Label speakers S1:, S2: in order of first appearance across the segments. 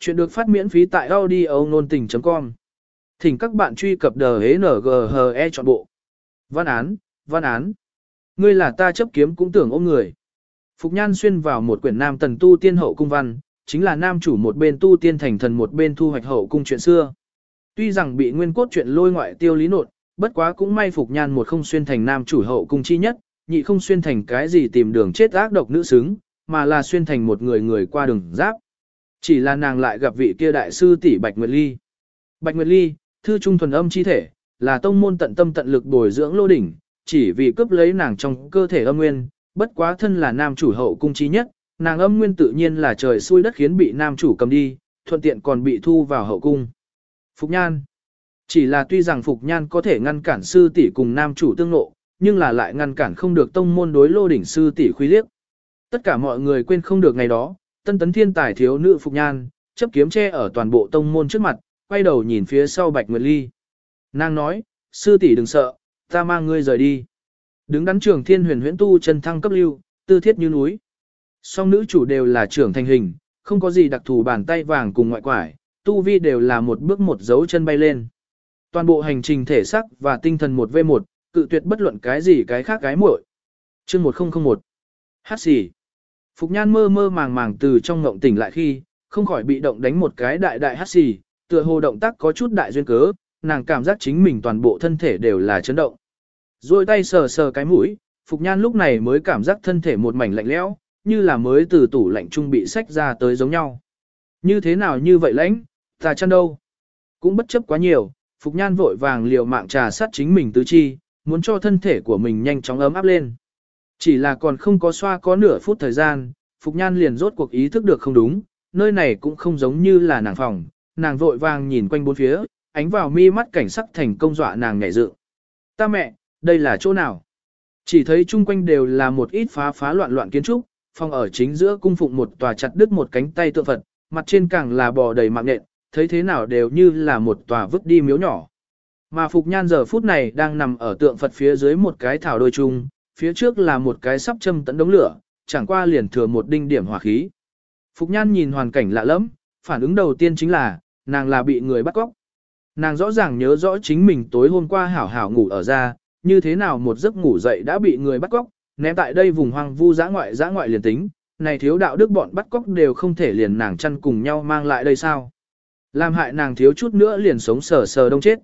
S1: Chuyện được phát miễn phí tại audio nôn tình.com. Thỉnh các bạn truy cập dnghe chọn bộ. Văn án, văn án. Ngươi là ta chấp kiếm cũng tưởng ôm người. Phục Nhan xuyên vào một quyển nam tần tu tiên hậu cung văn, chính là nam chủ một bên tu tiên thành thần một bên thu hoạch hậu cung chuyện xưa. Tuy rằng bị nguyên cốt chuyện lôi ngoại tiêu lý nột, bất quá cũng may Phục Nhan một không xuyên thành nam chủ hậu cung chi nhất, nhị không xuyên thành cái gì tìm đường chết ác độc nữ xứng, mà là xuyên thành một người người qua đường giáp. Chỉ là nàng lại gặp vị kia đại sư tỷ Bạch Nguyệt Ly. Bạch Nguyệt Ly, thư trung thuần âm chi thể, là tông môn tận tâm tận lực bồi dưỡng lô đỉnh, chỉ vì cướp lấy nàng trong cơ thể âm nguyên, bất quá thân là nam chủ hậu cung chi nhất, nàng âm nguyên tự nhiên là trời xui đất khiến bị nam chủ cầm đi, thuận tiện còn bị thu vào hậu cung. Phục Nhan Chỉ là tuy rằng Phục Nhan có thể ngăn cản sư tỷ cùng nam chủ tương nộ, nhưng là lại ngăn cản không được tông môn đối lô đỉnh sư tỷ khuy liếc. Tất cả mọi người quên không được ngày đó, tân tấn thiên tài thiếu nữ Phục Nhan, chấp kiếm che ở toàn bộ tông môn trước mặt, quay đầu nhìn phía sau Bạch Nguyệt Ly. Nàng nói, sư tỷ đừng sợ, ta mang ngươi rời đi. Đứng đắn trường thiên huyền huyễn tu chân thăng cấp lưu, tư thiết như núi. Song nữ chủ đều là trưởng thành hình, không có gì đặc thù bàn tay vàng cùng ngoại quải, tu vi đều là một bước một dấu chân bay lên. Toàn bộ hành trình thể sắc và tinh thần 1v1, cự tuyệt bất luận cái gì cái khác cái muội. Chương 1001. Hát xỉ. Phục Nhan mơ mơ màng màng từ trong ngộng tỉnh lại khi, không khỏi bị động đánh một cái đại đại hát xì, tựa hồ động tác có chút đại duyên cớ, nàng cảm giác chính mình toàn bộ thân thể đều là chấn động. Rồi tay sờ sờ cái mũi, Phục Nhan lúc này mới cảm giác thân thể một mảnh lạnh lẽo, như là mới từ tủ lạnh trung bị sách ra tới giống nhau. Như thế nào như vậy lãnh, ta chăn đâu? Cũng bất chấp quá nhiều, Phục Nhan vội vàng liều mạng trà sát chính mình tứ chi, muốn cho thân thể của mình nhanh chóng ấm áp lên. Chỉ là còn không có xoa có nửa phút thời gian, Phục Nhan liền rốt cuộc ý thức được không đúng, nơi này cũng không giống như là nàng phòng, nàng vội vàng nhìn quanh bốn phía, ánh vào mi mắt cảnh sắc thành công dọa nàng nhảy dự. Ta mẹ, đây là chỗ nào? Chỉ thấy chung quanh đều là một ít phá phá loạn loạn kiến trúc, phòng ở chính giữa cung phụng một tòa chặt đứt một cánh tay tượng Phật, mặt trên càng là bò đầy mạng nện, thấy thế nào đều như là một tòa vứt đi miếu nhỏ. Mà Phục Nhan giờ phút này đang nằm ở tượng Phật phía dưới một cái thảo đôi chung, phía trước là một cái sắp châm tận đống lửa, chẳng qua liền thừa một đinh điểm hỏa khí. Phục Nhan nhìn hoàn cảnh lạ lẫm, phản ứng đầu tiên chính là, nàng là bị người bắt cóc. Nàng rõ ràng nhớ rõ chính mình tối hôm qua hảo hảo ngủ ở ra, như thế nào một giấc ngủ dậy đã bị người bắt cóc, ném tại đây vùng hoang vu dã ngoại dã ngoại liền tính, này thiếu đạo đức bọn bắt cóc đều không thể liền nàng chăn cùng nhau mang lại đây sao. Làm hại nàng thiếu chút nữa liền sống sờ sờ đông chết.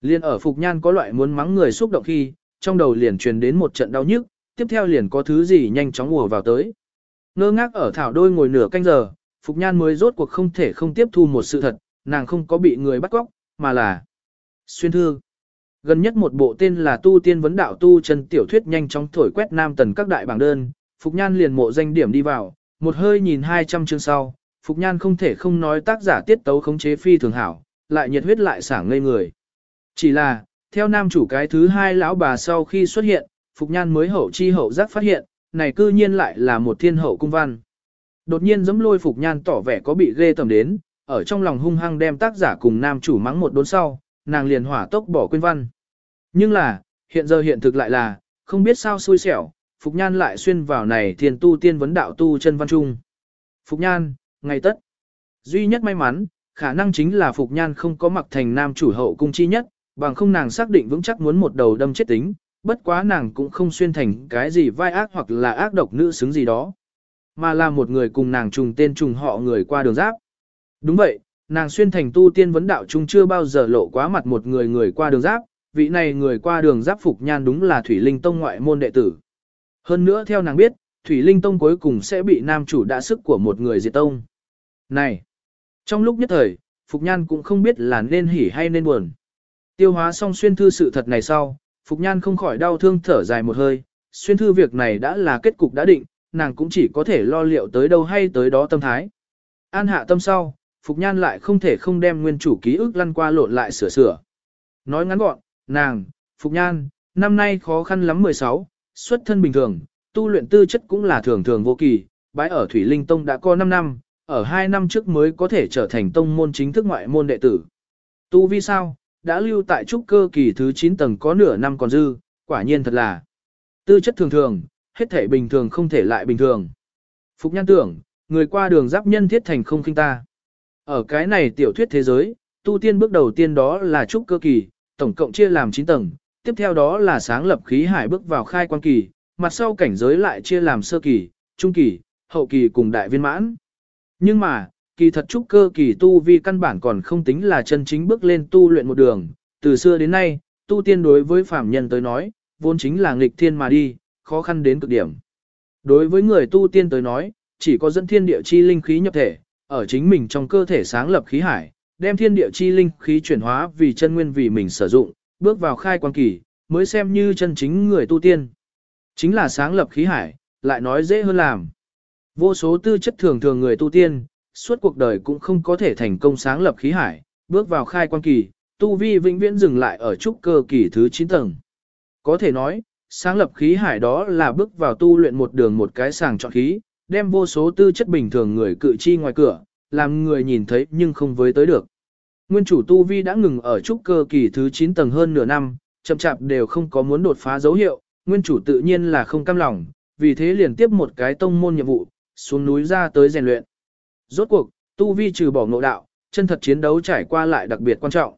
S1: Liên ở Phục Nhan có loại muốn mắng người xúc động khi, trong đầu liền truyền đến một trận đau nhức, tiếp theo liền có thứ gì nhanh chóng ùa vào tới. Ngơ ngác ở thảo đôi ngồi nửa canh giờ, Phục Nhan mới rốt cuộc không thể không tiếp thu một sự thật, nàng không có bị người bắt cóc, mà là xuyên thương. Gần nhất một bộ tên là Tu Tiên Vấn Đạo Tu Chân Tiểu Thuyết nhanh chóng thổi quét nam tần các đại bảng đơn, Phục Nhan liền mộ danh điểm đi vào, một hơi nhìn 200 chương sau, Phục Nhan không thể không nói tác giả tiết tấu khống chế phi thường hảo, lại nhiệt huyết lại sảng ngây người. Chỉ là, theo nam chủ cái thứ hai lão bà sau khi xuất hiện, Phục Nhan mới hậu chi hậu giác phát hiện, này cư nhiên lại là một thiên hậu cung văn. Đột nhiên giẫm lôi Phục Nhan tỏ vẻ có bị ghê tầm đến, ở trong lòng hung hăng đem tác giả cùng nam chủ mắng một đốn sau, nàng liền hỏa tốc bỏ quên văn. Nhưng là, hiện giờ hiện thực lại là, không biết sao xui xẻo, Phục Nhan lại xuyên vào này thiên tu tiên vấn đạo tu chân văn trung. Phục Nhan, ngày tất. Duy nhất may mắn, khả năng chính là Phục Nhan không có mặc thành nam chủ hậu cung chi nhất, bằng không nàng xác định vững chắc muốn một đầu đâm chết tính, bất quá nàng cũng không xuyên thành cái gì vai ác hoặc là ác độc nữ xứng gì đó, mà là một người cùng nàng trùng tên trùng họ người qua đường giáp. Đúng vậy, nàng xuyên thành tu tiên vấn đạo chung chưa bao giờ lộ quá mặt một người người qua đường giáp, vị này người qua đường giáp phục nhan đúng là Thủy Linh Tông ngoại môn đệ tử. Hơn nữa theo nàng biết, Thủy Linh Tông cuối cùng sẽ bị nam chủ đã sức của một người diệt tông. Này! Trong lúc nhất thời, Phục Nhan cũng không biết là nên hỉ hay nên buồn. Tiêu hóa xong xuyên thư sự thật này sau, Phục Nhan không khỏi đau thương thở dài một hơi, xuyên thư việc này đã là kết cục đã định, nàng cũng chỉ có thể lo liệu tới đâu hay tới đó tâm thái. An hạ tâm sau, Phục Nhan lại không thể không đem nguyên chủ ký ức lăn qua lộn lại sửa sửa. Nói ngắn gọn, nàng, Phục Nhan, năm nay khó khăn lắm 16, xuất thân bình thường, tu luyện tư chất cũng là thường thường vô kỳ, bái ở Thủy Linh Tông đã có 5 năm, ở 2 năm trước mới có thể trở thành tông môn chính thức ngoại môn đệ tử. Tu vi sao, đã lưu tại trúc cơ kỳ thứ 9 tầng có nửa năm còn dư, quả nhiên thật là tư chất thường thường, hết thể bình thường không thể lại bình thường. Phục Nhan tưởng, người qua đường giáp nhân thiết thành không khinh ta. Ở cái này tiểu thuyết thế giới, tu tiên bước đầu tiên đó là trúc cơ kỳ, tổng cộng chia làm 9 tầng, tiếp theo đó là sáng lập khí hải bước vào khai quan kỳ, mặt sau cảnh giới lại chia làm sơ kỳ, trung kỳ, hậu kỳ cùng đại viên mãn. Nhưng mà, kỳ thật trúc cơ kỳ tu vi căn bản còn không tính là chân chính bước lên tu luyện một đường, từ xưa đến nay, tu tiên đối với phàm nhân tới nói, vốn chính là nghịch thiên mà đi, khó khăn đến cực điểm. Đối với người tu tiên tới nói, chỉ có dẫn thiên địa chi linh khí nhập thể, ở chính mình trong cơ thể sáng lập khí hải, đem thiên địa chi linh khí chuyển hóa vì chân nguyên vì mình sử dụng, bước vào khai quan kỳ, mới xem như chân chính người tu tiên. Chính là sáng lập khí hải, lại nói dễ hơn làm. Vô số tư chất thường thường người tu tiên, suốt cuộc đời cũng không có thể thành công sáng lập khí hải, bước vào khai quan kỳ, tu vi vĩnh viễn dừng lại ở trúc cơ kỳ thứ 9 tầng. Có thể nói, sáng lập khí hải đó là bước vào tu luyện một đường một cái sàng chọn khí, đem vô số tư chất bình thường người cự chi ngoài cửa, làm người nhìn thấy nhưng không với tới được. Nguyên chủ tu vi đã ngừng ở trúc cơ kỳ thứ 9 tầng hơn nửa năm, chậm chạp đều không có muốn đột phá dấu hiệu, nguyên chủ tự nhiên là không cam lòng, vì thế liền tiếp một cái tông môn nhiệm vụ, xuống núi ra tới rèn luyện. Rốt cuộc, tu vi trừ bỏ ngộ đạo, chân thật chiến đấu trải qua lại đặc biệt quan trọng.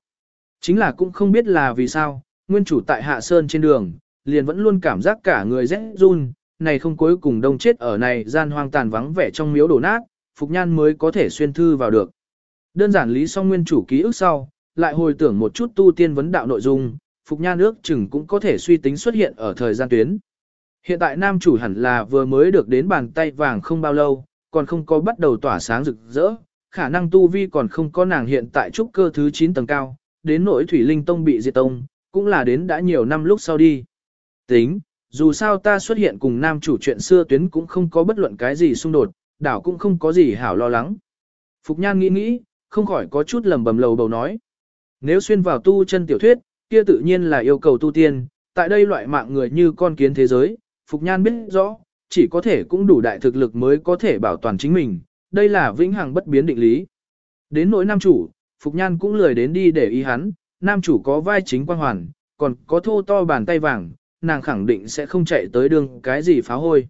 S1: Chính là cũng không biết là vì sao, nguyên chủ tại Hạ Sơn trên đường, liền vẫn luôn cảm giác cả người rẽ run, này không cuối cùng đông chết ở này gian hoang tàn vắng vẻ trong miếu đổ nát, Phục Nhan mới có thể xuyên thư vào được. Đơn giản lý xong nguyên chủ ký ức sau, lại hồi tưởng một chút tu tiên vấn đạo nội dung, Phục Nhan ước chừng cũng có thể suy tính xuất hiện ở thời gian tuyến. Hiện tại nam chủ hẳn là vừa mới được đến bàn tay vàng không bao lâu, còn không có bắt đầu tỏa sáng rực rỡ, khả năng tu vi còn không có nàng hiện tại trúc cơ thứ 9 tầng cao, đến nỗi Thủy Linh Tông bị diệt tông, cũng là đến đã nhiều năm lúc sau đi. Tính, dù sao ta xuất hiện cùng nam chủ chuyện xưa tuyến cũng không có bất luận cái gì xung đột, đảo cũng không có gì hảo lo lắng. Phục Nhan nghĩ nghĩ, không khỏi có chút lầm bầm lầu bầu nói. Nếu xuyên vào tu chân tiểu thuyết, kia tự nhiên là yêu cầu tu tiên, tại đây loại mạng người như con kiến thế giới, Phục Nhan biết rõ, chỉ có thể cũng đủ đại thực lực mới có thể bảo toàn chính mình, đây là vĩnh hằng bất biến định lý. Đến nỗi nam chủ, Phục Nhan cũng lười đến đi để ý hắn, nam chủ có vai chính quan hoàn, còn có thô to bàn tay vàng, nàng khẳng định sẽ không chạy tới đường cái gì phá hôi.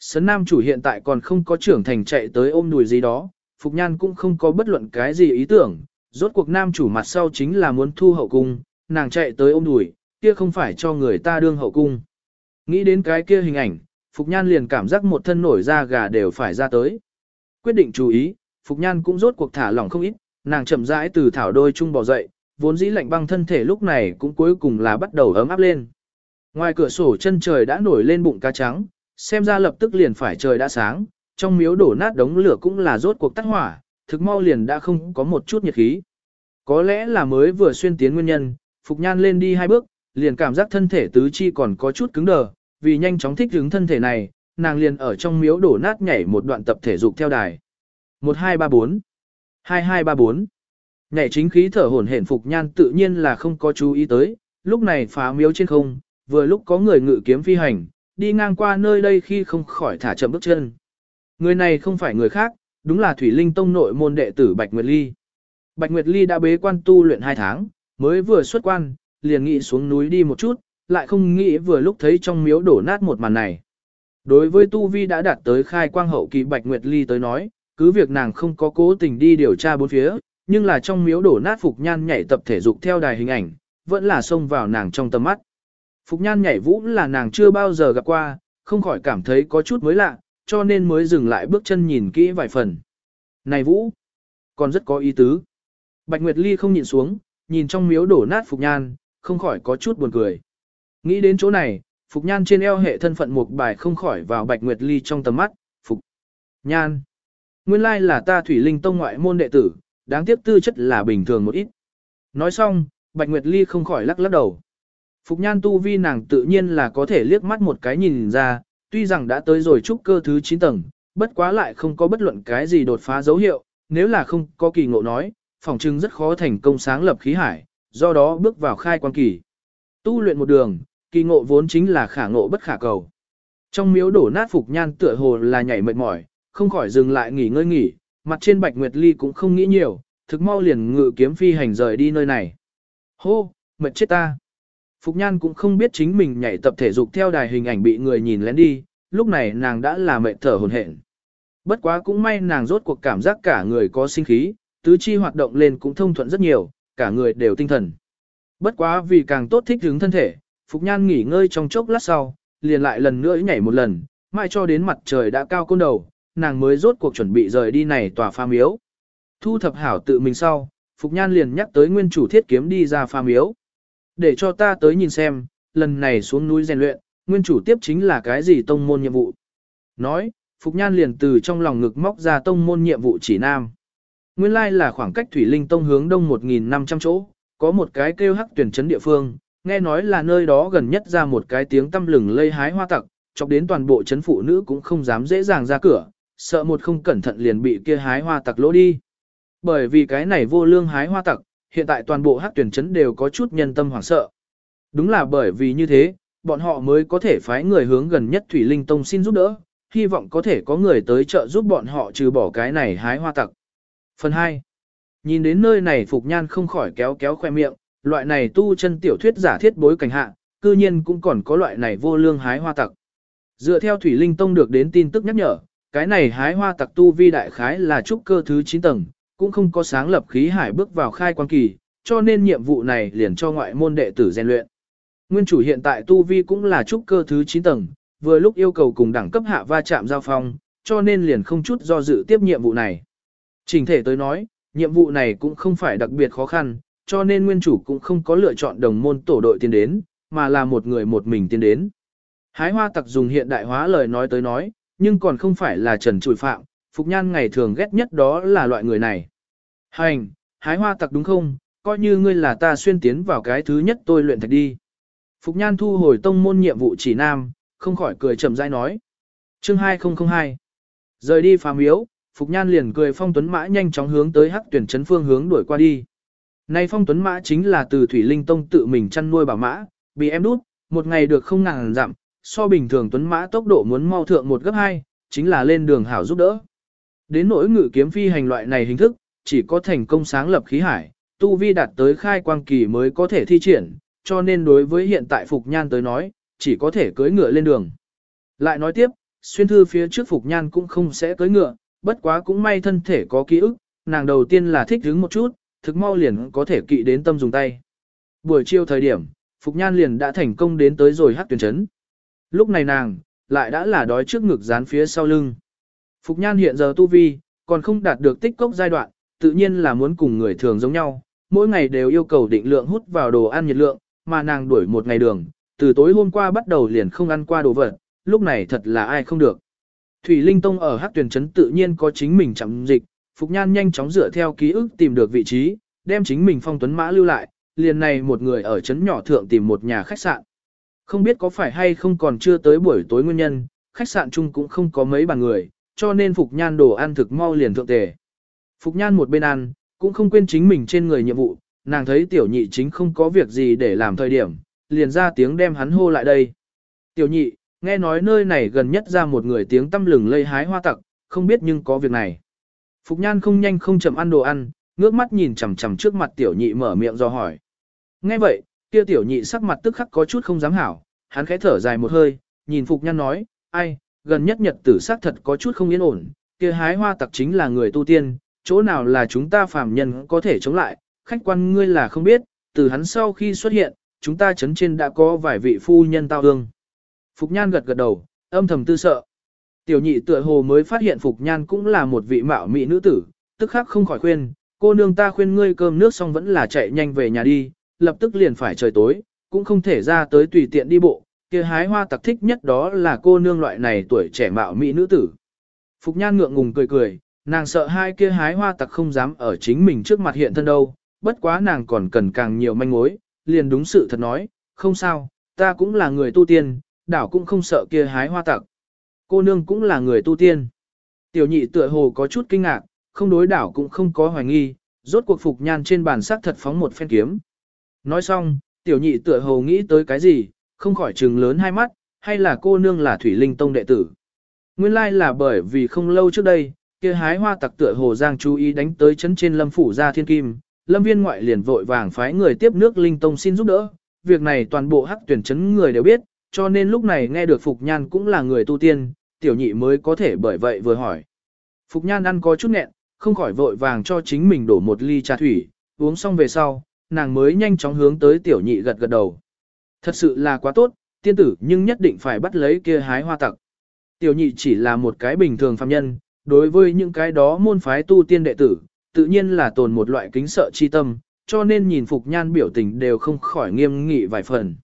S1: Sấn nam chủ hiện tại còn không có trưởng thành chạy tới ôm đùi gì đó, Phục Nhan cũng không có bất luận cái gì ý tưởng, rốt cuộc nam chủ mặt sau chính là muốn thu hậu cung, nàng chạy tới ôm đùi, kia không phải cho người ta đương hậu cung. Nghĩ đến cái kia hình ảnh, Phục Nhan liền cảm giác một thân nổi da gà đều phải ra tới. Quyết định chú ý, Phục Nhan cũng rốt cuộc thả lỏng không ít, nàng chậm rãi từ thảo đôi chung bò dậy, vốn dĩ lạnh băng thân thể lúc này cũng cuối cùng là bắt đầu ấm áp lên. Ngoài cửa sổ chân trời đã nổi lên bụng cá trắng, xem ra lập tức liền phải trời đã sáng, trong miếu đổ nát đống lửa cũng là rốt cuộc tắt hỏa, thực mau liền đã không có một chút nhiệt khí. Có lẽ là mới vừa xuyên tiến nguyên nhân, Phục Nhan lên đi hai bước, liền cảm giác thân thể tứ chi còn có chút cứng đờ, vì nhanh chóng thích ứng thân thể này, nàng liền ở trong miếu đổ nát nhảy một đoạn tập thể dục theo đài. 1234 2234 Nhảy chính khí thở hổn hển Phục Nhan tự nhiên là không có chú ý tới, lúc này phá miếu trên không, vừa lúc có người ngự kiếm phi hành, đi ngang qua nơi đây khi không khỏi thả chậm bước chân. Người này không phải người khác, đúng là Thủy Linh Tông nội môn đệ tử Bạch Nguyệt Ly. Bạch Nguyệt Ly đã bế quan tu luyện 2 tháng, mới vừa xuất quan, liền nghị xuống núi đi một chút, lại không nghĩ vừa lúc thấy trong miếu đổ nát một màn này. Đối với Tu Vi đã đạt tới khai quang hậu kỳ Bạch Nguyệt Ly tới nói, cứ việc nàng không có cố tình đi điều tra bốn phía, nhưng là trong miếu đổ nát Phục Nhan nhảy tập thể dục theo đài hình ảnh, vẫn là xông vào nàng trong tầm mắt. Phục Nhan nhảy vũ là nàng chưa bao giờ gặp qua, không khỏi cảm thấy có chút mới lạ, cho nên mới dừng lại bước chân nhìn kỹ vài phần. Này vũ, còn rất có ý tứ. Bạch Nguyệt Ly không nhìn xuống, nhìn trong miếu đổ nát Phục Nhan, không khỏi có chút buồn cười. Nghĩ đến chỗ này, Phục Nhan trên eo hệ thân phận một bài không khỏi vào Bạch Nguyệt Ly trong tầm mắt, Phục Nhan. Nguyên lai là ta Thủy Linh Tông ngoại môn đệ tử, đáng tiếc tư chất là bình thường một ít. Nói xong, Bạch Nguyệt Ly không khỏi lắc lắc đầu. Phục Nhan tu vi nàng tự nhiên là có thể liếc mắt một cái nhìn ra, tuy rằng đã tới rồi trúc cơ thứ 9 tầng, bất quá lại không có bất luận cái gì đột phá dấu hiệu, nếu là không có kỳ ngộ nói, phòng trưng rất khó thành công sáng lập khí hải, do đó bước vào khai quan kỳ. Tu luyện một đường, kỳ ngộ vốn chính là khả ngộ bất khả cầu. Trong miếu đổ nát Phục Nhan tựa hồ là nhảy mệt mỏi, không khỏi dừng lại nghỉ ngơi nghỉ, mặt trên Bạch Nguyệt Ly cũng không nghĩ nhiều, thực mau liền ngự kiếm phi hành rời đi nơi này. Hô, mệt chết ta. Phục Nhan cũng không biết chính mình nhảy tập thể dục theo đài hình ảnh bị người nhìn lén đi, lúc này nàng đã là mệt thở hồn hển. Bất quá cũng may nàng rốt cuộc cảm giác cả người có sinh khí, tứ chi hoạt động lên cũng thông thuận rất nhiều, cả người đều tinh thần. Bất quá vì càng tốt thích hướng thân thể, Phục Nhan nghỉ ngơi trong chốc lát sau, liền lại lần nữa nhảy một lần, mai cho đến mặt trời đã cao côn đầu, nàng mới rốt cuộc chuẩn bị rời đi này tòa pha miếu. Thu thập hảo tự mình sau, Phục Nhan liền nhắc tới nguyên chủ thiết kiếm đi ra pha miếu. Để cho ta tới nhìn xem, lần này xuống núi rèn luyện, nguyên chủ tiếp chính là cái gì tông môn nhiệm vụ. Nói, Phục Nhan liền từ trong lòng ngực móc ra tông môn nhiệm vụ chỉ nam. Nguyên lai là khoảng cách Thủy Linh Tông hướng đông 1.500 chỗ, có một cái kêu hắc tuyển trấn địa phương, nghe nói là nơi đó gần nhất ra một cái tiếng tâm lừng lây hái hoa tặc, chọc đến toàn bộ chấn phụ nữ cũng không dám dễ dàng ra cửa, sợ một không cẩn thận liền bị kia hái hoa tặc lỗ đi. Bởi vì cái này vô lương hái hoa tặc, hiện tại toàn bộ hắc tuyển chấn đều có chút nhân tâm hoảng sợ. Đúng là bởi vì như thế, bọn họ mới có thể phái người hướng gần nhất Thủy Linh Tông xin giúp đỡ, hy vọng có thể có người tới trợ giúp bọn họ trừ bỏ cái này hái hoa tặc. Phần 2. Nhìn đến nơi này Phục Nhan không khỏi kéo kéo khoe miệng, loại này tu chân tiểu thuyết giả thiết bối cảnh hạ, cư nhiên cũng còn có loại này vô lương hái hoa tặc. Dựa theo Thủy Linh Tông được đến tin tức nhắc nhở, cái này hái hoa tặc tu vi đại khái là trúc cơ thứ 9 tầng, cũng không có sáng lập khí hải bước vào khai quan kỳ, cho nên nhiệm vụ này liền cho ngoại môn đệ tử rèn luyện. Nguyên chủ hiện tại tu vi cũng là trúc cơ thứ 9 tầng, vừa lúc yêu cầu cùng đẳng cấp hạ va chạm giao phong, cho nên liền không chút do dự tiếp nhiệm vụ này. Trình thể tới nói, nhiệm vụ này cũng không phải đặc biệt khó khăn, cho nên nguyên chủ cũng không có lựa chọn đồng môn tổ đội tiến đến, mà là một người một mình tiến đến. Hái hoa tặc dùng hiện đại hóa lời nói tới nói, nhưng còn không phải là trần trụi phạm, Phục Nhan ngày thường ghét nhất đó là loại người này. Hành, hái hoa tặc đúng không, coi như ngươi là ta xuyên tiến vào cái thứ nhất tôi luyện thạch đi. Phục Nhan thu hồi tông môn nhiệm vụ chỉ nam, không khỏi cười chậm rãi nói. Chương 2002 Rời đi phàm miếu, Phục Nhan liền cười phong tuấn mã nhanh chóng hướng tới hắc tuyển trấn phương hướng đuổi qua đi. Nay phong tuấn mã chính là từ Thủy Linh Tông tự mình chăn nuôi bảo mã, bị em đút, một ngày được không ngàn dặm, so bình thường tuấn mã tốc độ muốn mau thượng một gấp hai, chính là lên đường hảo giúp đỡ. Đến nỗi ngự kiếm phi hành loại này hình thức, chỉ có thành công sáng lập khí hải, tu vi đạt tới khai quang kỳ mới có thể thi triển, cho nên đối với hiện tại Phục Nhan tới nói, chỉ có thể cưỡi ngựa lên đường. Lại nói tiếp, xuyên thư phía trước Phục Nhan cũng không sẽ cưỡi ngựa, bất quá cũng may thân thể có ký ức, nàng đầu tiên là thích hứng một chút, thực mau liền có thể kỵ đến tâm dùng tay. Buổi chiều thời điểm, Phục Nhan liền đã thành công đến tới rồi hát tuyển chấn. Lúc này nàng, lại đã là đói trước ngực dán phía sau lưng. Phục Nhan hiện giờ tu vi, còn không đạt được tích cốc giai đoạn, tự nhiên là muốn cùng người thường giống nhau, mỗi ngày đều yêu cầu định lượng hút vào đồ ăn nhiệt lượng, mà nàng đuổi một ngày đường, từ tối hôm qua bắt đầu liền không ăn qua đồ vật, lúc này thật là ai không được. Thủy Linh Tông ở Hắc Tuyển Trấn tự nhiên có chính mình chậm dịch, Phục Nhan nhanh chóng dựa theo ký ức tìm được vị trí, đem chính mình phong tuấn mã lưu lại, liền này một người ở trấn nhỏ thượng tìm một nhà khách sạn. Không biết có phải hay không còn chưa tới buổi tối nguyên nhân, khách sạn chung cũng không có mấy bàn người, cho nên Phục Nhan đồ ăn thực mau liền thượng tề. Phục Nhan một bên ăn, cũng không quên chính mình trên người nhiệm vụ, nàng thấy tiểu nhị chính không có việc gì để làm thời điểm, liền ra tiếng đem hắn hô lại đây. Tiểu nhị, nghe nói nơi này gần nhất ra một người tiếng tâm lừng lây hái hoa tặc, không biết nhưng có việc này. Phục Nhan không nhanh không chậm ăn đồ ăn, ngước mắt nhìn chằm chằm trước mặt tiểu nhị mở miệng do hỏi. Nghe vậy, kia tiểu nhị sắc mặt tức khắc có chút không dám hảo, hắn khẽ thở dài một hơi, nhìn Phục Nhan nói, ai, gần nhất nhật tử sắc thật có chút không yên ổn, kia hái hoa tặc chính là người tu tiên, chỗ nào là chúng ta phàm nhân có thể chống lại, khách quan ngươi là không biết, từ hắn sau khi xuất hiện, chúng ta chấn trên đã có vài vị phu nhân tao hương. Phục Nhan gật gật đầu, âm thầm tư sợ. Tiểu nhị tựa hồ mới phát hiện Phục Nhan cũng là một vị mạo mỹ nữ tử, tức khắc không khỏi khuyên, cô nương ta khuyên ngươi cơm nước xong vẫn là chạy nhanh về nhà đi, lập tức liền phải trời tối, cũng không thể ra tới tùy tiện đi bộ, kia hái hoa tặc thích nhất đó là cô nương loại này tuổi trẻ mạo mỹ nữ tử. Phục Nhan ngượng ngùng cười cười, nàng sợ hai kia hái hoa tặc không dám ở chính mình trước mặt hiện thân đâu, bất quá nàng còn cần càng nhiều manh mối, liền đúng sự thật nói, không sao, ta cũng là người tu tiên, đảo cũng không sợ kia hái hoa tặc. Cô nương cũng là người tu tiên. Tiểu nhị tựa hồ có chút kinh ngạc, không đối đảo cũng không có hoài nghi, rốt cuộc phục nhan trên bàn sắc thật phóng một phen kiếm. Nói xong, tiểu nhị tựa hồ nghĩ tới cái gì, không khỏi trừng lớn hai mắt, hay là cô nương là Thủy Linh Tông đệ tử. Nguyên lai là bởi vì không lâu trước đây, kia hái hoa tặc tựa hồ giang chú ý đánh tới chấn trên lâm phủ ra thiên kim, lâm viên ngoại liền vội vàng phái người tiếp nước Linh Tông xin giúp đỡ. Việc này toàn bộ hắc tuyển chấn người đều biết, cho nên lúc này nghe được Phục Nhan cũng là người tu tiên, tiểu nhị mới có thể bởi vậy vừa hỏi. Phục Nhan ăn có chút nghẹn, không khỏi vội vàng cho chính mình đổ một ly trà thủy, uống xong về sau, nàng mới nhanh chóng hướng tới tiểu nhị gật gật đầu. Thật sự là quá tốt, tiên tử nhưng nhất định phải bắt lấy kia hái hoa tặc. Tiểu nhị chỉ là một cái bình thường phàm nhân, đối với những cái đó môn phái tu tiên đệ tử, tự nhiên là tồn một loại kính sợ chi tâm, cho nên nhìn Phục Nhan biểu tình đều không khỏi nghiêm nghị vài phần.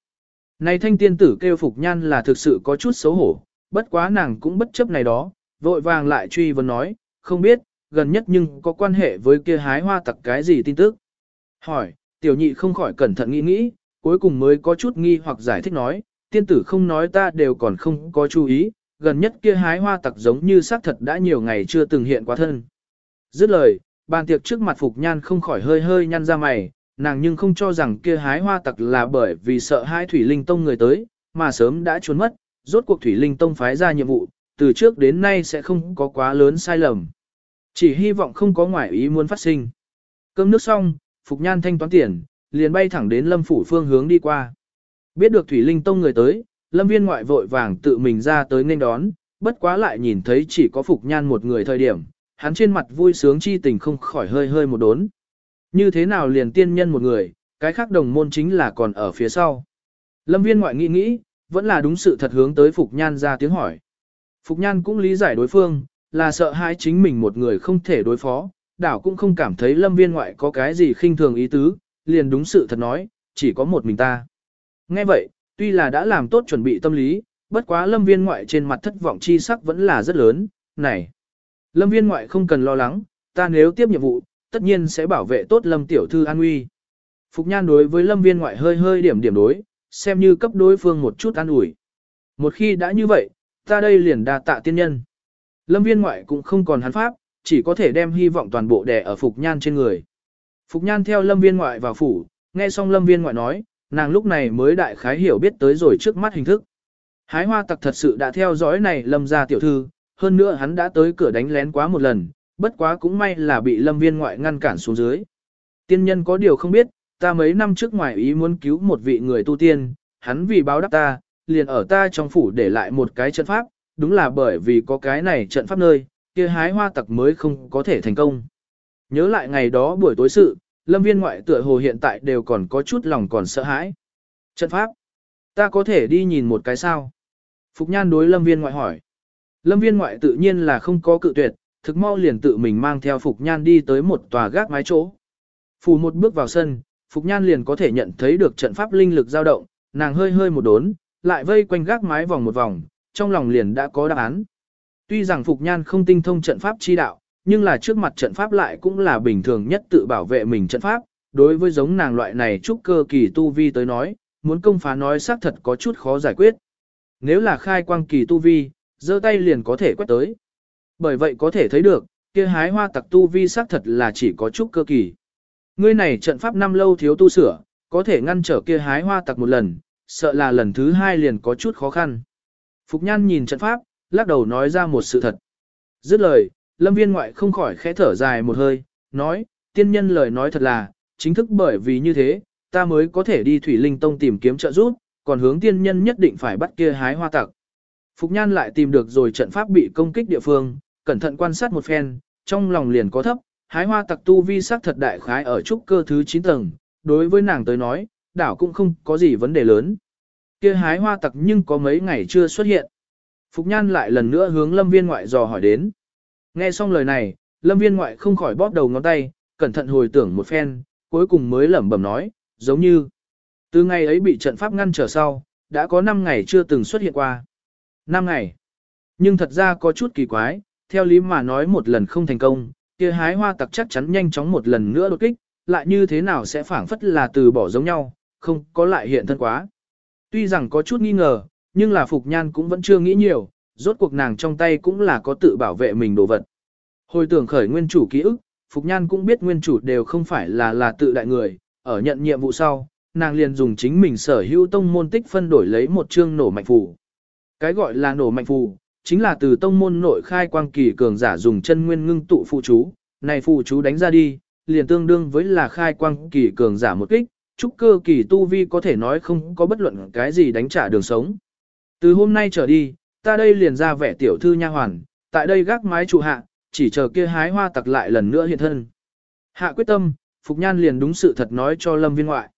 S1: Này thanh tiên tử kêu Phục Nhan là thực sự có chút xấu hổ, bất quá nàng cũng bất chấp này đó, vội vàng lại truy vấn nói, không biết, gần nhất nhưng có quan hệ với kia hái hoa tặc cái gì tin tức. Hỏi, tiểu nhị không khỏi cẩn thận nghĩ nghĩ, cuối cùng mới có chút nghi hoặc giải thích nói, tiên tử không nói ta đều còn không có chú ý, gần nhất kia hái hoa tặc giống như xác thật đã nhiều ngày chưa từng hiện quá thân. Dứt lời, bàn tiệc trước mặt Phục Nhan không khỏi hơi hơi nhăn ra mày, nàng nhưng không cho rằng kia hái hoa tặc là bởi vì sợ hai Thủy Linh Tông người tới, mà sớm đã trốn mất, rốt cuộc Thủy Linh Tông phái ra nhiệm vụ, từ trước đến nay sẽ không có quá lớn sai lầm. Chỉ hy vọng không có ngoại ý muốn phát sinh. Cơm nước xong, Phục Nhan thanh toán tiền, liền bay thẳng đến Lâm Phủ phương hướng đi qua. Biết được Thủy Linh Tông người tới, Lâm Viên ngoại vội vàng tự mình ra tới nên đón, bất quá lại nhìn thấy chỉ có Phục Nhan một người thời điểm, hắn trên mặt vui sướng chi tình không khỏi hơi hơi một đốn. Như thế nào liền tiên nhân một người, cái khác đồng môn chính là còn ở phía sau. Lâm Viên ngoại nghĩ nghĩ, vẫn là đúng sự thật hướng tới Phục Nhan ra tiếng hỏi. Phục Nhan cũng lý giải đối phương, là sợ hai chính mình một người không thể đối phó, đảo cũng không cảm thấy lâm viên ngoại có cái gì khinh thường ý tứ, liền đúng sự thật nói, chỉ có một mình ta. Nghe vậy, tuy là đã làm tốt chuẩn bị tâm lý, bất quá lâm viên ngoại trên mặt thất vọng chi sắc vẫn là rất lớn, này. Lâm viên ngoại không cần lo lắng, ta nếu tiếp nhiệm vụ, tất nhiên sẽ bảo vệ tốt lâm tiểu thư an nguy. Phục nhan đối với lâm viên ngoại hơi hơi điểm điểm đối, xem như cấp đối phương một chút an ủi. Một khi đã như vậy, ta đây liền đa tạ tiên nhân. Lâm viên ngoại cũng không còn hắn pháp, chỉ có thể đem hy vọng toàn bộ đè ở Phục Nhan trên người. Phục Nhan theo Lâm viên ngoại vào phủ, nghe xong Lâm viên ngoại nói, nàng lúc này mới đại khái hiểu biết tới rồi trước mắt hình thức. Hái hoa tặc thật sự đã theo dõi này Lâm ra tiểu thư, hơn nữa hắn đã tới cửa đánh lén quá một lần, bất quá cũng may là bị Lâm viên ngoại ngăn cản xuống dưới. Tiên nhân có điều không biết, ta mấy năm trước ngoài ý muốn cứu một vị người tu tiên, hắn vì báo đáp ta, liền ở ta trong phủ để lại một cái trận pháp, đúng là bởi vì có cái này trận pháp nơi, kia hái hoa tặc mới không có thể thành công. Nhớ lại ngày đó buổi tối sự, lâm viên ngoại tựa hồ hiện tại đều còn có chút lòng còn sợ hãi. Trận pháp, ta có thể đi nhìn một cái sao? Phục nhan đối lâm viên ngoại hỏi. Lâm viên ngoại tự nhiên là không có cự tuyệt, thực mau liền tự mình mang theo Phục nhan đi tới một tòa gác mái chỗ. Phù một bước vào sân, Phục nhan liền có thể nhận thấy được trận pháp linh lực dao động, nàng hơi hơi một đốn, lại vây quanh gác mái vòng một vòng, trong lòng liền đã có đáp án. Tuy rằng Phục Nhan không tinh thông trận pháp chi đạo, nhưng là trước mặt trận pháp lại cũng là bình thường nhất tự bảo vệ mình trận pháp, đối với giống nàng loại này trúc cơ kỳ tu vi tới nói, muốn công phá nói xác thật có chút khó giải quyết. Nếu là khai quang kỳ tu vi, giơ tay liền có thể quét tới. Bởi vậy có thể thấy được, kia hái hoa tặc tu vi xác thật là chỉ có trúc cơ kỳ. Ngươi này trận pháp năm lâu thiếu tu sửa, có thể ngăn trở kia hái hoa tặc một lần, sợ là lần thứ hai liền có chút khó khăn. Phục Nhan nhìn trận pháp, lắc đầu nói ra một sự thật. Dứt lời, lâm viên ngoại không khỏi khẽ thở dài một hơi, nói, tiên nhân lời nói thật là, chính thức bởi vì như thế, ta mới có thể đi Thủy Linh Tông tìm kiếm trợ giúp, còn hướng tiên nhân nhất định phải bắt kia hái hoa tặc. Phục Nhan lại tìm được rồi trận pháp bị công kích địa phương, cẩn thận quan sát một phen, trong lòng liền có thấp, hái hoa tặc tu vi sắc thật đại khái ở trúc cơ thứ 9 tầng, đối với nàng tới nói, đảo cũng không có gì vấn đề lớn kia hái hoa tặc nhưng có mấy ngày chưa xuất hiện. Phục Nhan lại lần nữa hướng Lâm Viên ngoại dò hỏi đến. Nghe xong lời này, Lâm Viên ngoại không khỏi bóp đầu ngón tay, cẩn thận hồi tưởng một phen, cuối cùng mới lẩm bẩm nói, giống như từ ngày ấy bị trận pháp ngăn trở sau, đã có 5 ngày chưa từng xuất hiện qua. 5 ngày. Nhưng thật ra có chút kỳ quái, theo lý mà nói một lần không thành công, kia hái hoa tặc chắc chắn nhanh chóng một lần nữa đột kích, lại như thế nào sẽ phản phất là từ bỏ giống nhau, không có lại hiện thân quá. Tuy rằng có chút nghi ngờ, nhưng là Phục Nhan cũng vẫn chưa nghĩ nhiều, rốt cuộc nàng trong tay cũng là có tự bảo vệ mình đồ vật. Hồi tưởng khởi nguyên chủ ký ức, Phục Nhan cũng biết nguyên chủ đều không phải là là tự đại người, ở nhận nhiệm vụ sau, nàng liền dùng chính mình sở hữu tông môn tích phân đổi lấy một chương nổ mạnh phù. Cái gọi là nổ mạnh phù, chính là từ tông môn nội khai quang kỳ cường giả dùng chân nguyên ngưng tụ phụ chú, này phụ chú đánh ra đi, liền tương đương với là khai quang kỳ cường giả một kích, trúc cơ kỳ tu vi có thể nói không có bất luận cái gì đánh trả đường sống. Từ hôm nay trở đi, ta đây liền ra vẻ tiểu thư nha hoàn, tại đây gác mái trụ hạ, chỉ chờ kia hái hoa tặc lại lần nữa hiện thân. Hạ quyết tâm, Phục Nhan liền đúng sự thật nói cho Lâm Viên ngoại.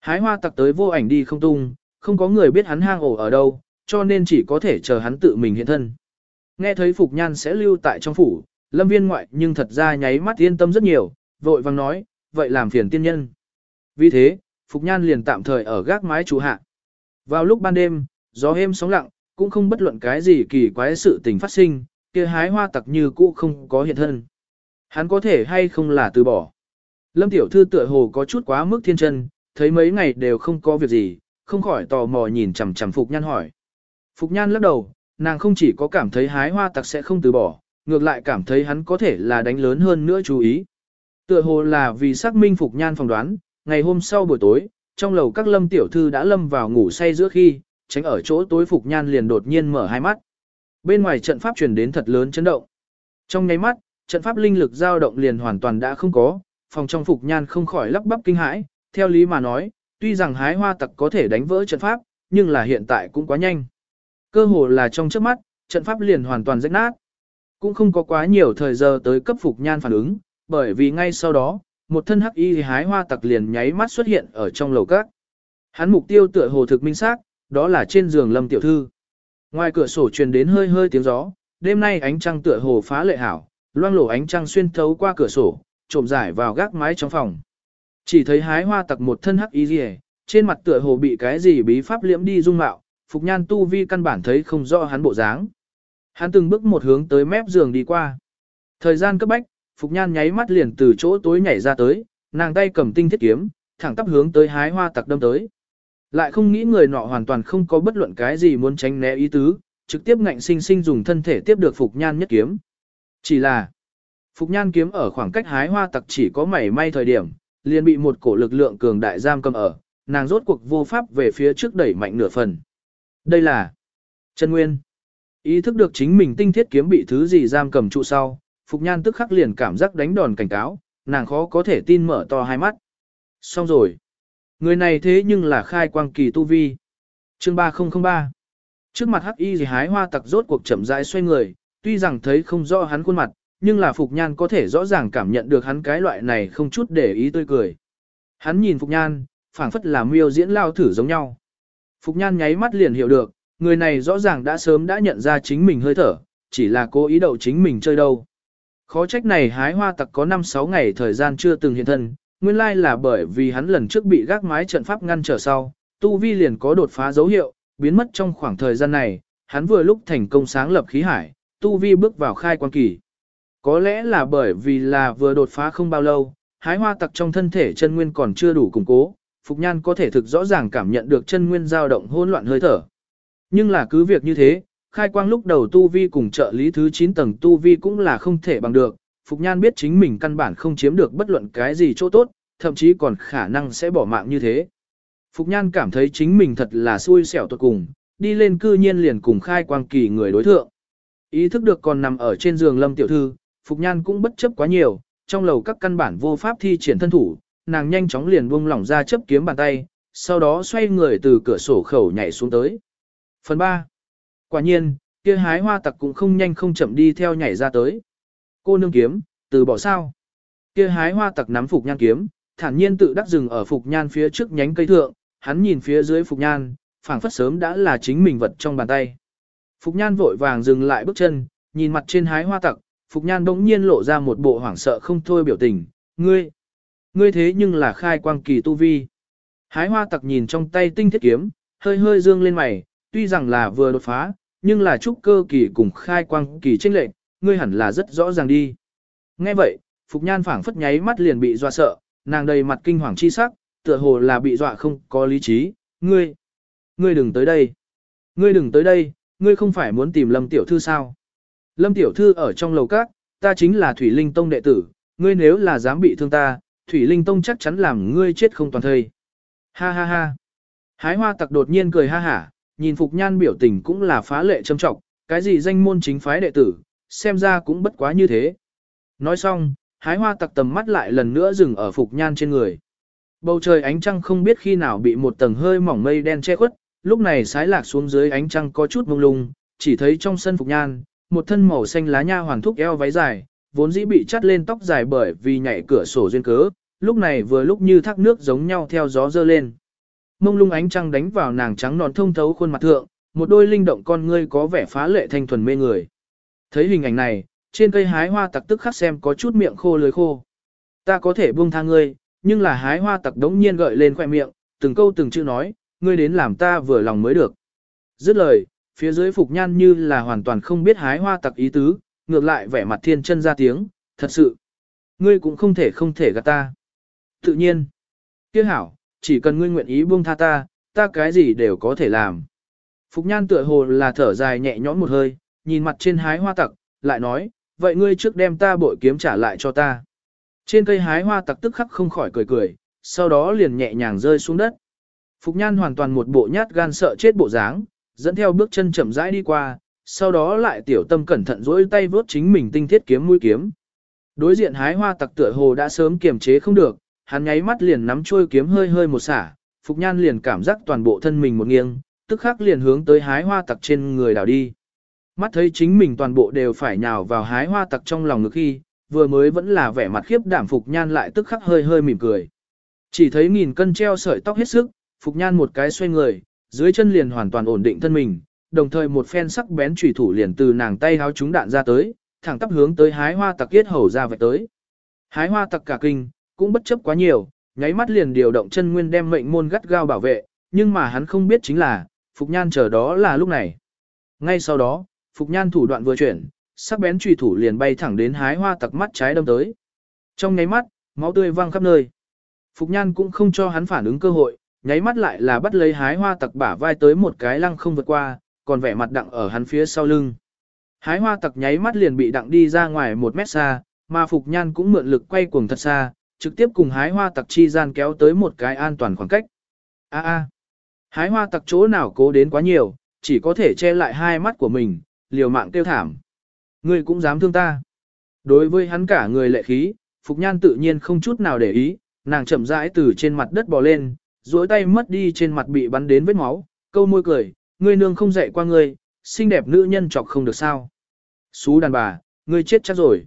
S1: Hái hoa tặc tới vô ảnh đi không tung, không có người biết hắn hang ổ ở đâu, cho nên chỉ có thể chờ hắn tự mình hiện thân. Nghe thấy Phục Nhan sẽ lưu tại trong phủ, Lâm Viên ngoại nhưng thật ra nháy mắt yên tâm rất nhiều, vội vàng nói, vậy làm phiền tiên nhân. Vì thế, Phục Nhan liền tạm thời ở gác mái chủ hạ. Vào lúc ban đêm, gió êm sóng lặng, cũng không bất luận cái gì kỳ quái sự tình phát sinh, kia hái hoa tặc như cũ không có hiện thân. Hắn có thể hay không là từ bỏ. Lâm tiểu thư tựa hồ có chút quá mức thiên chân, thấy mấy ngày đều không có việc gì, không khỏi tò mò nhìn chằm chằm Phục Nhan hỏi. Phục Nhan lắc đầu, nàng không chỉ có cảm thấy hái hoa tặc sẽ không từ bỏ, ngược lại cảm thấy hắn có thể là đánh lớn hơn nữa chú ý. Tựa hồ là vì xác minh Phục Nhan phỏng đoán, ngày hôm sau buổi tối, trong lầu các lâm tiểu thư đã lâm vào ngủ say giữa khi, tránh ở chỗ tối Phục Nhan liền đột nhiên mở hai mắt. Bên ngoài trận pháp truyền đến thật lớn chấn động. Trong nháy mắt, trận pháp linh lực dao động liền hoàn toàn đã không có, phòng trong Phục Nhan không khỏi lắp bắp kinh hãi, theo lý mà nói, tuy rằng hái hoa tặc có thể đánh vỡ trận pháp, nhưng là hiện tại cũng quá nhanh. Cơ hồ là trong trước mắt, trận pháp liền hoàn toàn rách nát. Cũng không có quá nhiều thời giờ tới cấp Phục Nhan phản ứng, bởi vì ngay sau đó, một thân hắc y hái hoa tặc liền nháy mắt xuất hiện ở trong lầu các. Hắn mục tiêu tựa hồ thực minh xác, đó là trên giường Lâm tiểu thư. Ngoài cửa sổ truyền đến hơi hơi tiếng gió, đêm nay ánh trăng tựa hồ phá lệ hảo, loang lổ ánh trăng xuyên thấu qua cửa sổ, trộm rải vào gác mái trong phòng. Chỉ thấy hái hoa tặc một thân hắc y rìa, trên mặt tựa hồ bị cái gì bí pháp liễm đi dung mạo, Phục Nhan tu vi căn bản thấy không rõ hắn bộ dáng. Hắn từng bước một hướng tới mép giường đi qua. Thời gian cấp bách, Phục Nhan nháy mắt liền từ chỗ tối nhảy ra tới, nàng tay cầm tinh thiết kiếm, thẳng tắp hướng tới hái hoa tặc đâm tới. Lại không nghĩ người nọ hoàn toàn không có bất luận cái gì muốn tránh né ý tứ, trực tiếp ngạnh sinh sinh dùng thân thể tiếp được Phục Nhan nhất kiếm. Chỉ là, Phục Nhan kiếm ở khoảng cách hái hoa tặc chỉ có mảy may thời điểm, liền bị một cổ lực lượng cường đại giam cầm ở, nàng rốt cuộc vô pháp về phía trước đẩy mạnh nửa phần. Đây là chân nguyên. Ý thức được chính mình tinh thiết kiếm bị thứ gì giam cầm trụ sau, Phục Nhan tức khắc liền cảm giác đánh đòn cảnh cáo, nàng khó có thể tin mở to hai mắt. Xong rồi. Người này thế nhưng là khai quang kỳ tu vi. chương 3003. Trước mặt hắc y gì hái hoa tặc rốt cuộc chậm rãi xoay người, tuy rằng thấy không rõ hắn khuôn mặt, nhưng là Phục Nhan có thể rõ ràng cảm nhận được hắn cái loại này không chút để ý tươi cười. Hắn nhìn Phục Nhan, phảng phất là miêu diễn lao thử giống nhau. Phục Nhan nháy mắt liền hiểu được, người này rõ ràng đã sớm đã nhận ra chính mình hơi thở, chỉ là cố ý đậu chính mình chơi đâu. Khó trách này hái hoa tặc có 5-6 ngày thời gian chưa từng hiện thân, nguyên lai là bởi vì hắn lần trước bị gác mái trận pháp ngăn trở sau, tu vi liền có đột phá dấu hiệu, biến mất trong khoảng thời gian này, hắn vừa lúc thành công sáng lập khí hải, tu vi bước vào khai quan kỳ. Có lẽ là bởi vì là vừa đột phá không bao lâu, hái hoa tặc trong thân thể chân nguyên còn chưa đủ củng cố, Phục Nhan có thể thực rõ ràng cảm nhận được chân nguyên dao động hỗn loạn hơi thở. Nhưng là cứ việc như thế, khai quang lúc đầu tu vi cùng trợ lý thứ 9 tầng tu vi cũng là không thể bằng được, Phục Nhan biết chính mình căn bản không chiếm được bất luận cái gì chỗ tốt, thậm chí còn khả năng sẽ bỏ mạng như thế. Phục Nhan cảm thấy chính mình thật là xui xẻo tuột cùng, đi lên cư nhiên liền cùng khai quang kỳ người đối thượng. Ý thức được còn nằm ở trên giường lâm tiểu thư, Phục Nhan cũng bất chấp quá nhiều, trong lầu các căn bản vô pháp thi triển thân thủ, nàng nhanh chóng liền buông lỏng ra chấp kiếm bàn tay, sau đó xoay người từ cửa sổ khẩu nhảy xuống tới. Phần 3. Quả nhiên, kia hái hoa tặc cũng không nhanh không chậm đi theo nhảy ra tới. Cô nương kiếm, từ bỏ sao. Kia hái hoa tặc nắm Phục Nhan kiếm, thản nhiên tự đắc dừng ở Phục Nhan phía trước nhánh cây thượng, hắn nhìn phía dưới Phục Nhan, phảng phất sớm đã là chính mình vật trong bàn tay. Phục Nhan vội vàng dừng lại bước chân, nhìn mặt trên hái hoa tặc, Phục Nhan bỗng nhiên lộ ra một bộ hoảng sợ không thôi biểu tình, ngươi, ngươi thế nhưng là khai quang kỳ tu vi. Hái hoa tặc nhìn trong tay tinh thiết kiếm, hơi hơi dương lên mày, tuy rằng là vừa đột phá, nhưng là trúc cơ kỳ cùng khai quang kỳ tranh lệnh, ngươi hẳn là rất rõ ràng đi. Nghe vậy, Phục Nhan phảng phất nháy mắt liền bị dọa sợ, nàng đầy mặt kinh hoàng chi sắc, tựa hồ là bị dọa không có lý trí, ngươi, ngươi đừng tới đây, ngươi đừng tới đây, ngươi không phải muốn tìm Lâm Tiểu Thư sao? Lâm Tiểu Thư ở trong lầu các, ta chính là Thủy Linh Tông đệ tử, ngươi nếu là dám bị thương ta, Thủy Linh Tông chắc chắn làm ngươi chết không toàn thây. Ha ha ha. Hái hoa tặc đột nhiên cười ha hả, nhìn Phục Nhan biểu tình cũng là phá lệ châm trọng, cái gì danh môn chính phái đệ tử, xem ra cũng bất quá như thế. Nói xong, hái hoa tặc tầm mắt lại lần nữa dừng ở Phục Nhan trên người. Bầu trời ánh trăng không biết khi nào bị một tầng hơi mỏng mây đen che khuất, lúc này sái lạc xuống dưới ánh trăng có chút mông lung, chỉ thấy trong sân Phục Nhan, một thân màu xanh lá nha hoàng thúc eo váy dài, vốn dĩ bị chắt lên tóc dài bởi vì nhảy cửa sổ duyên cớ, lúc này vừa lúc như thác nước giống nhau theo gió dơ lên. Mông lung ánh trăng đánh vào nàng trắng non thông thấu khuôn mặt thượng, một đôi linh động con ngươi có vẻ phá lệ thanh thuần mê người. Thấy hình ảnh này, trên cây hái hoa tặc tức khắc xem có chút miệng khô lưới khô. Ta có thể buông tha ngươi, nhưng là hái hoa tặc đống nhiên gợi lên khoẻ miệng, từng câu từng chữ nói, ngươi đến làm ta vừa lòng mới được. Dứt lời, phía dưới phục nhan như là hoàn toàn không biết hái hoa tặc ý tứ, ngược lại vẻ mặt thiên chân ra tiếng, thật sự. Ngươi cũng không thể không thể gạt ta. Tự nhiên. Tiếc hảo, chỉ cần ngươi nguyện ý buông tha ta, ta cái gì đều có thể làm. Phục nhan tựa hồ là thở dài nhẹ nhõm một hơi, nhìn mặt trên hái hoa tặc, lại nói, vậy ngươi trước đem ta bội kiếm trả lại cho ta. Trên cây hái hoa tặc tức khắc không khỏi cười cười, sau đó liền nhẹ nhàng rơi xuống đất. Phục nhan hoàn toàn một bộ nhát gan sợ chết bộ dáng, dẫn theo bước chân chậm rãi đi qua, sau đó lại tiểu tâm cẩn thận rỗi tay vớt chính mình tinh thiết kiếm mũi kiếm. Đối diện hái hoa tặc tựa hồ đã sớm kiềm chế không được, hắn nháy mắt liền nắm trôi kiếm hơi hơi một xả, Phục Nhan liền cảm giác toàn bộ thân mình một nghiêng, tức khắc liền hướng tới hái hoa tặc trên người đảo đi. Mắt thấy chính mình toàn bộ đều phải nhào vào hái hoa tặc trong lòng ngực khi, vừa mới vẫn là vẻ mặt khiếp đảm Phục Nhan lại tức khắc hơi hơi mỉm cười. Chỉ thấy nghìn cân treo sợi tóc hết sức, Phục Nhan một cái xoay người, dưới chân liền hoàn toàn ổn định thân mình, đồng thời một phen sắc bén chủy thủ liền từ nàng tay háo trúng đạn ra tới, thẳng tắp hướng tới hái hoa tặc kiết hầu ra vạch tới. Hái hoa tặc cả kinh, cũng bất chấp quá nhiều, nháy mắt liền điều động chân nguyên đem mệnh môn gắt gao bảo vệ, nhưng mà hắn không biết chính là, Phục Nhan chờ đó là lúc này. Ngay sau đó, Phục Nhan thủ đoạn vừa chuyển, sắc bén chủy thủ liền bay thẳng đến hái hoa tặc mắt trái đâm tới. Trong nháy mắt, máu tươi văng khắp nơi. Phục Nhan cũng không cho hắn phản ứng cơ hội, nháy mắt lại là bắt lấy hái hoa tặc bả vai tới một cái lăng không vượt qua, còn vẻ mặt đặng ở hắn phía sau lưng. Hái hoa tặc nháy mắt liền bị đặng đi ra ngoài một mét xa, mà Phục Nhan cũng mượn lực quay cuồng thật xa, trực tiếp cùng hái hoa tặc chi gian kéo tới một cái an toàn khoảng cách. A a, hái hoa tặc chỗ nào cố đến quá nhiều, chỉ có thể che lại hai mắt của mình, liều mạng kêu thảm. Ngươi cũng dám thương ta. Đối với hắn cả người lệ khí, Phục Nhan tự nhiên không chút nào để ý, nàng chậm rãi từ trên mặt đất bò lên, duỗi tay mất đi trên mặt bị bắn đến vết máu, câu môi cười, ngươi nương không dạy qua ngươi, xinh đẹp nữ nhân chọc không được sao. Xú đàn bà, ngươi chết chắc rồi.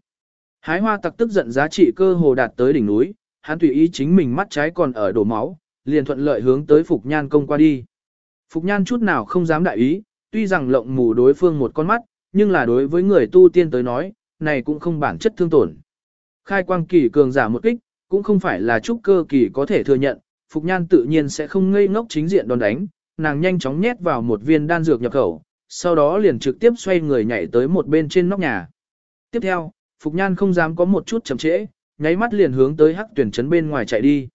S1: Hái hoa tặc tức giận giá trị cơ hồ đạt tới đỉnh núi, hắn tùy ý chính mình mắt trái còn ở đổ máu, liền thuận lợi hướng tới Phục Nhan công qua đi. Phục Nhan chút nào không dám đại ý, tuy rằng lộng mù đối phương một con mắt, nhưng là đối với người tu tiên tới nói, này cũng không bản chất thương tổn. Khai quang kỳ cường giả một kích, cũng không phải là trúc cơ kỳ có thể thừa nhận, Phục Nhan tự nhiên sẽ không ngây ngốc chính diện đòn đánh, nàng nhanh chóng nhét vào một viên đan dược nhập khẩu, sau đó liền trực tiếp xoay người nhảy tới một bên trên nóc nhà. Tiếp theo, Phục Nhan không dám có một chút chậm trễ, nháy mắt liền hướng tới hắc tuyển trấn bên ngoài chạy đi.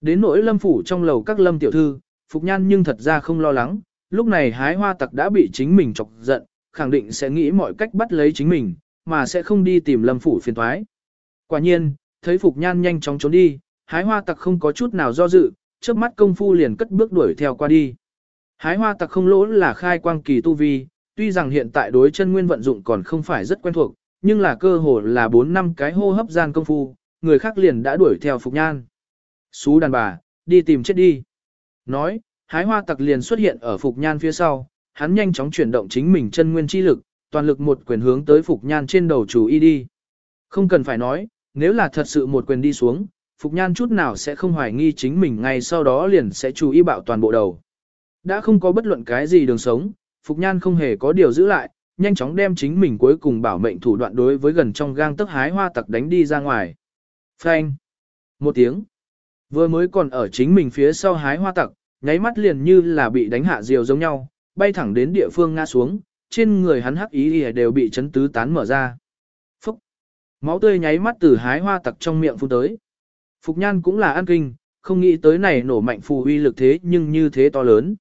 S1: Đến nỗi lâm phủ trong lầu các lâm tiểu thư, Phục Nhan nhưng thật ra không lo lắng, lúc này hái hoa tặc đã bị chính mình chọc giận, khẳng định sẽ nghĩ mọi cách bắt lấy chính mình, mà sẽ không đi tìm lâm phủ phiền thoái. Quả nhiên, thấy Phục Nhan nhanh chóng trốn đi, hái hoa tặc không có chút nào do dự, trước mắt công phu liền cất bước đuổi theo qua đi. Hái hoa tặc không lỗ là khai quang kỳ tu vi, tuy rằng hiện tại đối chân nguyên vận dụng còn không phải rất quen thuộc, nhưng là cơ hồ là 4 năm cái hô hấp gian công phu, người khác liền đã đuổi theo Phục Nhan. Xú đàn bà, đi tìm chết đi. Nói, hái hoa tặc liền xuất hiện ở Phục Nhan phía sau, hắn nhanh chóng chuyển động chính mình chân nguyên chi lực, toàn lực một quyền hướng tới Phục Nhan trên đầu chủ y đi. Không cần phải nói, nếu là thật sự một quyền đi xuống, Phục Nhan chút nào sẽ không hoài nghi chính mình ngay sau đó liền sẽ chú ý bạo toàn bộ đầu. Đã không có bất luận cái gì đường sống, Phục Nhan không hề có điều giữ lại, nhanh chóng đem chính mình cuối cùng bảo mệnh thủ đoạn đối với gần trong gang tức hái hoa tặc đánh đi ra ngoài. Phanh! Một tiếng. Vừa mới còn ở chính mình phía sau hái hoa tặc, nháy mắt liền như là bị đánh hạ diều giống nhau, bay thẳng đến địa phương ngã xuống, trên người hắn hắc ý đều bị chấn tứ tán mở ra. Phúc! Máu tươi nháy mắt từ hái hoa tặc trong miệng phun tới. Phục nhan cũng là ăn kinh, không nghĩ tới này nổ mạnh phù uy lực thế nhưng như thế to lớn.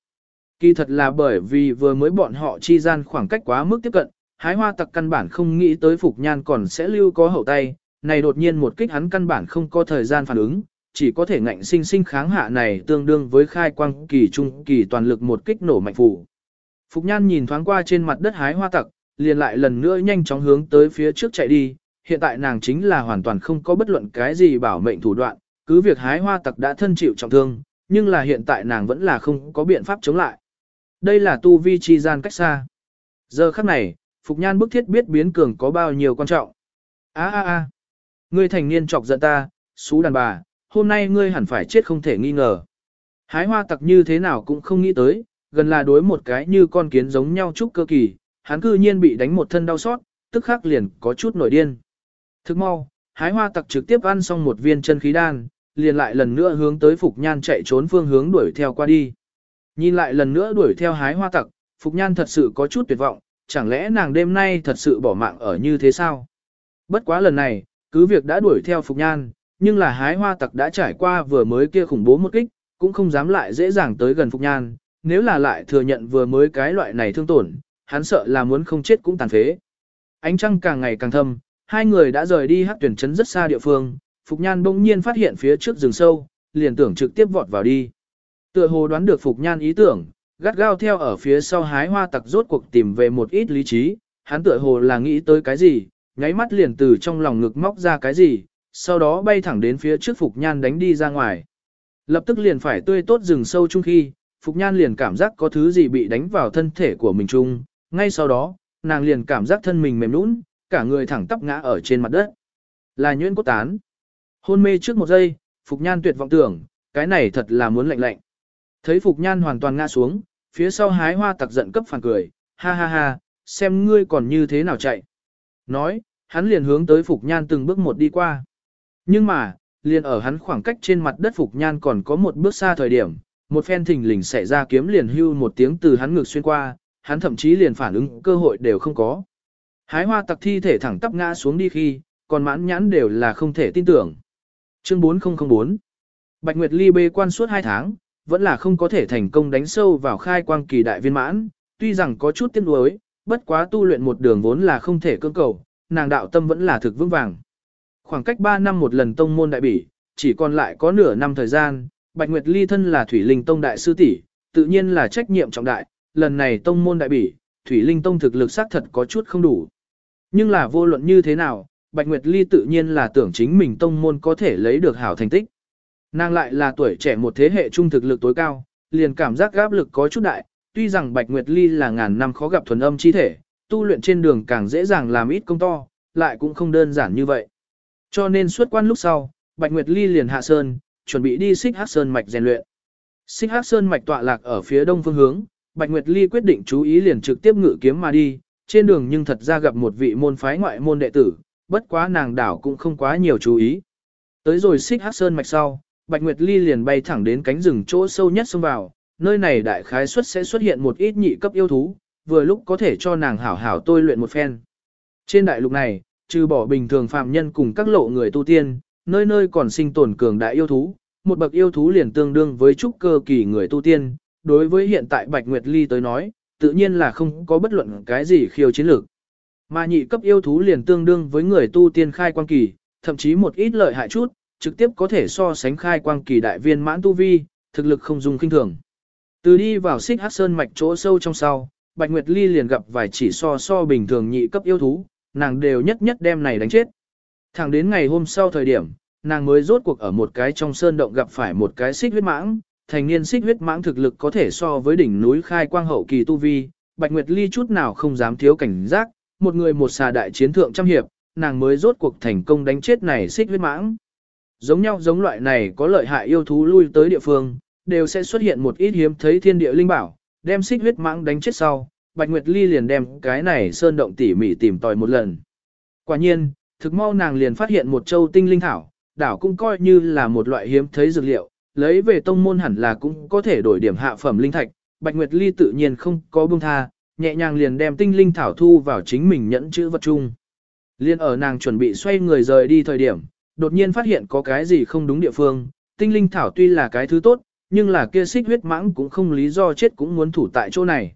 S1: Kỳ thật là bởi vì vừa mới bọn họ chi gian khoảng cách quá mức tiếp cận, hái hoa tặc căn bản không nghĩ tới Phục Nhan còn sẽ lưu có hậu tay, này đột nhiên một kích hắn căn bản không có thời gian phản ứng, chỉ có thể ngạnh sinh sinh kháng hạ này tương đương với khai quang kỳ trung kỳ toàn lực một kích nổ mạnh phủ. Phục Nhan nhìn thoáng qua trên mặt đất hái hoa tặc, liền lại lần nữa nhanh chóng hướng tới phía trước chạy đi, hiện tại nàng chính là hoàn toàn không có bất luận cái gì bảo mệnh thủ đoạn, cứ việc hái hoa tặc đã thân chịu trọng thương, nhưng là hiện tại nàng vẫn là không có biện pháp chống lại. Đây là tu vi chi gian cách xa. Giờ khắc này, Phục Nhan bức thiết biết biến cường có bao nhiêu quan trọng. a a a, ngươi thành niên chọc giận ta, xú đàn bà, hôm nay ngươi hẳn phải chết không thể nghi ngờ. Hái hoa tặc như thế nào cũng không nghĩ tới, gần là đối một cái như con kiến giống nhau chút cơ kỳ, hắn cư nhiên bị đánh một thân đau xót, tức khắc liền có chút nổi điên. Thức mau, hái hoa tặc trực tiếp ăn xong một viên chân khí đan, liền lại lần nữa hướng tới Phục Nhan chạy trốn phương hướng đuổi theo qua đi. Nhìn lại lần nữa đuổi theo hái hoa tặc, Phục Nhan thật sự có chút tuyệt vọng, chẳng lẽ nàng đêm nay thật sự bỏ mạng ở như thế sao? Bất quá lần này, cứ việc đã đuổi theo Phục Nhan, nhưng là hái hoa tặc đã trải qua vừa mới kia khủng bố một kích, cũng không dám lại dễ dàng tới gần Phục Nhan, nếu là lại thừa nhận vừa mới cái loại này thương tổn, hắn sợ là muốn không chết cũng tàn phế. Ánh trăng càng ngày càng thâm, hai người đã rời đi hát tuyển trấn rất xa địa phương, Phục Nhan bỗng nhiên phát hiện phía trước rừng sâu, liền tưởng trực tiếp vọt vào đi. Tựa hồ đoán được Phục Nhan ý tưởng, gắt gao theo ở phía sau hái hoa tặc rốt cuộc tìm về một ít lý trí, hắn tựa hồ là nghĩ tới cái gì, nháy mắt liền từ trong lòng ngực móc ra cái gì, sau đó bay thẳng đến phía trước Phục Nhan đánh đi ra ngoài. Lập tức liền phải tươi tốt rừng sâu chung khi, Phục Nhan liền cảm giác có thứ gì bị đánh vào thân thể của mình chung, ngay sau đó, nàng liền cảm giác thân mình mềm nũng, cả người thẳng tắp ngã ở trên mặt đất. Là nhuyễn cốt tán. Hôn mê trước một giây, Phục Nhan tuyệt vọng tưởng, cái này thật là muốn lạnh lạnh. Thấy Phục Nhan hoàn toàn ngã xuống, phía sau hái hoa tặc giận cấp phản cười, ha ha ha, xem ngươi còn như thế nào chạy. Nói, hắn liền hướng tới Phục Nhan từng bước một đi qua. Nhưng mà, liền ở hắn khoảng cách trên mặt đất Phục Nhan còn có một bước xa thời điểm, một phen thình lình xảy ra kiếm liền hưu một tiếng từ hắn ngực xuyên qua, hắn thậm chí liền phản ứng cơ hội đều không có. Hái hoa tặc thi thể thẳng tắp ngã xuống đi khi, còn mãn nhãn đều là không thể tin tưởng. Chương 4004 Bạch Nguyệt Ly bê quan suốt 2 tháng, vẫn là không có thể thành công đánh sâu vào khai quang kỳ đại viên mãn, tuy rằng có chút tiếc nuối, bất quá tu luyện một đường vốn là không thể cưỡng cầu, nàng đạo tâm vẫn là thực vững vàng. Khoảng cách 3 năm một lần tông môn đại bỉ, chỉ còn lại có nửa năm thời gian, Bạch Nguyệt Ly thân là Thủy Linh Tông đại sư tỷ, tự nhiên là trách nhiệm trọng đại, lần này tông môn đại bỉ, Thủy Linh Tông thực lực xác thật có chút không đủ. Nhưng là vô luận như thế nào, Bạch Nguyệt Ly tự nhiên là tưởng chính mình tông môn có thể lấy được hảo thành tích. Nàng lại là tuổi trẻ một thế hệ trung thực lực tối cao, liền cảm giác gáp lực có chút đại, tuy rằng Bạch Nguyệt Ly là ngàn năm khó gặp thuần âm chi thể, tu luyện trên đường càng dễ dàng làm ít công to, lại cũng không đơn giản như vậy. Cho nên suốt quan lúc sau, Bạch Nguyệt Ly liền hạ sơn, chuẩn bị đi xích hát sơn mạch rèn luyện. Xích hát sơn mạch tọa lạc ở phía đông phương hướng, Bạch Nguyệt Ly quyết định chú ý liền trực tiếp ngự kiếm mà đi, trên đường nhưng thật ra gặp một vị môn phái ngoại môn đệ tử, bất quá nàng đảo cũng không quá nhiều chú ý. Tới rồi xích hát sơn mạch sau, Bạch Nguyệt Ly liền bay thẳng đến cánh rừng chỗ sâu nhất xông vào, nơi này đại khái suất sẽ xuất hiện một ít nhị cấp yêu thú, vừa lúc có thể cho nàng hảo hảo tôi luyện một phen. Trên đại lục này, trừ bỏ bình thường phạm nhân cùng các lộ người tu tiên, nơi nơi còn sinh tồn cường đại yêu thú, một bậc yêu thú liền tương đương với trúc cơ kỳ người tu tiên, đối với hiện tại Bạch Nguyệt Ly tới nói, tự nhiên là không có bất luận cái gì khiêu chiến lược. Mà nhị cấp yêu thú liền tương đương với người tu tiên khai quan kỳ, thậm chí một ít lợi hại chút, trực tiếp có thể so sánh khai quang kỳ đại viên mãn tu vi, thực lực không dùng kinh thường. Từ đi vào xích hát sơn mạch chỗ sâu trong sau, Bạch Nguyệt Ly liền gặp vài chỉ so so bình thường nhị cấp yêu thú, nàng đều nhất nhất đem này đánh chết. Thẳng đến ngày hôm sau thời điểm, nàng mới rốt cuộc ở một cái trong sơn động gặp phải một cái xích huyết mãng, thành niên xích huyết mãng thực lực có thể so với đỉnh núi khai quang hậu kỳ tu vi, Bạch Nguyệt Ly chút nào không dám thiếu cảnh giác, một người một xà đại chiến thượng trăm hiệp, nàng mới rốt cuộc thành công đánh chết này xích huyết mãng. Giống nhau giống loại này có lợi hại yêu thú lui tới địa phương, đều sẽ xuất hiện một ít hiếm thấy thiên địa linh bảo, đem xích huyết mãng đánh chết sau, Bạch Nguyệt Ly liền đem cái này sơn động tỉ mỉ tìm tòi một lần. Quả nhiên, thực mau nàng liền phát hiện một châu tinh linh thảo, đảo cũng coi như là một loại hiếm thấy dược liệu, lấy về tông môn hẳn là cũng có thể đổi điểm hạ phẩm linh thạch, Bạch Nguyệt Ly tự nhiên không có buông tha, nhẹ nhàng liền đem tinh linh thảo thu vào chính mình nhẫn chữ vật chung. Liên ở nàng chuẩn bị xoay người rời đi thời điểm, đột nhiên phát hiện có cái gì không đúng địa phương, tinh linh thảo tuy là cái thứ tốt, nhưng là kia xích huyết mãng cũng không lý do chết cũng muốn thủ tại chỗ này.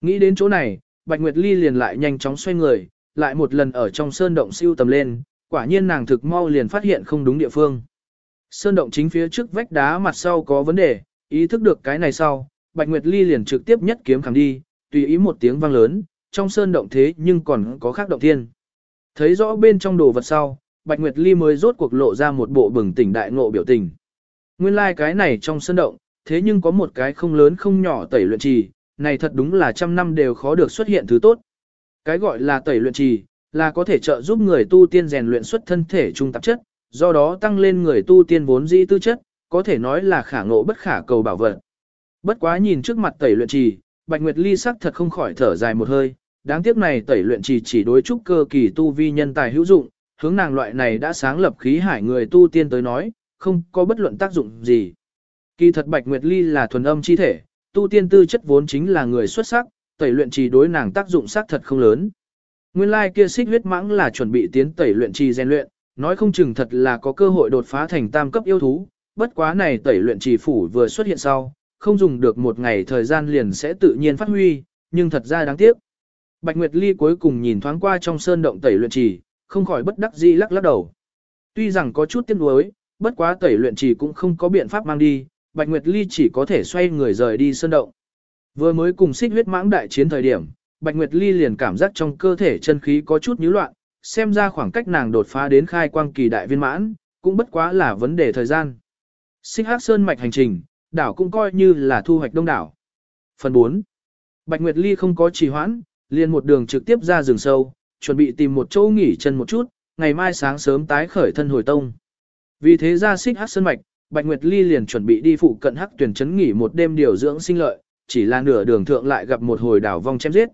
S1: Nghĩ đến chỗ này, Bạch Nguyệt Ly liền lại nhanh chóng xoay người, lại một lần ở trong sơn động siêu tầm lên, quả nhiên nàng thực mau liền phát hiện không đúng địa phương. Sơn động chính phía trước vách đá mặt sau có vấn đề, ý thức được cái này sau, Bạch Nguyệt Ly liền trực tiếp nhất kiếm khẳng đi, tùy ý một tiếng vang lớn, trong sơn động thế nhưng còn có khác động thiên. Thấy rõ bên trong đồ vật sau, Bạch Nguyệt Ly mới rốt cuộc lộ ra một bộ bừng tỉnh đại ngộ biểu tình. Nguyên lai like cái này trong sân động, thế nhưng có một cái không lớn không nhỏ tẩy luyện trì, này thật đúng là trăm năm đều khó được xuất hiện thứ tốt. Cái gọi là tẩy luyện trì, là có thể trợ giúp người tu tiên rèn luyện xuất thân thể trung tạp chất, do đó tăng lên người tu tiên vốn dĩ tư chất, có thể nói là khả ngộ bất khả cầu bảo vật. Bất quá nhìn trước mặt tẩy luyện trì, Bạch Nguyệt Ly sắc thật không khỏi thở dài một hơi, đáng tiếc này tẩy luyện trì chỉ đối trúc cơ kỳ tu vi nhân tài hữu dụng, hướng nàng loại này đã sáng lập khí hải người tu tiên tới nói, không có bất luận tác dụng gì. Kỳ thật Bạch Nguyệt Ly là thuần âm chi thể, tu tiên tư chất vốn chính là người xuất sắc, tẩy luyện trì đối nàng tác dụng xác thật không lớn. Nguyên lai kia xích huyết mãng là chuẩn bị tiến tẩy luyện trì rèn luyện, nói không chừng thật là có cơ hội đột phá thành tam cấp yêu thú, bất quá này tẩy luyện trì phủ vừa xuất hiện sau, không dùng được một ngày thời gian liền sẽ tự nhiên phát huy, nhưng thật ra đáng tiếc. Bạch Nguyệt Ly cuối cùng nhìn thoáng qua trong sơn động tẩy luyện trì, không khỏi bất đắc dĩ lắc lắc đầu. Tuy rằng có chút tiếc nuối, bất quá tẩy luyện chỉ cũng không có biện pháp mang đi, Bạch Nguyệt Ly chỉ có thể xoay người rời đi sơn động. Vừa mới cùng xích huyết mãng đại chiến thời điểm, Bạch Nguyệt Ly liền cảm giác trong cơ thể chân khí có chút nhíu loạn, xem ra khoảng cách nàng đột phá đến khai quang kỳ đại viên mãn, cũng bất quá là vấn đề thời gian. Xích Hắc Sơn mạch hành trình, đảo cũng coi như là thu hoạch đông đảo. Phần 4. Bạch Nguyệt Ly không có trì hoãn, liền một đường trực tiếp ra rừng sâu, chuẩn bị tìm một chỗ nghỉ chân một chút, ngày mai sáng sớm tái khởi thân hồi tông. Vì thế ra xích hắc sơn mạch, Bạch Nguyệt Ly liền chuẩn bị đi phụ cận hắc tuyển chấn nghỉ một đêm điều dưỡng sinh lợi, chỉ là nửa đường thượng lại gặp một hồi đảo vong chém giết.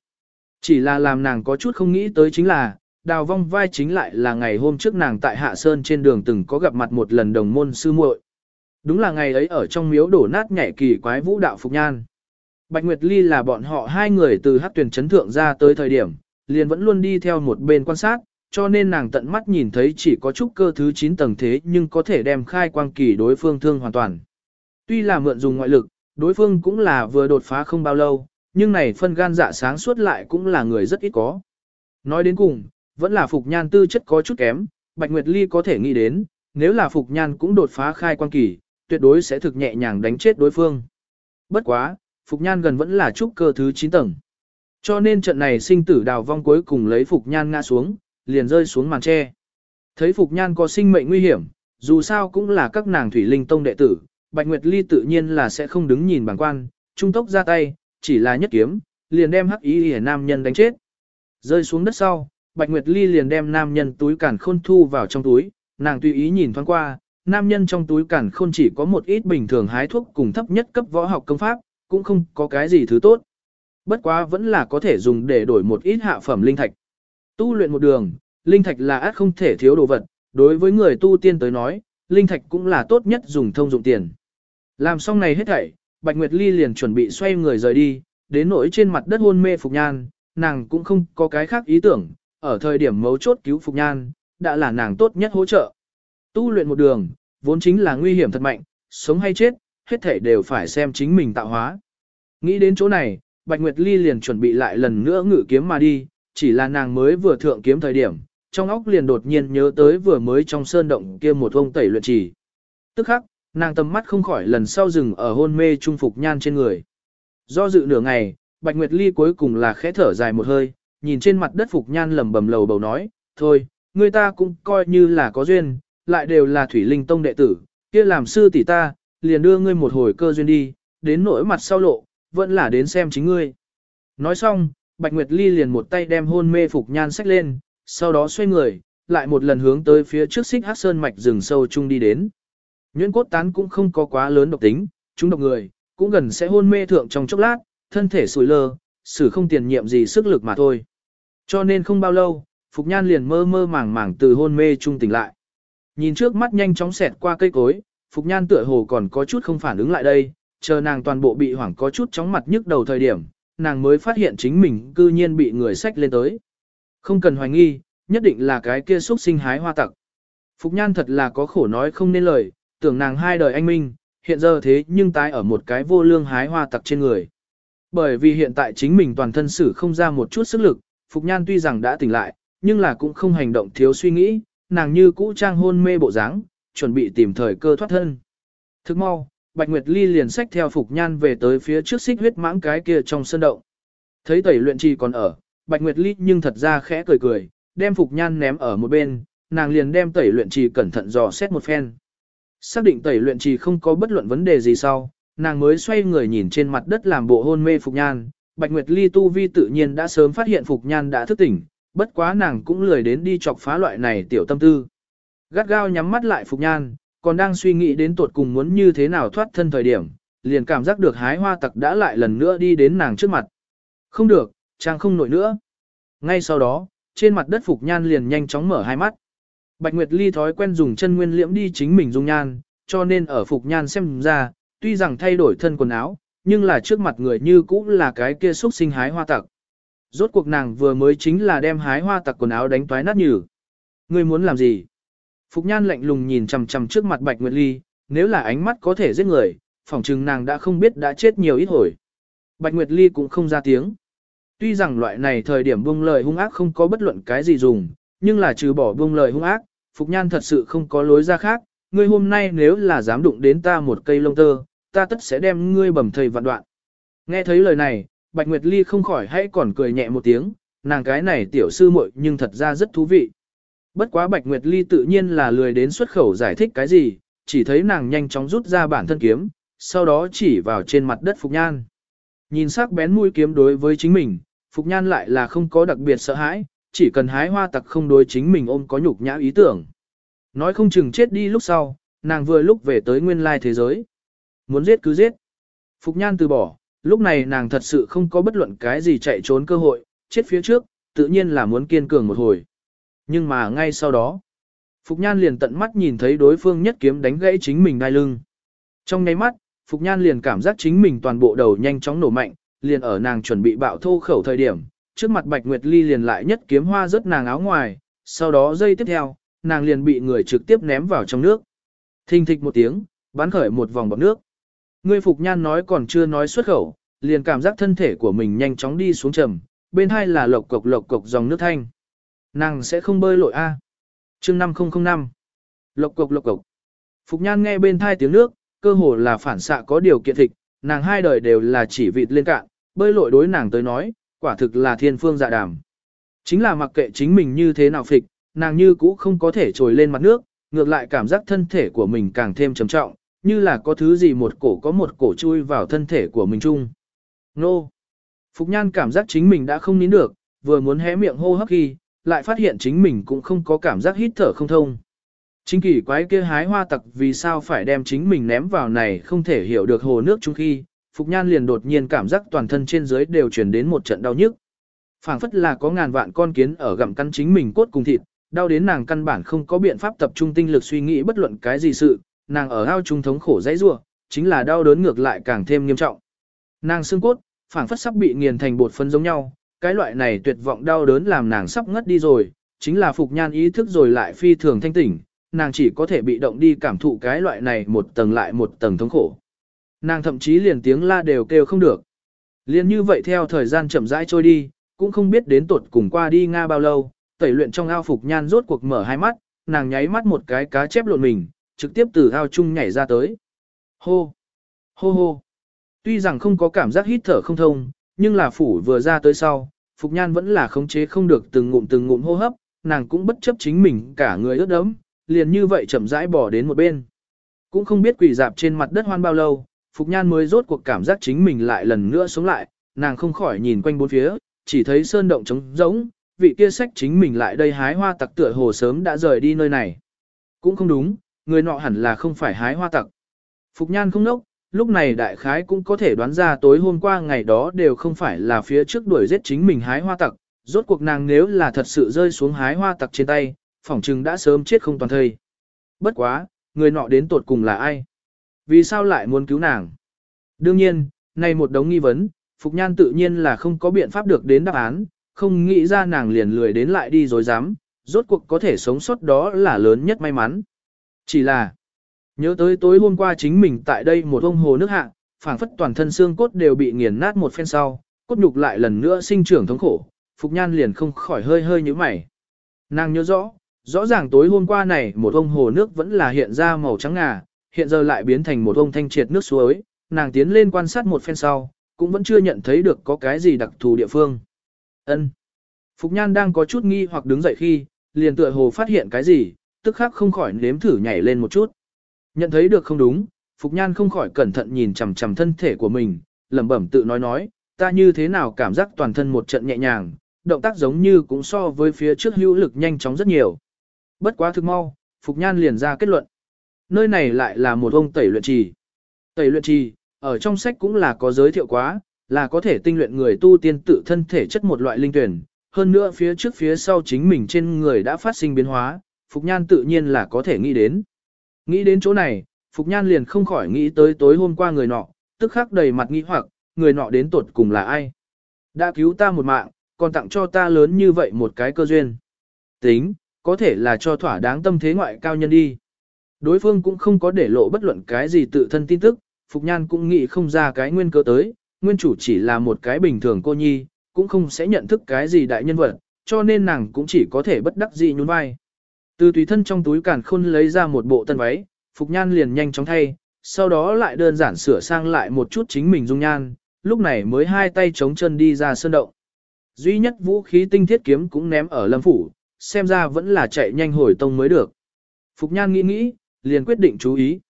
S1: Chỉ là làm nàng có chút không nghĩ tới chính là, đào vong vai chính lại là ngày hôm trước nàng tại Hạ Sơn trên đường từng có gặp mặt một lần đồng môn sư muội. Đúng là ngày ấy ở trong miếu đổ nát nhảy kỳ quái vũ đạo Phục Nhan. Bạch Nguyệt Ly là bọn họ hai người từ hát tuyển chấn thượng ra tới thời điểm, liền vẫn luôn đi theo một bên quan sát, cho nên nàng tận mắt nhìn thấy chỉ có trúc cơ thứ 9 tầng thế nhưng có thể đem khai quang kỳ đối phương thương hoàn toàn. Tuy là mượn dùng ngoại lực, đối phương cũng là vừa đột phá không bao lâu, nhưng này phân gan dạ sáng suốt lại cũng là người rất ít có. Nói đến cùng, vẫn là Phục Nhan tư chất có chút kém, Bạch Nguyệt Ly có thể nghĩ đến, nếu là Phục Nhan cũng đột phá khai quang kỳ, tuyệt đối sẽ thực nhẹ nhàng đánh chết đối phương. Bất quá, Phục Nhan gần vẫn là trúc cơ thứ 9 tầng. Cho nên trận này sinh tử đào vong cuối cùng lấy Phục Nhan ngã xuống, liền rơi xuống màn tre. Thấy Phục Nhan có sinh mệnh nguy hiểm, dù sao cũng là các nàng thủy linh tông đệ tử, Bạch Nguyệt Ly tự nhiên là sẽ không đứng nhìn bằng quan, trung tốc ra tay, chỉ là nhất kiếm, liền đem hắc ý hề nam nhân đánh chết. Rơi xuống đất sau, Bạch Nguyệt Ly liền đem nam nhân túi cản khôn thu vào trong túi, nàng tùy ý nhìn thoáng qua, nam nhân trong túi cản khôn chỉ có một ít bình thường hái thuốc cùng thấp nhất cấp võ học công pháp, cũng không có cái gì thứ tốt. Bất quá vẫn là có thể dùng để đổi một ít hạ phẩm linh thạch. Tu luyện một đường, linh thạch là át không thể thiếu đồ vật, đối với người tu tiên tới nói, linh thạch cũng là tốt nhất dùng thông dụng tiền. Làm xong này hết thảy, Bạch Nguyệt Ly liền chuẩn bị xoay người rời đi, đến nỗi trên mặt đất hôn mê Phục Nhan, nàng cũng không có cái khác ý tưởng, ở thời điểm mấu chốt cứu Phục Nhan, đã là nàng tốt nhất hỗ trợ. Tu luyện một đường, vốn chính là nguy hiểm thật mạnh, sống hay chết, hết thảy đều phải xem chính mình tạo hóa. Nghĩ đến chỗ này, Bạch Nguyệt Ly liền chuẩn bị lại lần nữa ngự kiếm mà đi, chỉ là nàng mới vừa thượng kiếm thời điểm, trong óc liền đột nhiên nhớ tới vừa mới trong sơn động kia một ông tẩy luyện trì. Tức khắc, nàng tầm mắt không khỏi lần sau dừng ở hôn mê trung phục nhan trên người. Do dự nửa ngày, Bạch Nguyệt Ly cuối cùng là khẽ thở dài một hơi, nhìn trên mặt đất phục nhan lầm bầm lầu bầu nói, thôi, người ta cũng coi như là có duyên, lại đều là thủy linh tông đệ tử, kia làm sư tỷ ta, liền đưa ngươi một hồi cơ duyên đi, đến nỗi mặt sau lộ, vẫn là đến xem chính ngươi. Nói xong, Bạch Nguyệt Ly liền một tay đem hôn mê phục nhan sách lên, sau đó xoay người, lại một lần hướng tới phía trước xích hát sơn mạch rừng sâu chung đi đến. Nhuyễn cốt tán cũng không có quá lớn độc tính, chúng độc người, cũng gần sẽ hôn mê thượng trong chốc lát, thân thể sủi lơ, xử không tiền nhiệm gì sức lực mà thôi. Cho nên không bao lâu, Phục Nhan liền mơ mơ màng màng từ hôn mê trung tỉnh lại. Nhìn trước mắt nhanh chóng xẹt qua cây cối, Phục Nhan tựa hồ còn có chút không phản ứng lại đây, chờ nàng toàn bộ bị hoảng có chút chóng mặt nhức đầu thời điểm, nàng mới phát hiện chính mình cư nhiên bị người sách lên tới. Không cần hoài nghi, nhất định là cái kia xuất sinh hái hoa tặc. Phục Nhan thật là có khổ nói không nên lời, tưởng nàng hai đời anh minh, hiện giờ thế nhưng tái ở một cái vô lương hái hoa tặc trên người. Bởi vì hiện tại chính mình toàn thân sử không ra một chút sức lực, Phục Nhan tuy rằng đã tỉnh lại, nhưng là cũng không hành động thiếu suy nghĩ, nàng như cũ trang hôn mê bộ dáng, chuẩn bị tìm thời cơ thoát thân. Thức mau, Bạch Nguyệt Ly liền xách theo Phục Nhan về tới phía trước xích huyết mãng cái kia trong sân động. Thấy tẩy luyện trì còn ở, Bạch Nguyệt Ly nhưng thật ra khẽ cười cười, đem Phục Nhan ném ở một bên, nàng liền đem tẩy luyện trì cẩn thận dò xét một phen. Xác định tẩy luyện trì không có bất luận vấn đề gì sau, nàng mới xoay người nhìn trên mặt đất làm bộ hôn mê Phục Nhan. Bạch Nguyệt Ly tu vi tự nhiên đã sớm phát hiện Phục Nhan đã thức tỉnh, bất quá nàng cũng lười đến đi chọc phá loại này tiểu tâm tư. Gắt gao nhắm mắt lại Phục Nhan, còn đang suy nghĩ đến tuột cùng muốn như thế nào thoát thân thời điểm, liền cảm giác được hái hoa tặc đã lại lần nữa đi đến nàng trước mặt. Không được, chàng không nổi nữa. Ngay sau đó, trên mặt đất Phục Nhan liền nhanh chóng mở hai mắt. Bạch Nguyệt Ly thói quen dùng chân nguyên liễm đi chính mình dung nhan, cho nên ở Phục Nhan xem ra, tuy rằng thay đổi thân quần áo, nhưng là trước mặt người như cũ là cái kia xúc sinh hái hoa tặc. Rốt cuộc nàng vừa mới chính là đem hái hoa tặc quần áo đánh toái nát nhừ. Ngươi muốn làm gì? Phục Nhan lạnh lùng nhìn chằm chằm trước mặt Bạch Nguyệt Ly, nếu là ánh mắt có thể giết người, phỏng chừng nàng đã không biết đã chết nhiều ít hồi. Bạch Nguyệt Ly cũng không ra tiếng. Tuy rằng loại này thời điểm buông lời hung ác không có bất luận cái gì dùng, nhưng là trừ bỏ buông lời hung ác, Phục Nhan thật sự không có lối ra khác, ngươi hôm nay nếu là dám đụng đến ta một cây lông tơ, ta tất sẽ đem ngươi bầm thầy vạn đoạn. Nghe thấy lời này, Bạch Nguyệt Ly không khỏi hãy còn cười nhẹ một tiếng, nàng cái này tiểu sư muội nhưng thật ra rất thú vị. Bất quá Bạch Nguyệt Ly tự nhiên là lười đến xuất khẩu giải thích cái gì, chỉ thấy nàng nhanh chóng rút ra bản thân kiếm, sau đó chỉ vào trên mặt đất Phục Nhan. Nhìn sắc bén mũi kiếm đối với chính mình, Phục Nhan lại là không có đặc biệt sợ hãi, chỉ cần hái hoa tặc không đối chính mình ôm có nhục nhã ý tưởng. Nói không chừng chết đi lúc sau, nàng vừa lúc về tới nguyên lai thế giới. Muốn giết cứ giết. Phục Nhan từ bỏ, lúc này nàng thật sự không có bất luận cái gì chạy trốn cơ hội, chết phía trước, tự nhiên là muốn kiên cường một hồi. Nhưng mà ngay sau đó, Phục Nhan liền tận mắt nhìn thấy đối phương nhất kiếm đánh gãy chính mình đai lưng. Trong nháy mắt, Phục Nhan liền cảm giác chính mình toàn bộ đầu nhanh chóng nổ mạnh, liền ở nàng chuẩn bị bạo thô khẩu thời điểm, trước mặt Bạch Nguyệt Ly liền lại nhất kiếm hoa rớt nàng áo ngoài, sau đó giây tiếp theo, nàng liền bị người trực tiếp ném vào trong nước. Thình thịch một tiếng, bắn khởi một vòng bọt nước. Ngươi Phục Nhan nói còn chưa nói xuất khẩu, liền cảm giác thân thể của mình nhanh chóng đi xuống trầm, bên hai là lộc cục lộc cục dòng nước thanh. Nàng sẽ không bơi lội A. À. chương 5005. Lộc cục lộc cộc. Phục Nhan nghe bên thai tiếng nước, cơ hồ là phản xạ có điều kiện thịt, nàng hai đời đều là chỉ vịt lên cạn, bơi lội đối nàng tới nói, quả thực là thiên phương dạ đàm. Chính là mặc kệ chính mình như thế nào phịch, nàng như cũ không có thể trồi lên mặt nước, ngược lại cảm giác thân thể của mình càng thêm trầm trọng, như là có thứ gì một cổ có một cổ chui vào thân thể của mình chung. Nô! Phục Nhan cảm giác chính mình đã không nín được, vừa muốn hé miệng hô hấp khi, lại phát hiện chính mình cũng không có cảm giác hít thở không thông. Chính kỳ quái kia hái hoa tặc vì sao phải đem chính mình ném vào này không thể hiểu được hồ nước chung khi, Phục Nhan liền đột nhiên cảm giác toàn thân trên dưới đều chuyển đến một trận đau nhức. phảng phất là có ngàn vạn con kiến ở gặm căn chính mình cốt cùng thịt, đau đến nàng căn bản không có biện pháp tập trung tinh lực suy nghĩ bất luận cái gì sự, nàng ở ao trung thống khổ dãy rua, chính là đau đớn ngược lại càng thêm nghiêm trọng. Nàng xương cốt, phảng phất sắp bị nghiền thành bột phân giống nhau, cái loại này tuyệt vọng đau đớn làm nàng sắp ngất đi rồi, chính là Phục Nhan ý thức rồi lại phi thường thanh tỉnh, nàng chỉ có thể bị động đi cảm thụ cái loại này một tầng lại một tầng thống khổ. Nàng thậm chí liền tiếng la đều kêu không được. Liên như vậy theo thời gian chậm rãi trôi đi, cũng không biết đến tuột cùng qua đi Nga bao lâu, tẩy luyện trong ao phục nhan rốt cuộc mở hai mắt, nàng nháy mắt một cái cá chép lộn mình, trực tiếp từ ao chung nhảy ra tới. Hô! Hô hô! Tuy rằng không có cảm giác hít thở không thông, nhưng là phủ vừa ra tới sau, Phục Nhan vẫn là khống chế không được từng ngụm từng ngụm hô hấp, nàng cũng bất chấp chính mình cả người ướt đẫm, liền như vậy chậm rãi bỏ đến một bên. Cũng không biết quỷ dạp trên mặt đất hoan bao lâu, Phục Nhan mới rốt cuộc cảm giác chính mình lại lần nữa sống lại, nàng không khỏi nhìn quanh bốn phía, chỉ thấy sơn động trống rỗng, vị kia sách chính mình lại đây hái hoa tặc tựa hồ sớm đã rời đi nơi này. Cũng không đúng, người nọ hẳn là không phải hái hoa tặc. Phục Nhan không nốc, lúc này đại khái cũng có thể đoán ra tối hôm qua ngày đó đều không phải là phía trước đuổi giết chính mình hái hoa tặc, rốt cuộc nàng nếu là thật sự rơi xuống hái hoa tặc trên tay, phỏng chừng đã sớm chết không toàn thây. Bất quá, người nọ đến tột cùng là ai? Vì sao lại muốn cứu nàng? Đương nhiên, này một đống nghi vấn, Phục Nhan tự nhiên là không có biện pháp được đến đáp án, không nghĩ ra nàng liền lười đến lại đi dối dám, rốt cuộc có thể sống sót đó là lớn nhất may mắn. Chỉ là, nhớ tới tối hôm qua chính mình tại đây một ông hồ nước hạ, phảng phất toàn thân xương cốt đều bị nghiền nát một phen sau, cốt nhục lại lần nữa sinh trưởng thống khổ, Phục Nhan liền không khỏi hơi hơi như mày. Nàng nhớ rõ, rõ ràng tối hôm qua này một ông hồ nước vẫn là hiện ra màu trắng ngà, hiện giờ lại biến thành một ông thanh triệt nước suối, nàng tiến lên quan sát một phen sau, cũng vẫn chưa nhận thấy được có cái gì đặc thù địa phương. Ân. Phục Nhan đang có chút nghi hoặc đứng dậy khi, liền tựa hồ phát hiện cái gì, tức khắc không khỏi nếm thử nhảy lên một chút. Nhận thấy được không đúng, Phục Nhan không khỏi cẩn thận nhìn chằm chằm thân thể của mình, lẩm bẩm tự nói nói, ta như thế nào cảm giác toàn thân một trận nhẹ nhàng, động tác giống như cũng so với phía trước hữu lực nhanh chóng rất nhiều. Bất quá thực mau, Phục Nhan liền ra kết luận. Nơi này lại là một ông tẩy luyện trì. Tẩy luyện trì, ở trong sách cũng là có giới thiệu quá, là có thể tinh luyện người tu tiên tự thân thể chất một loại linh tuyển. Hơn nữa phía trước phía sau chính mình trên người đã phát sinh biến hóa, Phục Nhan tự nhiên là có thể nghĩ đến. Nghĩ đến chỗ này, Phục Nhan liền không khỏi nghĩ tới tối hôm qua người nọ, tức khắc đầy mặt nghi hoặc, người nọ đến tột cùng là ai. Đã cứu ta một mạng, còn tặng cho ta lớn như vậy một cái cơ duyên. Tính, có thể là cho thỏa đáng tâm thế ngoại cao nhân đi. Đối phương cũng không có để lộ bất luận cái gì tự thân tin tức, Phục Nhan cũng nghĩ không ra cái nguyên cơ tới, nguyên chủ chỉ là một cái bình thường cô nhi, cũng không sẽ nhận thức cái gì đại nhân vật, cho nên nàng cũng chỉ có thể bất đắc dĩ nhún vai. Từ tùy thân trong túi càn khôn lấy ra một bộ tân váy, Phục Nhan liền nhanh chóng thay, sau đó lại đơn giản sửa sang lại một chút chính mình dung nhan, lúc này mới hai tay chống chân đi ra sơn động. Duy nhất vũ khí tinh thiết kiếm cũng ném ở lâm phủ, xem ra vẫn là chạy nhanh hồi tông mới được. Phục Nhan nghĩ nghĩ, liền quyết định chú ý.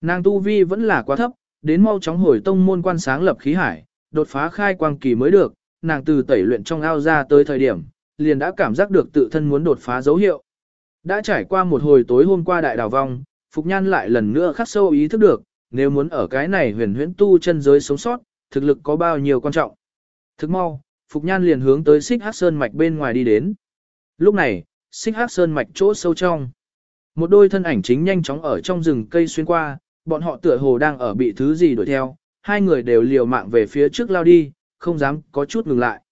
S1: Nàng tu vi vẫn là quá thấp, đến mau chóng hồi tông môn quan sáng lập khí hải, đột phá khai quang kỳ mới được, nàng từ tẩy luyện trong ao ra tới thời điểm, liền đã cảm giác được tự thân muốn đột phá dấu hiệu. Đã trải qua một hồi tối hôm qua đại đào vong, Phục Nhan lại lần nữa khắc sâu ý thức được, nếu muốn ở cái này huyền huyễn tu chân giới sống sót, thực lực có bao nhiêu quan trọng. Thức mau, Phục Nhan liền hướng tới xích hát sơn mạch bên ngoài đi đến. Lúc này, xích hát sơn mạch chỗ sâu trong. Một đôi thân ảnh chính nhanh chóng ở trong rừng cây xuyên qua, bọn họ tựa hồ đang ở bị thứ gì đuổi theo, hai người đều liều mạng về phía trước lao đi, không dám có chút ngừng lại.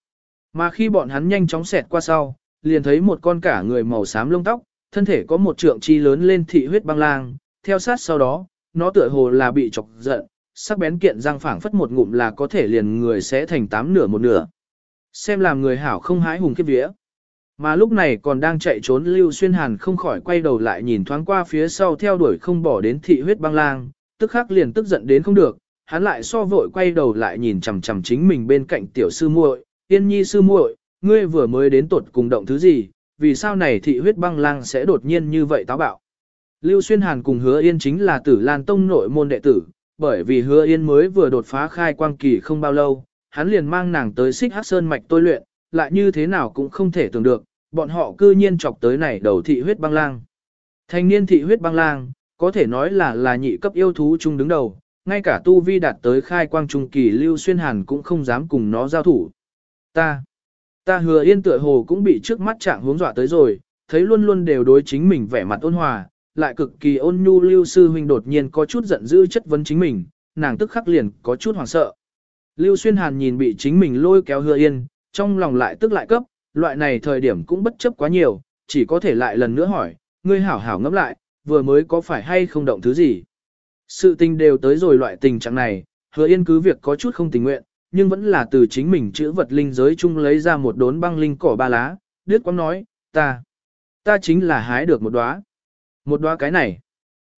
S1: Mà khi bọn hắn nhanh chóng xẹt qua sau, liền thấy một con cả người màu xám lông tóc, thân thể có một trượng chi lớn lên thị huyết băng lang, theo sát sau đó, nó tựa hồ là bị chọc giận, sắc bén kiện răng phảng phất một ngụm là có thể liền người sẽ thành tám nửa một nửa. Xem làm người hảo không hái hùng kiếp vía. Mà lúc này còn đang chạy trốn Lưu Xuyên Hàn không khỏi quay đầu lại nhìn thoáng qua phía sau theo đuổi không bỏ đến thị huyết băng lang, tức khắc liền tức giận đến không được, hắn lại so vội quay đầu lại nhìn chằm chằm chính mình bên cạnh tiểu sư muội, Yên Nhi sư muội, ngươi vừa mới đến tột cùng động thứ gì, vì sao này thị huyết băng lang sẽ đột nhiên như vậy táo bạo. Lưu Xuyên Hàn cùng Hứa Yên chính là Tử Lan Tông nội môn đệ tử, bởi vì Hứa Yên mới vừa đột phá khai quang kỳ không bao lâu, hắn liền mang nàng tới Xích Hắc Sơn mạch tôi luyện, lại như thế nào cũng không thể tưởng được, bọn họ cư nhiên chọc tới này đầu thị huyết băng lang. Thanh niên thị huyết băng lang, có thể nói là là nhị cấp yêu thú chung đứng đầu, ngay cả tu vi đạt tới khai quang trung kỳ Lưu Xuyên Hàn cũng không dám cùng nó giao thủ. Ta, ta hứa yên tựa hồ cũng bị trước mắt trạng hướng dọa tới rồi, thấy luôn luôn đều đối chính mình vẻ mặt ôn hòa, lại cực kỳ ôn nhu Lưu Sư Huynh đột nhiên có chút giận dữ chất vấn chính mình, nàng tức khắc liền có chút hoảng sợ. Lưu Xuyên Hàn nhìn bị chính mình lôi kéo hứa yên, trong lòng lại tức lại cấp, loại này thời điểm cũng bất chấp quá nhiều, chỉ có thể lại lần nữa hỏi, ngươi hảo hảo ngẫm lại, vừa mới có phải hay không động thứ gì. Sự tình đều tới rồi loại tình trạng này, hứa yên cứ việc có chút không tình nguyện, nhưng vẫn là từ chính mình chữ vật linh giới chung lấy ra một đốn băng linh cỏ ba lá, đứt quăng nói, ta, ta chính là hái được một đóa. Một đóa cái này.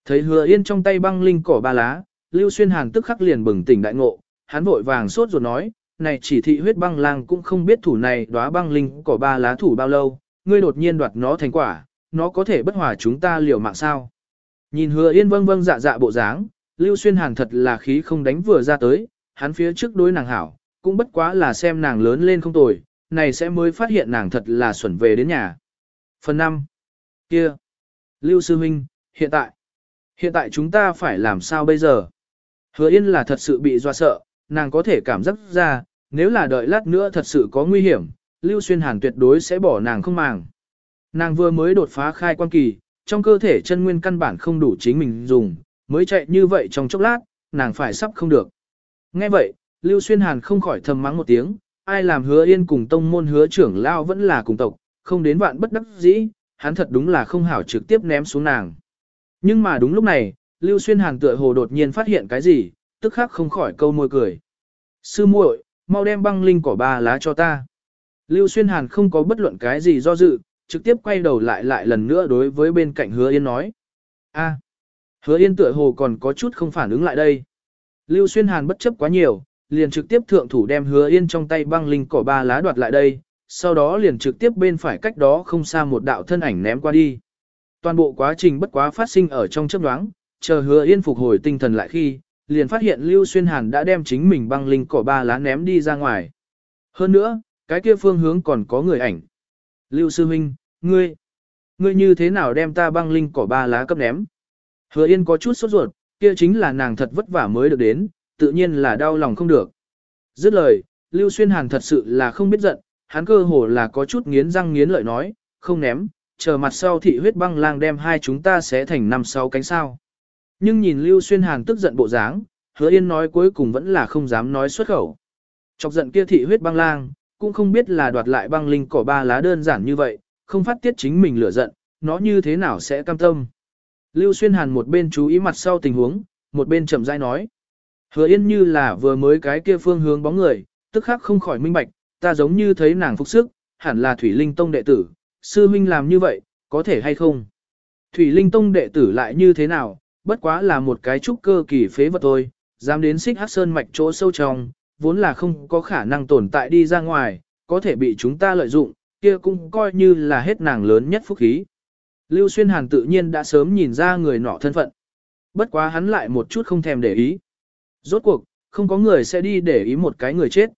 S1: Thấy hứa yên trong tay băng linh cỏ ba lá, Lưu Xuyên Hàn tức khắc liền bừng tỉnh đại ngộ, hắn vội vàng sốt ruột nói, này chỉ thị huyết băng lang cũng không biết thủ này đóa băng linh cỏ ba lá thủ bao lâu, ngươi đột nhiên đoạt nó thành quả, nó có thể bất hòa chúng ta liều mạng sao. Nhìn hứa yên vâng vâng dạ dạ bộ dáng, Lưu Xuyên Hàn thật là khí không đánh vừa ra tới, hắn phía trước đối nàng hảo, cũng bất quá là xem nàng lớn lên không tồi, này sẽ mới phát hiện nàng thật là xuẩn về đến nhà. Phần 5. Kia. Lưu Sư Minh, hiện tại. Hiện tại chúng ta phải làm sao bây giờ? Hứa Yên là thật sự bị doa sợ, nàng có thể cảm giác ra, nếu là đợi lát nữa thật sự có nguy hiểm, Lưu Xuyên Hàn tuyệt đối sẽ bỏ nàng không màng. Nàng vừa mới đột phá khai quan kỳ, trong cơ thể chân nguyên căn bản không đủ chính mình dùng, mới chạy như vậy trong chốc lát, nàng phải sắp không được. Nghe vậy, Lưu Xuyên Hàn không khỏi thầm mắng một tiếng, ai làm hứa yên cùng tông môn hứa trưởng lao vẫn là cùng tộc, không đến vạn bất đắc dĩ, hắn thật đúng là không hảo trực tiếp ném xuống nàng. Nhưng mà đúng lúc này, Lưu Xuyên Hàn tựa hồ đột nhiên phát hiện cái gì, tức khắc không khỏi câu môi cười. Sư muội, mau đem băng linh cỏ ba lá cho ta. Lưu Xuyên Hàn không có bất luận cái gì do dự, trực tiếp quay đầu lại lại lần nữa đối với bên cạnh hứa yên nói. a hứa yên tựa hồ còn có chút không phản ứng lại đây. Lưu Xuyên Hàn bất chấp quá nhiều, liền trực tiếp thượng thủ đem hứa yên trong tay băng linh cỏ ba lá đoạt lại đây, sau đó liền trực tiếp bên phải cách đó không xa một đạo thân ảnh ném qua đi. Toàn bộ quá trình bất quá phát sinh ở trong chấp đoáng, chờ hứa yên phục hồi tinh thần lại khi, liền phát hiện Lưu Xuyên Hàn đã đem chính mình băng linh cỏ ba lá ném đi ra ngoài. Hơn nữa, cái kia phương hướng còn có người ảnh. Lưu sư Minh, ngươi, ngươi như thế nào đem ta băng linh cỏ ba lá cấp ném? Hứa Yên có chút sốt ruột, kia chính là nàng thật vất vả mới được đến, tự nhiên là đau lòng không được. Dứt lời, Lưu Xuyên Hàn thật sự là không biết giận, hắn cơ hồ là có chút nghiến răng nghiến lợi nói, không ném, chờ mặt sau thị huyết băng lang đem hai chúng ta sẽ thành năm sáu cánh sao. Nhưng nhìn Lưu Xuyên Hàn tức giận bộ dáng, hứa yên nói cuối cùng vẫn là không dám nói xuất khẩu. Chọc giận kia thị huyết băng lang, cũng không biết là đoạt lại băng linh cỏ ba lá đơn giản như vậy, không phát tiết chính mình lửa giận, nó như thế nào sẽ cam tâm. Lưu Xuyên Hàn một bên chú ý mặt sau tình huống, một bên chậm rãi nói. Hứa yên như là vừa mới cái kia phương hướng bóng người, tức khắc không khỏi minh bạch, ta giống như thấy nàng phục sức, hẳn là Thủy Linh Tông đệ tử, sư huynh làm như vậy, có thể hay không? Thủy Linh Tông đệ tử lại như thế nào, bất quá là một cái trúc cơ kỳ phế vật thôi, dám đến xích hát sơn mạch chỗ sâu trong, vốn là không có khả năng tồn tại đi ra ngoài, có thể bị chúng ta lợi dụng, kia cũng coi như là hết nàng lớn nhất phúc khí. Lưu Xuyên Hàn tự nhiên đã sớm nhìn ra người nọ thân phận. Bất quá hắn lại một chút không thèm để ý. Rốt cuộc, không có người sẽ đi để ý một cái người chết.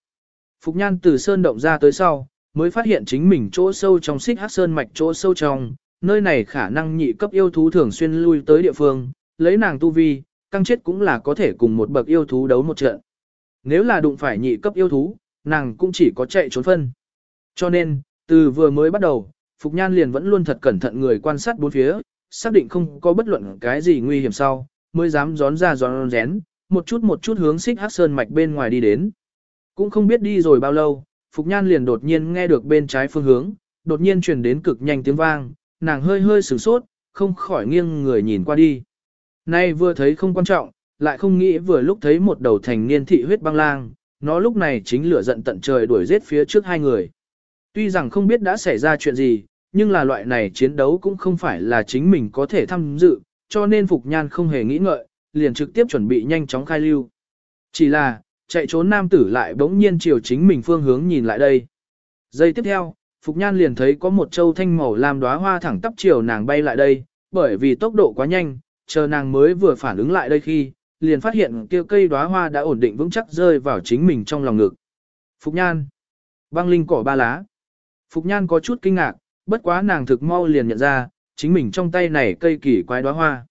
S1: Phục Nhan từ sơn động ra tới sau, mới phát hiện chính mình chỗ sâu trong xích hát sơn mạch chỗ sâu trong, nơi này khả năng nhị cấp yêu thú thường xuyên lui tới địa phương, lấy nàng tu vi, căng chết cũng là có thể cùng một bậc yêu thú đấu một trận. Nếu là đụng phải nhị cấp yêu thú, nàng cũng chỉ có chạy trốn phân. Cho nên, từ vừa mới bắt đầu, Phục Nhan liền vẫn luôn thật cẩn thận người quan sát bốn phía, xác định không có bất luận cái gì nguy hiểm sau, mới dám gión ra gión rén, một chút một chút hướng xích hát sơn mạch bên ngoài đi đến. Cũng không biết đi rồi bao lâu, Phục Nhan liền đột nhiên nghe được bên trái phương hướng, đột nhiên truyền đến cực nhanh tiếng vang, nàng hơi hơi sửng sốt, không khỏi nghiêng người nhìn qua đi. Nay vừa thấy không quan trọng, lại không nghĩ vừa lúc thấy một đầu thành niên thị huyết băng lang, nó lúc này chính lửa giận tận trời đuổi giết phía trước hai người. Tuy rằng không biết đã xảy ra chuyện gì, nhưng là loại này chiến đấu cũng không phải là chính mình có thể tham dự, cho nên Phục Nhan không hề nghĩ ngợi, liền trực tiếp chuẩn bị nhanh chóng khai lưu. Chỉ là, chạy trốn nam tử lại bỗng nhiên chiều chính mình phương hướng nhìn lại đây. Giây tiếp theo, Phục Nhan liền thấy có một châu thanh màu làm đóa hoa thẳng tắp chiều nàng bay lại đây, bởi vì tốc độ quá nhanh, chờ nàng mới vừa phản ứng lại đây khi, liền phát hiện kia cây đóa hoa đã ổn định vững chắc rơi vào chính mình trong lòng ngực. Phục Nhan, băng linh cỏ ba lá. Phục Nhan có chút kinh ngạc, bất quá nàng thực mau liền nhận ra, chính mình trong tay này cây kỳ quái đóa hoa.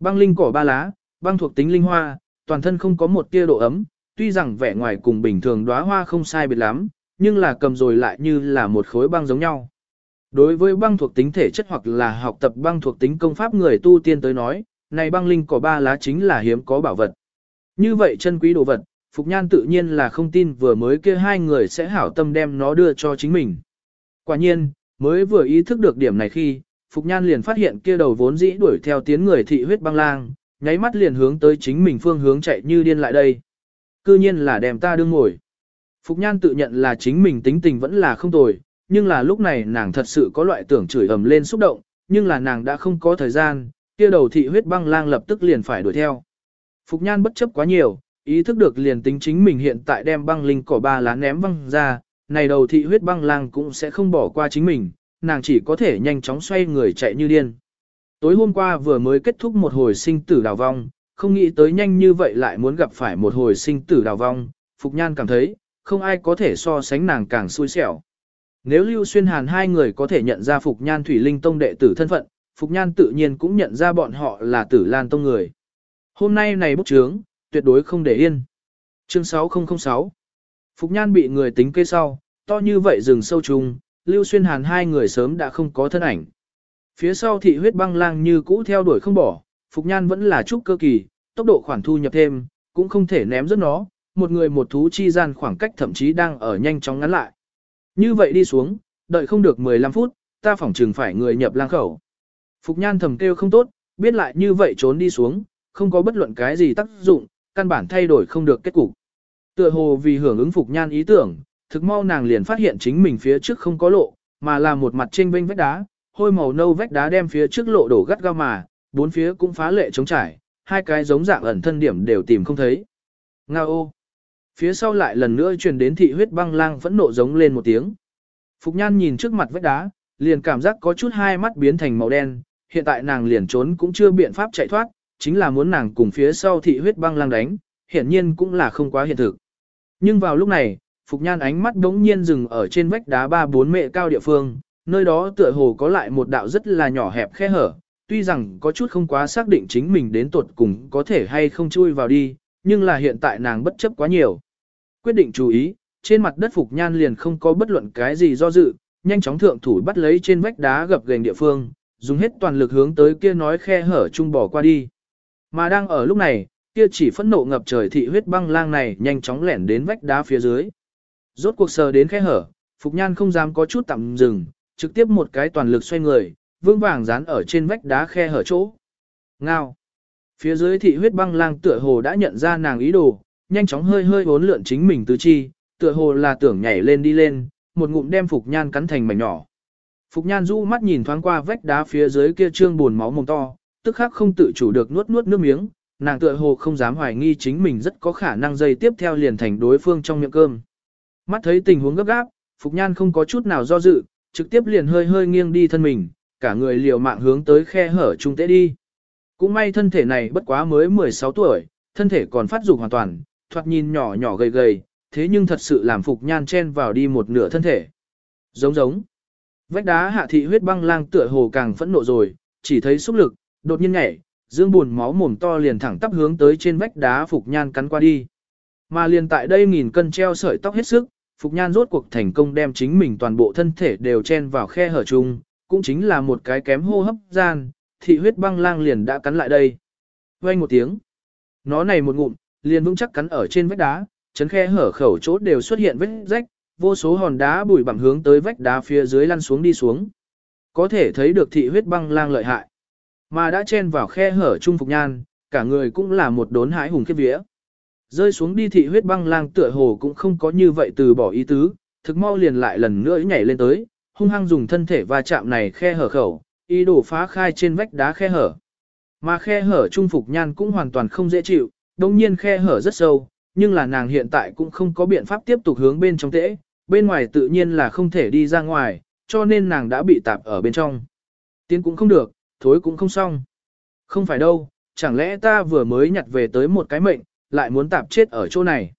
S1: Băng linh cỏ ba lá, băng thuộc tính linh hoa, toàn thân không có một tia độ ấm, tuy rằng vẻ ngoài cùng bình thường đóa hoa không sai biệt lắm, nhưng là cầm rồi lại như là một khối băng giống nhau. Đối với băng thuộc tính thể chất hoặc là học tập băng thuộc tính công pháp người tu tiên tới nói, này băng linh cỏ ba lá chính là hiếm có bảo vật. Như vậy chân quý đồ vật, Phục Nhan tự nhiên là không tin vừa mới kia hai người sẽ hảo tâm đem nó đưa cho chính mình. Quả nhiên, mới vừa ý thức được điểm này khi, Phục Nhan liền phát hiện kia đầu vốn dĩ đuổi theo tiến người thị huyết băng lang, nháy mắt liền hướng tới chính mình phương hướng chạy như điên lại đây. Cư nhiên là đem ta đương ngồi. Phục Nhan tự nhận là chính mình tính tình vẫn là không tồi, nhưng là lúc này nàng thật sự có loại tưởng chửi ầm lên xúc động, nhưng là nàng đã không có thời gian, kia đầu thị huyết băng lang lập tức liền phải đuổi theo. Phục Nhan bất chấp quá nhiều, ý thức được liền tính chính mình hiện tại đem băng linh cỏ ba lá ném văng ra, này đầu thị huyết băng lang cũng sẽ không bỏ qua chính mình, nàng chỉ có thể nhanh chóng xoay người chạy như điên. Tối hôm qua vừa mới kết thúc một hồi sinh tử đào vong, không nghĩ tới nhanh như vậy lại muốn gặp phải một hồi sinh tử đào vong, Phục Nhan cảm thấy, không ai có thể so sánh nàng càng xui xẻo. Nếu Lưu Xuyên Hàn hai người có thể nhận ra Phục Nhan Thủy Linh Tông đệ tử thân phận, Phục Nhan tự nhiên cũng nhận ra bọn họ là tử Lan Tông người. Hôm nay này bút trướng, tuyệt đối không để yên. Chương 6006 Phục Nhan bị người tính kê sau, to như vậy rừng sâu trùng, Lưu Xuyên Hàn hai người sớm đã không có thân ảnh. Phía sau thị huyết băng lang như cũ theo đuổi không bỏ, Phục Nhan vẫn là trúc cơ kỳ, tốc độ khoản thu nhập thêm, cũng không thể ném rất nó, một người một thú chi gian khoảng cách thậm chí đang ở nhanh chóng ngắn lại. Như vậy đi xuống, đợi không được 15 phút, ta phỏng trừng phải người nhập lang khẩu. Phục Nhan thầm kêu không tốt, biết lại như vậy trốn đi xuống, không có bất luận cái gì tác dụng, căn bản thay đổi không được kết cục. Tựa hồ vì hưởng ứng Phục Nhan ý tưởng, thực mau nàng liền phát hiện chính mình phía trước không có lộ, mà là một mặt trên vênh vách đá, hôi màu nâu vách đá đem phía trước lộ đổ gắt gao mà, bốn phía cũng phá lệ trống trải, hai cái giống dạng ẩn thân điểm đều tìm không thấy. Nga ô! Phía sau lại lần nữa truyền đến thị huyết băng lang phẫn nộ giống lên một tiếng. Phục nhan nhìn trước mặt vách đá, liền cảm giác có chút hai mắt biến thành màu đen, hiện tại nàng liền trốn cũng chưa biện pháp chạy thoát, chính là muốn nàng cùng phía sau thị huyết băng lang đánh, hiển nhiên cũng là không quá hiện thực. Nhưng vào lúc này, Phục Nhan ánh mắt đống nhiên dừng ở trên vách đá ba bốn mệ cao địa phương, nơi đó tựa hồ có lại một đạo rất là nhỏ hẹp khe hở, tuy rằng có chút không quá xác định chính mình đến tuột cùng có thể hay không chui vào đi, nhưng là hiện tại nàng bất chấp quá nhiều. Quyết định chú ý, trên mặt đất Phục Nhan liền không có bất luận cái gì do dự, nhanh chóng thượng thủ bắt lấy trên vách đá gập gành địa phương, dùng hết toàn lực hướng tới kia nói khe hở chung bỏ qua đi. Mà đang ở lúc này, kia chỉ phẫn nộ ngập trời thị huyết băng lang này nhanh chóng lẻn đến vách đá phía dưới. Rốt cuộc sờ đến khe hở, Phục Nhan không dám có chút tạm dừng, trực tiếp một cái toàn lực xoay người, vương vàng dán ở trên vách đá khe hở chỗ. Ngao. Phía dưới thị huyết băng lang tựa hồ đã nhận ra nàng ý đồ, nhanh chóng hơi hơi bốn lượn chính mình tứ chi, tựa hồ là tưởng nhảy lên đi lên, một ngụm đem Phục Nhan cắn thành mảnh nhỏ. Phục Nhan rũ mắt nhìn thoáng qua vách đá phía dưới kia trương buồn máu mồm to, tức khắc không tự chủ được nuốt nuốt nước miếng, nàng tựa hồ không dám hoài nghi chính mình rất có khả năng dây tiếp theo liền thành đối phương trong miệng cơm. Mắt thấy tình huống gấp gáp, Phục Nhan không có chút nào do dự, trực tiếp liền hơi hơi nghiêng đi thân mình, cả người liều mạng hướng tới khe hở trung tế đi. Cũng may thân thể này bất quá mới 16 tuổi, thân thể còn phát dục hoàn toàn, thoạt nhìn nhỏ nhỏ gầy gầy, thế nhưng thật sự làm Phục Nhan chen vào đi một nửa thân thể. Giống giống. Vách đá hạ thị huyết băng lang tựa hồ càng phẫn nộ rồi, chỉ thấy xúc lực, đột nhiên nhảy, dương buồn máu mồm to liền thẳng tắp hướng tới trên vách đá Phục Nhan cắn qua đi. Mà liền tại đây nghìn cân treo sợi tóc hết sức, Phục Nhan rốt cuộc thành công đem chính mình toàn bộ thân thể đều chen vào khe hở chung, cũng chính là một cái kém hô hấp gian, thị huyết băng lang liền đã cắn lại đây. Vang một tiếng. Nó này một ngụm, liền vững chắc cắn ở trên vách đá, chấn khe hở khẩu chốt đều xuất hiện vết rách, vô số hòn đá bụi bằng hướng tới vách đá phía dưới lăn xuống đi xuống. Có thể thấy được thị huyết băng lang lợi hại. Mà đã chen vào khe hở trung phục nhan, cả người cũng là một đốn hãi hùng khiếp vía. Rơi xuống đi thị huyết băng lang tựa hồ cũng không có như vậy từ bỏ ý tứ, thực mau liền lại lần nữa nhảy lên tới, hung hăng dùng thân thể va chạm này khe hở khẩu, ý đồ phá khai trên vách đá khe hở. Mà khe hở trung phục nhan cũng hoàn toàn không dễ chịu, đồng nhiên khe hở rất sâu, nhưng là nàng hiện tại cũng không có biện pháp tiếp tục hướng bên trong tễ, bên ngoài tự nhiên là không thể đi ra ngoài, cho nên nàng đã bị tạp ở bên trong. Tiến cũng không được, thối cũng không xong. Không phải đâu, chẳng lẽ ta vừa mới nhặt về tới một cái mệnh, lại muốn tạp chết ở chỗ này.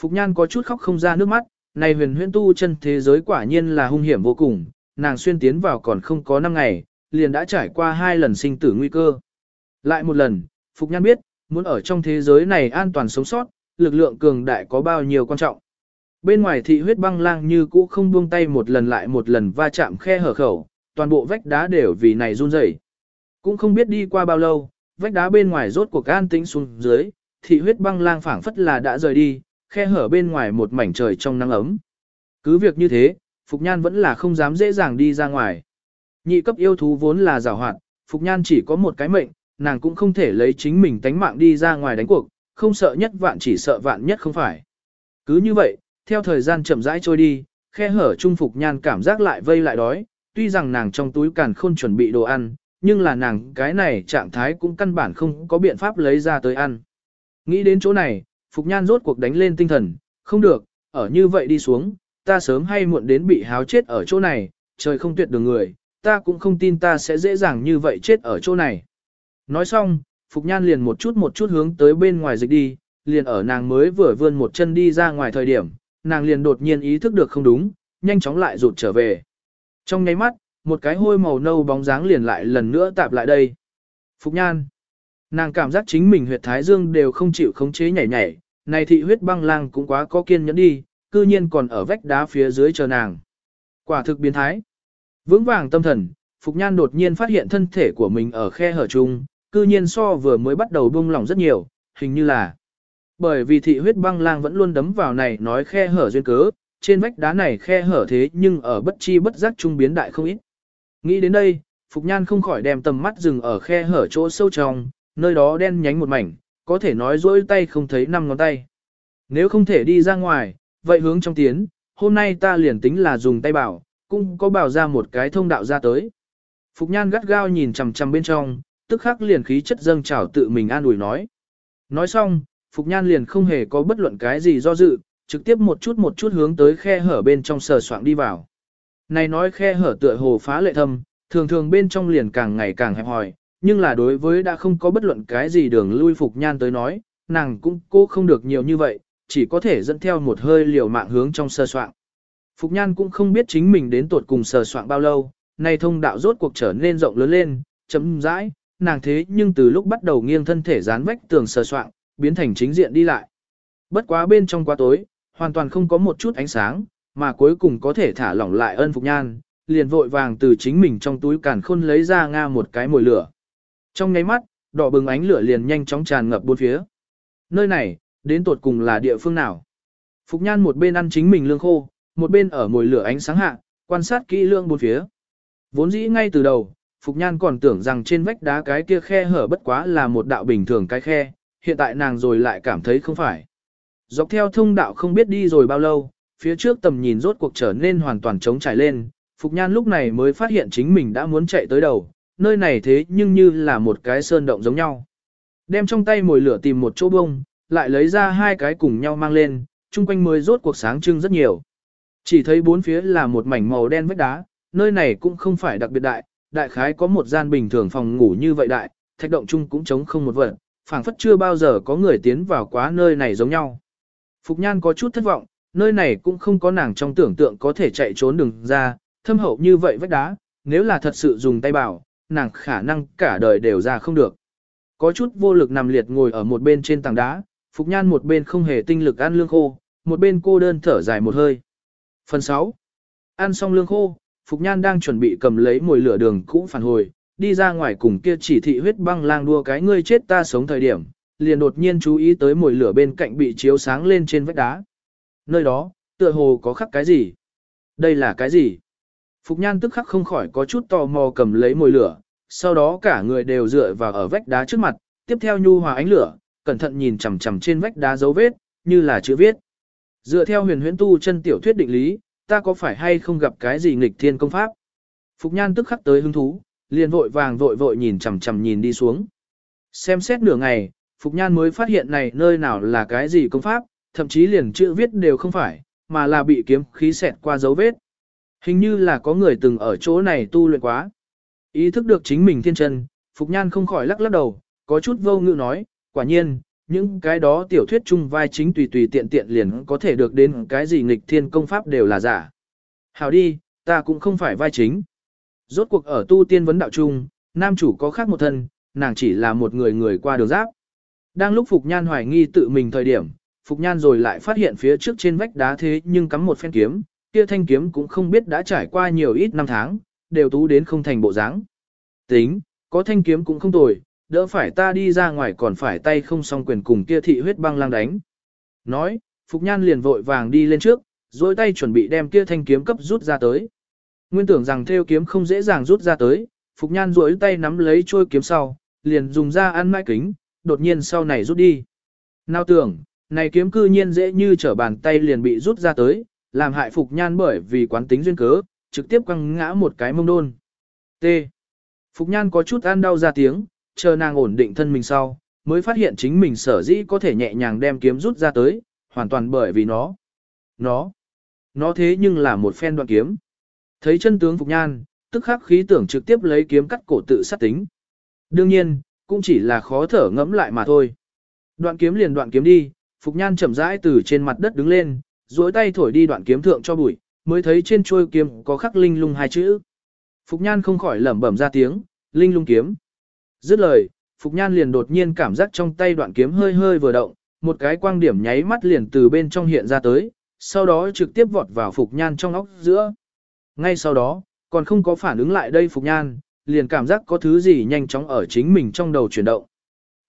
S1: Phục Nhan có chút khóc không ra nước mắt, này huyền huyễn tu chân thế giới quả nhiên là hung hiểm vô cùng, nàng xuyên tiến vào còn không có 5 ngày, liền đã trải qua hai lần sinh tử nguy cơ. Lại một lần, Phục Nhan biết, muốn ở trong thế giới này an toàn sống sót, lực lượng cường đại có bao nhiêu quan trọng. Bên ngoài thị huyết băng lang như cũ không buông tay một lần lại một lần va chạm khe hở khẩu, toàn bộ vách đá đều vì này run rẩy. Cũng không biết đi qua bao lâu, vách đá bên ngoài rốt cuộc an tĩnh xuống dưới, thị huyết băng lang phảng phất là đã rời đi, khe hở bên ngoài một mảnh trời trong nắng ấm. Cứ việc như thế, Phục Nhan vẫn là không dám dễ dàng đi ra ngoài. Nhị cấp yêu thú vốn là giảo hoạt, Phục Nhan chỉ có một cái mệnh, nàng cũng không thể lấy chính mình tánh mạng đi ra ngoài đánh cuộc, không sợ nhất vạn chỉ sợ vạn nhất không phải. Cứ như vậy, theo thời gian chậm rãi trôi đi, khe hở trung Phục Nhan cảm giác lại vây lại đói, tuy rằng nàng trong túi càn khôn chuẩn bị đồ ăn, nhưng là nàng cái này trạng thái cũng căn bản không có biện pháp lấy ra tới ăn. Nghĩ đến chỗ này, Phục Nhan rốt cuộc đánh lên tinh thần, không được, ở như vậy đi xuống, ta sớm hay muộn đến bị háo chết ở chỗ này, trời không tuyệt đường người, ta cũng không tin ta sẽ dễ dàng như vậy chết ở chỗ này. Nói xong, Phục Nhan liền một chút một chút hướng tới bên ngoài dịch đi, liền ở nàng mới vừa vươn một chân đi ra ngoài thời điểm, nàng liền đột nhiên ý thức được không đúng, nhanh chóng lại rụt trở về. Trong nháy mắt, một cái hôi màu nâu bóng dáng liền lại lần nữa tạp lại đây. Phục Nhan. Nàng cảm giác chính mình huyệt thái dương đều không chịu khống chế nhảy nhảy, này thị huyết băng lang cũng quá có kiên nhẫn đi, cư nhiên còn ở vách đá phía dưới chờ nàng. Quả thực biến thái. Vững vàng tâm thần, Phục Nhan đột nhiên phát hiện thân thể của mình ở khe hở chung, cư nhiên so vừa mới bắt đầu buông lỏng rất nhiều, hình như là bởi vì thị huyết băng lang vẫn luôn đấm vào này nói khe hở duyên cớ, trên vách đá này khe hở thế nhưng ở bất chi bất giác trung biến đại không ít. Nghĩ đến đây, Phục Nhan không khỏi đem tầm mắt dừng ở khe hở chỗ sâu trong, nơi đó đen nhánh một mảnh, có thể nói dối tay không thấy năm ngón tay. Nếu không thể đi ra ngoài, vậy hướng trong tiến, hôm nay ta liền tính là dùng tay bảo, cũng có bảo ra một cái thông đạo ra tới. Phục Nhan gắt gao nhìn chằm chằm bên trong, tức khắc liền khí chất dâng trào tự mình an ủi nói. Nói xong, Phục Nhan liền không hề có bất luận cái gì do dự, trực tiếp một chút một chút hướng tới khe hở bên trong sờ soạng đi vào. Này nói khe hở tựa hồ phá lệ thâm, thường thường bên trong liền càng ngày càng hẹp hòi, nhưng là đối với đã không có bất luận cái gì đường lui Phục Nhan tới nói, nàng cũng cố không được nhiều như vậy, chỉ có thể dẫn theo một hơi liều mạng hướng trong sơ soạn. Phục Nhan cũng không biết chính mình đến tuột cùng sờ soạn bao lâu, nay thông đạo rốt cuộc trở nên rộng lớn lên, chấm rãi, nàng thế nhưng từ lúc bắt đầu nghiêng thân thể dán vách tường sờ soạn, biến thành chính diện đi lại. Bất quá bên trong quá tối, hoàn toàn không có một chút ánh sáng, mà cuối cùng có thể thả lỏng lại ân Phục Nhan, liền vội vàng từ chính mình trong túi càn khôn lấy ra nga một cái mồi lửa. Trong nháy mắt, đỏ bừng ánh lửa liền nhanh chóng tràn ngập bốn phía. Nơi này, đến tột cùng là địa phương nào? Phục Nhan một bên ăn chính mình lương khô, một bên ở mồi lửa ánh sáng hạ, quan sát kỹ lương bốn phía. Vốn dĩ ngay từ đầu, Phục Nhan còn tưởng rằng trên vách đá cái kia khe hở bất quá là một đạo bình thường cái khe, hiện tại nàng rồi lại cảm thấy không phải. Dọc theo thông đạo không biết đi rồi bao lâu, phía trước tầm nhìn rốt cuộc trở nên hoàn toàn trống trải lên, Phục Nhan lúc này mới phát hiện chính mình đã muốn chạy tới đầu, nơi này thế nhưng như là một cái sơn động giống nhau. Đem trong tay mồi lửa tìm một chỗ bông, lại lấy ra hai cái cùng nhau mang lên, chung quanh mới rốt cuộc sáng trưng rất nhiều. Chỉ thấy bốn phía là một mảnh màu đen vách đá, nơi này cũng không phải đặc biệt đại, đại khái có một gian bình thường phòng ngủ như vậy đại, thạch động chung cũng trống không một vật, phảng phất chưa bao giờ có người tiến vào quá nơi này giống nhau. Phục Nhan có chút thất vọng, nơi này cũng không có nàng trong tưởng tượng có thể chạy trốn đường ra, thâm hậu như vậy vách đá, nếu là thật sự dùng tay bảo, nàng khả năng cả đời đều ra không được. Có chút vô lực nằm liệt ngồi ở một bên trên tảng đá, Phục Nhan một bên không hề tinh lực ăn lương khô, một bên cô đơn thở dài một hơi. Phần 6. Ăn xong lương khô, Phục Nhan đang chuẩn bị cầm lấy mồi lửa đường cũ phản hồi, đi ra ngoài cùng kia chỉ thị huyết băng lang đua cái ngươi chết ta sống thời điểm, liền đột nhiên chú ý tới mồi lửa bên cạnh bị chiếu sáng lên trên vách đá. Nơi đó, tựa hồ có khắc cái gì? Đây là cái gì? Phục Nhan tức khắc không khỏi có chút tò mò cầm lấy mồi lửa, sau đó cả người đều dựa vào ở vách đá trước mặt, tiếp theo nhu hòa ánh lửa, cẩn thận nhìn chằm chằm trên vách đá dấu vết, như là chữ viết. Dựa theo huyền huyễn tu chân tiểu thuyết định lý, ta có phải hay không gặp cái gì nghịch thiên công pháp? Phục Nhan tức khắc tới hứng thú, liền vội vàng vội vội nhìn chằm chằm nhìn đi xuống. Xem xét nửa ngày, Phục Nhan mới phát hiện này nơi nào là cái gì công pháp, thậm chí liền chữ viết đều không phải, mà là bị kiếm khí xẹt qua dấu vết. Hình như là có người từng ở chỗ này tu luyện quá. Ý thức được chính mình thiên chân, Phục Nhan không khỏi lắc lắc đầu, có chút vô ngữ nói, quả nhiên, những cái đó tiểu thuyết chung vai chính tùy tùy tiện tiện liền có thể được đến cái gì nghịch thiên công pháp đều là giả. Hảo đi, ta cũng không phải vai chính. Rốt cuộc ở tu tiên vấn đạo chung, nam chủ có khác một thân, nàng chỉ là một người người qua đường giáp. Đang lúc Phục Nhan hoài nghi tự mình thời điểm, Phục Nhan rồi lại phát hiện phía trước trên vách đá thế nhưng cắm một phen kiếm, kia thanh kiếm cũng không biết đã trải qua nhiều ít năm tháng, đều tú đến không thành bộ dáng. Tính, có thanh kiếm cũng không tồi, đỡ phải ta đi ra ngoài còn phải tay không song quyền cùng kia thị huyết băng lang đánh. Nói, Phục Nhan liền vội vàng đi lên trước, dối tay chuẩn bị đem kia thanh kiếm cấp rút ra tới. Nguyên tưởng rằng theo kiếm không dễ dàng rút ra tới, Phục Nhan rối tay nắm lấy trôi kiếm sau, liền dùng ra ăn mãi kính, đột nhiên sau này rút đi. Nào tưởng, này kiếm cư nhiên dễ như trở bàn tay liền bị rút ra tới, làm hại Phục Nhan bởi vì quán tính duyên cớ, trực tiếp quăng ngã một cái mông đôn. T. Phục Nhan có chút ăn đau ra tiếng, chờ nàng ổn định thân mình sau, mới phát hiện chính mình sở dĩ có thể nhẹ nhàng đem kiếm rút ra tới, hoàn toàn bởi vì nó. Nó. Nó thế nhưng là một phen đoạn kiếm. Thấy chân tướng Phục Nhan, tức khắc khí tưởng trực tiếp lấy kiếm cắt cổ tự sát tính. Đương nhiên, cũng chỉ là khó thở ngẫm lại mà thôi. Đoạn kiếm liền đoạn kiếm đi, Phục Nhan chậm rãi từ trên mặt đất đứng lên, duỗi tay thổi đi đoạn kiếm thượng cho bụi, mới thấy trên chuôi kiếm có khắc linh lung hai chữ. Phục Nhan không khỏi lẩm bẩm ra tiếng, linh lung kiếm. Dứt lời, Phục Nhan liền đột nhiên cảm giác trong tay đoạn kiếm hơi hơi vừa động, một cái quang điểm nháy mắt liền từ bên trong hiện ra tới, sau đó trực tiếp vọt vào Phục Nhan trong óc giữa. Ngay sau đó, còn không có phản ứng lại đây Phục Nhan, liền cảm giác có thứ gì nhanh chóng ở chính mình trong đầu chuyển động.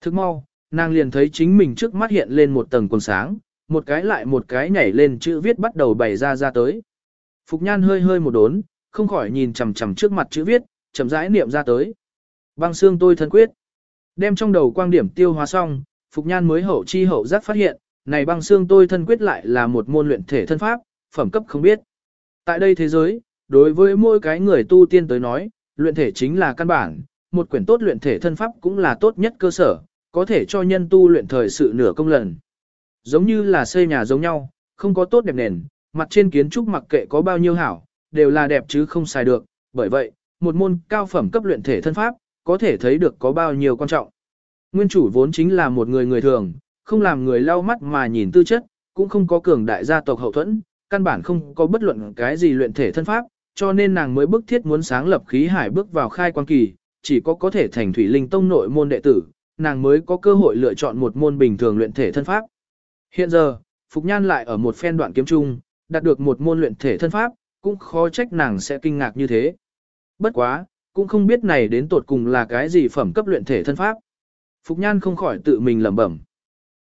S1: Thức mau, nàng liền thấy chính mình trước mắt hiện lên một tầng quần sáng, một cái lại một cái nhảy lên chữ viết bắt đầu bày ra ra tới. Phục Nhan hơi hơi một đốn, không khỏi nhìn chằm chằm trước mặt chữ viết, chậm rãi niệm ra tới. Băng xương tôi thân quyết. Đem trong đầu quang điểm tiêu hóa xong, Phục Nhan mới hậu chi hậu giác phát hiện, này băng xương tôi thân quyết lại là một môn luyện thể thân pháp, phẩm cấp không biết. Tại đây thế giới, đối với mỗi cái người tu tiên tới nói, luyện thể chính là căn bản, một quyển tốt luyện thể thân pháp cũng là tốt nhất cơ sở, có thể cho nhân tu luyện thời sự nửa công lần. Giống như là xây nhà giống nhau, không có tốt đẹp nền, mặt trên kiến trúc mặc kệ có bao nhiêu hảo, đều là đẹp chứ không xài được, bởi vậy, một môn cao phẩm cấp luyện thể thân pháp, có thể thấy được có bao nhiêu quan trọng. Nguyên chủ vốn chính là một người người thường, không làm người lau mắt mà nhìn tư chất, cũng không có cường đại gia tộc hậu thuẫn, căn bản không có bất luận cái gì luyện thể thân pháp, cho nên nàng mới bức thiết muốn sáng lập khí hải bước vào khai quan kỳ, chỉ có có thể thành thủy linh tông nội môn đệ tử, nàng mới có cơ hội lựa chọn một môn bình thường luyện thể thân pháp. Hiện giờ, Phục Nhan lại ở một phen đoạn kiếm trung, đạt được một môn luyện thể thân pháp, cũng khó trách nàng sẽ kinh ngạc như thế. Bất quá, cũng không biết này đến tột cùng là cái gì phẩm cấp luyện thể thân pháp. Phục Nhan không khỏi tự mình lẩm bẩm.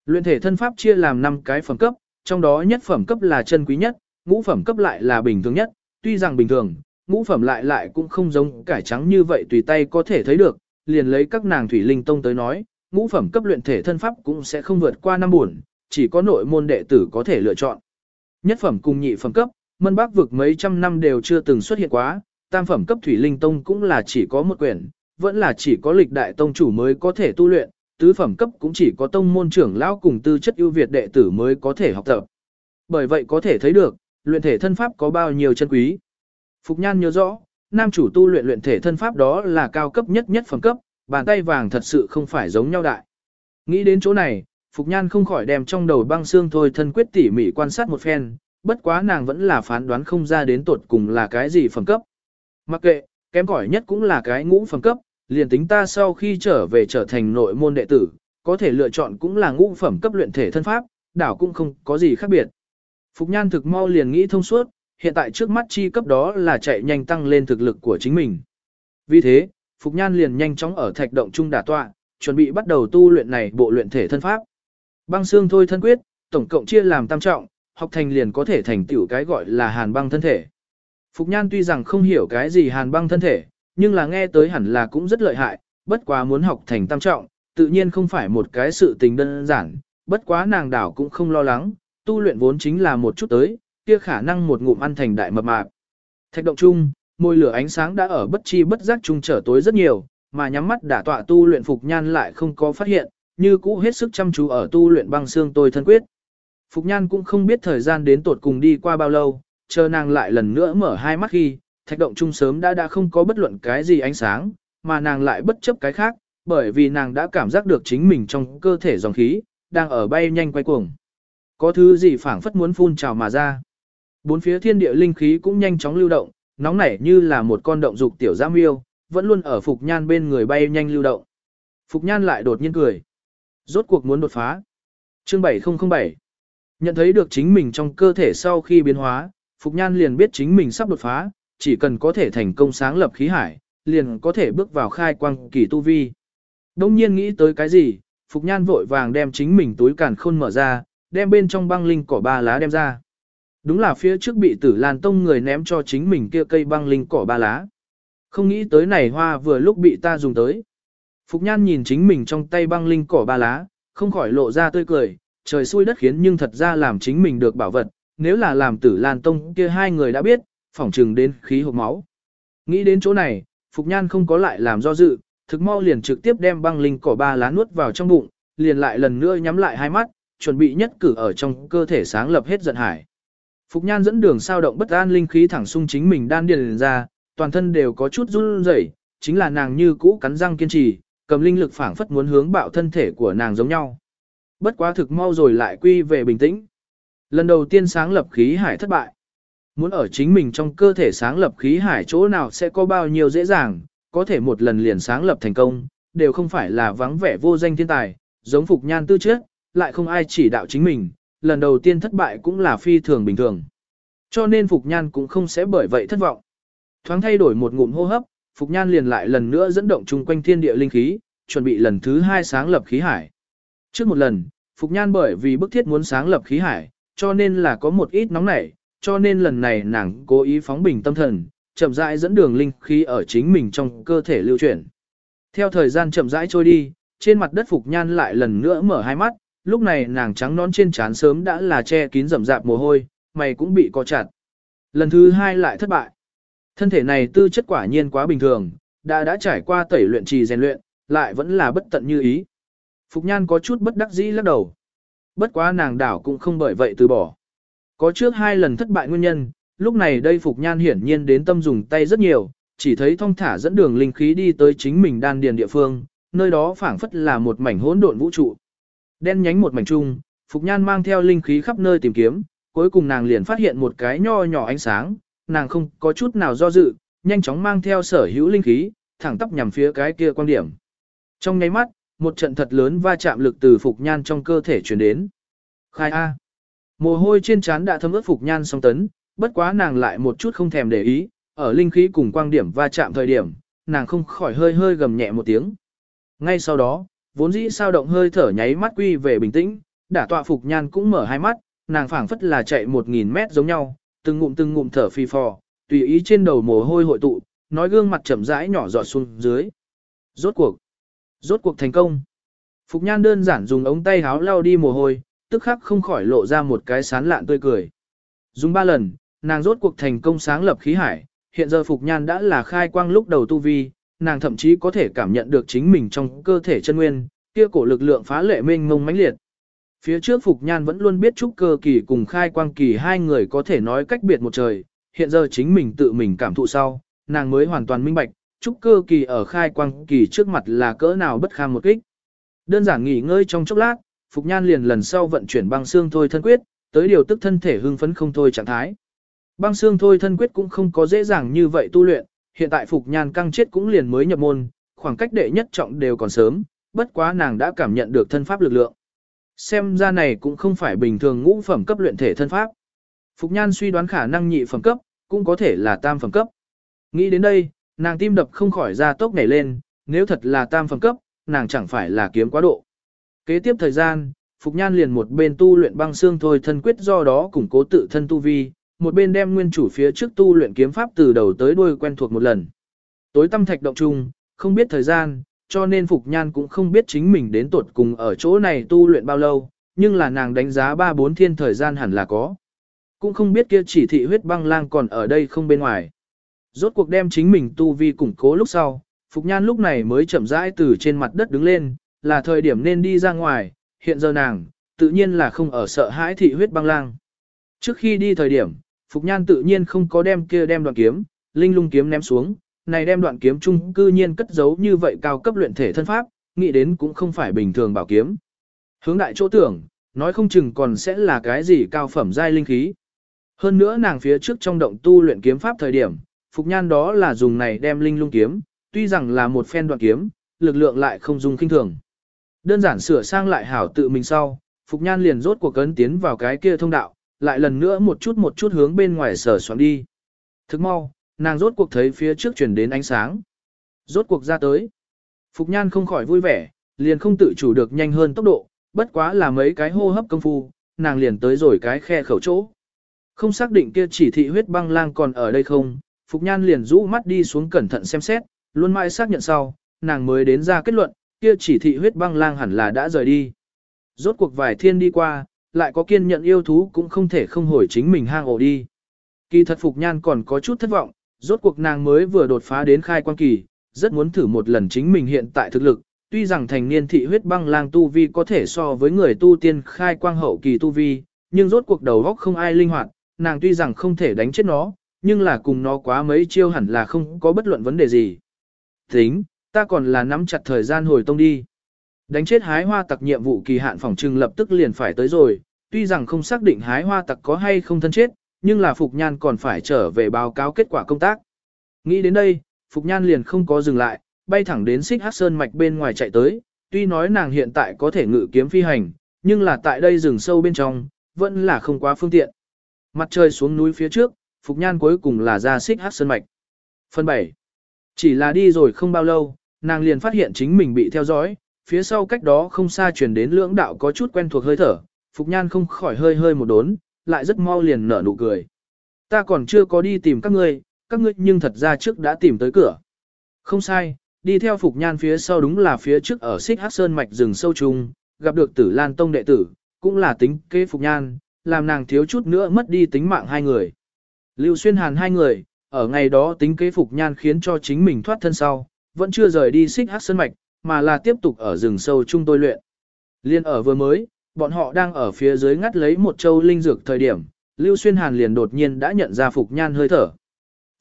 S1: Luyện thể thân pháp chia làm 5 cái phẩm cấp, trong đó nhất phẩm cấp là chân quý nhất, ngũ phẩm cấp lại là bình thường nhất, tuy rằng bình thường, ngũ phẩm lại lại cũng không giống cải trắng như vậy tùy tay có thể thấy được, liền lấy các nàng thủy linh tông tới nói, ngũ phẩm cấp luyện thể thân pháp cũng sẽ không vượt qua năm buồn, chỉ có nội môn đệ tử có thể lựa chọn. Nhất phẩm cùng nhị phẩm cấp, mân bác vực mấy trăm năm đều chưa từng xuất hiện quá, tam phẩm cấp thủy linh tông cũng là chỉ có một quyển, vẫn là chỉ có lịch đại tông chủ mới có thể tu luyện, tứ phẩm cấp cũng chỉ có tông môn trưởng lão cùng tư chất ưu việt đệ tử mới có thể học tập. Bởi vậy có thể thấy được, luyện thể thân pháp có bao nhiêu chân quý. Phục Nhan nhớ rõ, nam chủ tu luyện luyện thể thân pháp đó là cao cấp nhất nhất phẩm cấp, bàn tay vàng thật sự không phải giống nhau đại. Nghĩ đến chỗ này, Phục Nhan không khỏi đem trong đầu băng xương thôi thân quyết tỉ mỉ quan sát một phen, bất quá nàng vẫn là phán đoán không ra đến tột cùng là cái gì phẩm cấp. Mặc kệ, kém cỏi nhất cũng là cái ngũ phẩm cấp, liền tính ta sau khi trở về trở thành nội môn đệ tử, có thể lựa chọn cũng là ngũ phẩm cấp luyện thể thân pháp, đảo cũng không có gì khác biệt. Phục Nhan thực mau liền nghĩ thông suốt, hiện tại trước mắt chi cấp đó là chạy nhanh tăng lên thực lực của chính mình. Vì thế, Phục Nhan liền nhanh chóng ở thạch động trung đả tọa, chuẩn bị bắt đầu tu luyện này bộ luyện thể thân pháp. Băng xương thôi thân quyết, tổng cộng chia làm tam trọng, học thành liền có thể thành tiểu cái gọi là hàn băng thân thể. Phục Nhan tuy rằng không hiểu cái gì hàn băng thân thể, nhưng là nghe tới hẳn là cũng rất lợi hại, bất quá muốn học thành tam trọng, tự nhiên không phải một cái sự tình đơn giản, bất quá nàng đảo cũng không lo lắng, tu luyện vốn chính là một chút tới, kia khả năng một ngụm ăn thành đại mập mạp. Thạch động chung, môi lửa ánh sáng đã ở bất chi bất giác chung trở tối rất nhiều, mà nhắm mắt đả tọa tu luyện Phục Nhan lại không có phát hiện, như cũ hết sức chăm chú ở tu luyện băng xương tôi thân quyết. Phục Nhan cũng không biết thời gian đến tột cùng đi qua bao lâu, chờ nàng lại lần nữa mở hai mắt khi, thạch động trung sớm đã đã không có bất luận cái gì ánh sáng, mà nàng lại bất chấp cái khác, bởi vì nàng đã cảm giác được chính mình trong cơ thể dòng khí, đang ở bay nhanh quay cuồng. Có thứ gì phảng phất muốn phun trào mà ra. Bốn phía thiên địa linh khí cũng nhanh chóng lưu động, nóng nảy như là một con động dục tiểu giam yêu, vẫn luôn ở Phục Nhan bên người bay nhanh lưu động. Phục Nhan lại đột nhiên cười. Rốt cuộc muốn đột phá. Chương 7007 Nhận thấy được chính mình trong cơ thể sau khi biến hóa, Phục Nhan liền biết chính mình sắp đột phá, chỉ cần có thể thành công sáng lập khí hải, liền có thể bước vào khai quang kỳ tu vi. Đông nhiên nghĩ tới cái gì, Phục Nhan vội vàng đem chính mình túi càn khôn mở ra, đem bên trong băng linh cỏ ba lá đem ra. Đúng là phía trước bị tử Lan Tông người ném cho chính mình kia cây băng linh cỏ ba lá. Không nghĩ tới này hoa vừa lúc bị ta dùng tới. Phục Nhan nhìn chính mình trong tay băng linh cỏ ba lá, không khỏi lộ ra tươi cười, trời xui đất khiến nhưng thật ra làm chính mình được bảo vật, nếu là làm tử Lan Tông kia hai người đã biết, phỏng trừng đến khí hộp máu. Nghĩ đến chỗ này, Phục Nhan không có lại làm do dự, thực mau liền trực tiếp đem băng linh cỏ ba lá nuốt vào trong bụng, liền lại lần nữa nhắm lại hai mắt, chuẩn bị nhất cử ở trong cơ thể sáng lập hết giận hải. Phục Nhan dẫn đường sao động bất an linh khí thẳng sung chính mình đan điền ra, toàn thân đều có chút run rẩy, chính là nàng như cũ cắn răng kiên trì, cầm linh lực phản phất muốn hướng bạo thân thể của nàng giống nhau. Bất quá thực mau rồi lại quy về bình tĩnh. Lần đầu tiên sáng lập khí hải thất bại. Muốn ở chính mình trong cơ thể sáng lập khí hải chỗ nào sẽ có bao nhiêu dễ dàng, có thể một lần liền sáng lập thành công, đều không phải là vắng vẻ vô danh thiên tài, giống Phục Nhan tư trước, lại không ai chỉ đạo chính mình, lần đầu tiên thất bại cũng là phi thường bình thường. Cho nên Phục Nhan cũng không sẽ bởi vậy thất vọng. Thoáng thay đổi một ngụm hô hấp, Phục Nhan liền lại lần nữa dẫn động chung quanh thiên địa linh khí, chuẩn bị lần thứ hai sáng lập khí hải. Trước một lần, Phục Nhan bởi vì bức thiết muốn sáng lập khí hải, cho nên là có một ít nóng nảy, cho nên lần này nàng cố ý phóng bình tâm thần, chậm rãi dẫn đường linh khí ở chính mình trong cơ thể lưu chuyển. Theo thời gian chậm rãi trôi đi, trên mặt đất Phục Nhan lại lần nữa mở hai mắt, lúc này nàng trắng nón trên trán sớm đã là che kín rậm rạp mồ hôi, mày cũng bị co chặt. Lần thứ hai lại thất bại. Thân thể này tư chất quả nhiên quá bình thường, đã đã trải qua tẩy luyện trì rèn luyện, lại vẫn là bất tận như ý. Phục Nhan có chút bất đắc dĩ lắc đầu. Bất quá nàng đảo cũng không bởi vậy từ bỏ. Có trước hai lần thất bại nguyên nhân, lúc này đây Phục Nhan hiển nhiên đến tâm dùng tay rất nhiều, chỉ thấy thông thả dẫn đường linh khí đi tới chính mình đan điền địa phương, nơi đó phảng phất là một mảnh hỗn độn vũ trụ. Đen nhánh một mảnh trung, Phục Nhan mang theo linh khí khắp nơi tìm kiếm, cuối cùng nàng liền phát hiện một cái nho nhỏ ánh sáng, nàng không có chút nào do dự, nhanh chóng mang theo sở hữu linh khí, thẳng tắp nhằm phía cái kia quan điểm. Trong nháy mắt, một trận thật lớn va chạm lực từ Phục Nhan trong cơ thể truyền đến. Khai A. Mồ hôi trên trán đã thấm ướt Phục Nhan song tấn, bất quá nàng lại một chút không thèm để ý, ở linh khí cùng quang điểm va chạm thời điểm, nàng không khỏi hơi hơi gầm nhẹ một tiếng. Ngay sau đó, vốn dĩ sao động hơi thở nháy mắt quy về bình tĩnh, đả tọa Phục Nhan cũng mở hai mắt, nàng phảng phất là chạy một nghìn mét giống nhau, từng ngụm từng ngụm thở phi phò, tùy ý trên đầu mồ hôi hội tụ, nói gương mặt chậm rãi nhỏ giọt xuống dưới. Rốt cuộc, rốt cuộc thành công. Phục Nhan đơn giản dùng ống tay háo lau đi mồ hôi, tức khắc không khỏi lộ ra một cái sán lạn tươi cười. Dùng ba lần, nàng rốt cuộc thành công sáng lập khí hải, hiện giờ Phục Nhan đã là khai quang lúc đầu tu vi, nàng thậm chí có thể cảm nhận được chính mình trong cơ thể chân nguyên, kia cổ lực lượng phá lệ mênh mông mãnh liệt. Phía trước Phục Nhan vẫn luôn biết trúc cơ kỳ cùng khai quang kỳ hai người có thể nói cách biệt một trời, hiện giờ chính mình tự mình cảm thụ sau, nàng mới hoàn toàn minh bạch, trúc cơ kỳ ở khai quang kỳ trước mặt là cỡ nào bất kham một kích. Đơn giản nghỉ ngơi trong chốc lát, Phục Nhan liền lần sau vận chuyển băng xương thôi thân quyết, tới điều tức thân thể hưng phấn không thôi trạng thái. Băng xương thôi thân quyết cũng không có dễ dàng như vậy tu luyện, hiện tại Phục Nhan căng chết cũng liền mới nhập môn, khoảng cách đệ nhất trọng đều còn sớm, bất quá nàng đã cảm nhận được thân pháp lực lượng. Xem ra này cũng không phải bình thường ngũ phẩm cấp luyện thể thân pháp. Phục Nhan suy đoán khả năng nhị phẩm cấp, cũng có thể là tam phẩm cấp. Nghĩ đến đây, nàng tim đập không khỏi ra tốc nhảy lên, nếu thật là tam phẩm cấp, nàng chẳng phải là kiếm quá độ. Kế tiếp thời gian, Phục Nhan liền một bên tu luyện băng xương thôi thân quyết do đó củng cố tự thân tu vi, một bên đem nguyên chủ phía trước tu luyện kiếm pháp từ đầu tới đuôi quen thuộc một lần. Tối tâm thạch động trung, không biết thời gian, cho nên Phục Nhan cũng không biết chính mình đến tuột cùng ở chỗ này tu luyện bao lâu, nhưng là nàng đánh giá 3-4 thiên thời gian hẳn là có. Cũng không biết kia chỉ thị huyết băng lang còn ở đây không bên ngoài. Rốt cuộc đem chính mình tu vi củng cố lúc sau, Phục Nhan lúc này mới chậm rãi từ trên mặt đất đứng lên, là thời điểm nên đi ra ngoài, hiện giờ nàng, tự nhiên là không ở sợ hãi thị huyết băng lang. Trước khi đi thời điểm, Phục Nhan tự nhiên không có đem kia đem đoạn kiếm, linh lung kiếm ném xuống, này đem đoạn kiếm chung cư nhiên cất giấu như vậy cao cấp luyện thể thân pháp, nghĩ đến cũng không phải bình thường bảo kiếm. Hướng đại chỗ tưởng, nói không chừng còn sẽ là cái gì cao phẩm giai linh khí. Hơn nữa nàng phía trước trong động tu luyện kiếm pháp thời điểm, Phục Nhan đó là dùng này đem linh lung kiếm, tuy rằng là một phen đoạn kiếm, lực lượng lại không dùng kinh thường. Đơn giản sửa sang lại hảo tự mình sau, Phục Nhan liền rốt cuộc cấn tiến vào cái kia thông đạo, lại lần nữa một chút một chút hướng bên ngoài sở soạn đi. Thức mau, nàng rốt cuộc thấy phía trước chuyển đến ánh sáng. Rốt cuộc ra tới. Phục Nhan không khỏi vui vẻ, liền không tự chủ được nhanh hơn tốc độ, bất quá là mấy cái hô hấp công phu, nàng liền tới rồi cái khe khẩu chỗ. Không xác định kia chỉ thị huyết băng lang còn ở đây không, Phục Nhan liền rũ mắt đi xuống cẩn thận xem xét, luôn mãi xác nhận sau, nàng mới đến ra kết luận, kia chỉ thị huyết băng lang hẳn là đã rời đi. Rốt cuộc vài thiên đi qua, lại có kiên nhận yêu thú cũng không thể không hồi chính mình hang ổ đi. Kỳ thật Phục Nhan còn có chút thất vọng, rốt cuộc nàng mới vừa đột phá đến khai quan kỳ, rất muốn thử một lần chính mình hiện tại thực lực, tuy rằng thành niên thị huyết băng lang tu vi có thể so với người tu tiên khai quang hậu kỳ tu vi, nhưng rốt cuộc đầu góc không ai linh hoạt, nàng tuy rằng không thể đánh chết nó, nhưng là cùng nó quá mấy chiêu hẳn là không có bất luận vấn đề gì. Tính, ta còn là nắm chặt thời gian hồi tông đi. Đánh chết hái hoa tặc nhiệm vụ kỳ hạn phòng trừng lập tức liền phải tới rồi, tuy rằng không xác định hái hoa tặc có hay không thân chết, nhưng là Phục Nhan còn phải trở về báo cáo kết quả công tác. Nghĩ đến đây, Phục Nhan liền không có dừng lại, bay thẳng đến xích hát sơn mạch bên ngoài chạy tới, tuy nói nàng hiện tại có thể ngự kiếm phi hành, nhưng là tại đây rừng sâu bên trong, vẫn là không quá phương tiện. Mặt trời xuống núi phía trước, Phục Nhan cuối cùng là ra xích hát sơn mạch. Phần 7. Chỉ là đi rồi không bao lâu, nàng liền phát hiện chính mình bị theo dõi, phía sau cách đó không xa chuyển đến lưỡng đạo có chút quen thuộc hơi thở, Phục Nhan không khỏi hơi hơi một đốn, lại rất mau liền nở nụ cười. Ta còn chưa có đi tìm các ngươi, các ngươi nhưng thật ra trước đã tìm tới cửa. Không sai, đi theo Phục Nhan phía sau đúng là phía trước ở xích hát sơn mạch rừng sâu trùng, gặp được tử Lan Tông đệ tử, cũng là tính kế Phục Nhan, làm nàng thiếu chút nữa mất đi tính mạng hai người. Lưu Xuyên Hàn hai người, ở ngày đó tính kế Phục Nhan khiến cho chính mình thoát thân sau, vẫn chưa rời đi xích hát sơn mạch, mà là tiếp tục ở rừng sâu chung tôi luyện. Liên ở vừa mới, bọn họ đang ở phía dưới ngắt lấy một châu linh dược thời điểm, Lưu Xuyên Hàn liền đột nhiên đã nhận ra Phục Nhan hơi thở.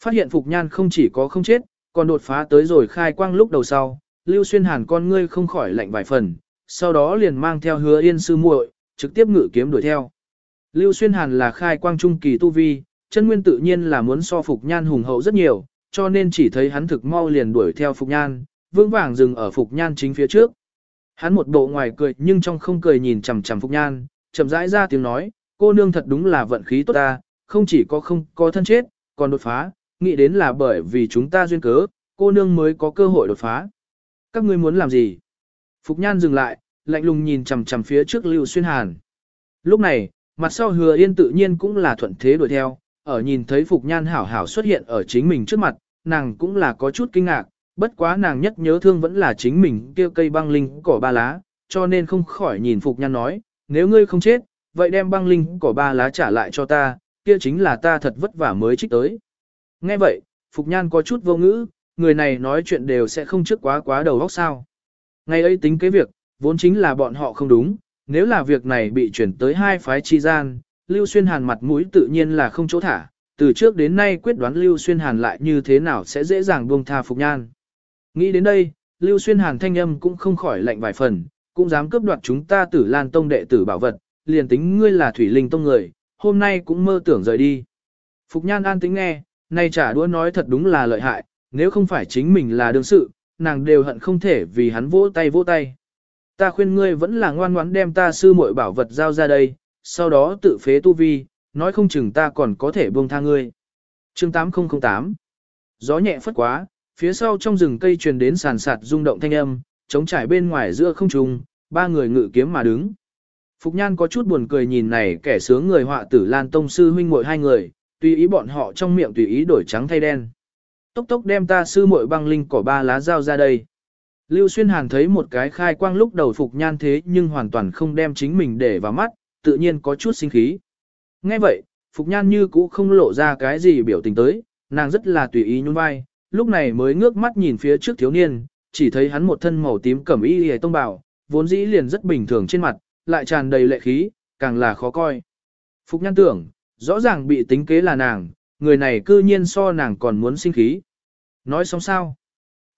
S1: Phát hiện Phục Nhan không chỉ có không chết, còn đột phá tới rồi khai quang lúc đầu sau, Lưu Xuyên Hàn con ngươi không khỏi lạnh vài phần, sau đó liền mang theo hứa yên sư muội, trực tiếp ngự kiếm đuổi theo. Lưu Xuyên Hàn là khai quang trung kỳ tu vi, chân nguyên tự nhiên là muốn so Phục Nhan hùng hậu rất nhiều, cho nên chỉ thấy hắn thực mau liền đuổi theo Phục Nhan, vững vàng dừng ở Phục Nhan chính phía trước. Hắn một bộ ngoài cười nhưng trong không cười nhìn chằm chằm Phục Nhan, chậm rãi ra tiếng nói, cô nương thật đúng là vận khí tốt ta, không chỉ có không có thân chết, còn đột phá, nghĩ đến là bởi vì chúng ta duyên cớ, cô nương mới có cơ hội đột phá. Các ngươi muốn làm gì? Phục Nhan dừng lại, lạnh lùng nhìn chằm chằm phía trước Lưu Xuyên Hàn. Lúc này, mặt sau Hứa Yên tự nhiên cũng là thuận thế đuổi theo, ở nhìn thấy Phục Nhan hảo hảo xuất hiện ở chính mình trước mặt, nàng cũng là có chút kinh ngạc, bất quá nàng nhất nhớ thương vẫn là chính mình kia cây băng linh cỏ ba lá, cho nên không khỏi nhìn Phục Nhan nói, nếu ngươi không chết, vậy đem băng linh cỏ ba lá trả lại cho ta, kia chính là ta thật vất vả mới trích tới. Nghe vậy, Phục Nhan có chút vô ngữ, người này nói chuyện đều sẽ không trước quá quá đầu óc sao. Ngày ấy tính cái việc, vốn chính là bọn họ không đúng, nếu là việc này bị chuyển tới hai phái chi gian, Lưu Xuyên Hàn mặt mũi tự nhiên là không chỗ thả, từ trước đến nay quyết đoán Lưu Xuyên Hàn lại như thế nào sẽ dễ dàng buông tha Phục Nhan. Nghĩ đến đây, Lưu Xuyên Hàn thanh âm cũng không khỏi lạnh vài phần, cũng dám cướp đoạt chúng ta tử lan tông đệ tử bảo vật, liền tính ngươi là thủy linh tông người, hôm nay cũng mơ tưởng rời đi. Phục Nhan an tính nghe, nay trả đũa nói thật đúng là lợi hại, nếu không phải chính mình là đương sự, nàng đều hận không thể vì hắn vỗ tay vỗ tay. Ta khuyên ngươi vẫn là ngoan ngoãn đem ta sư muội bảo vật giao ra đây, sau đó tự phế tu vi, nói không chừng ta còn có thể buông tha ngươi. chương 8008 Gió nhẹ phất quá, phía sau trong rừng cây truyền đến sàn sạt rung động thanh âm, chống trải bên ngoài giữa không trung, ba người ngự kiếm mà đứng. Phục Nhan có chút buồn cười nhìn này kẻ sướng người họa tử Lan Tông sư huynh muội hai người, tùy ý bọn họ trong miệng tùy ý đổi trắng thay đen. Tốc tốc đem ta sư muội băng linh cỏ ba lá dao ra đây. Lưu Xuyên Hàn thấy một cái khai quang lúc đầu Phục Nhan thế nhưng hoàn toàn không đem chính mình để vào mắt, tự nhiên có chút sinh khí. Ngay vậy, Phục Nhan như cũ không lộ ra cái gì biểu tình tới, nàng rất là tùy ý nhún vai, lúc này mới ngước mắt nhìn phía trước thiếu niên, chỉ thấy hắn một thân màu tím cẩm y hề tông bào, vốn dĩ liền rất bình thường trên mặt, lại tràn đầy lệ khí, càng là khó coi. Phục Nhan tưởng, rõ ràng bị tính kế là nàng, người này cư nhiên so nàng còn muốn sinh khí. Nói xong sao?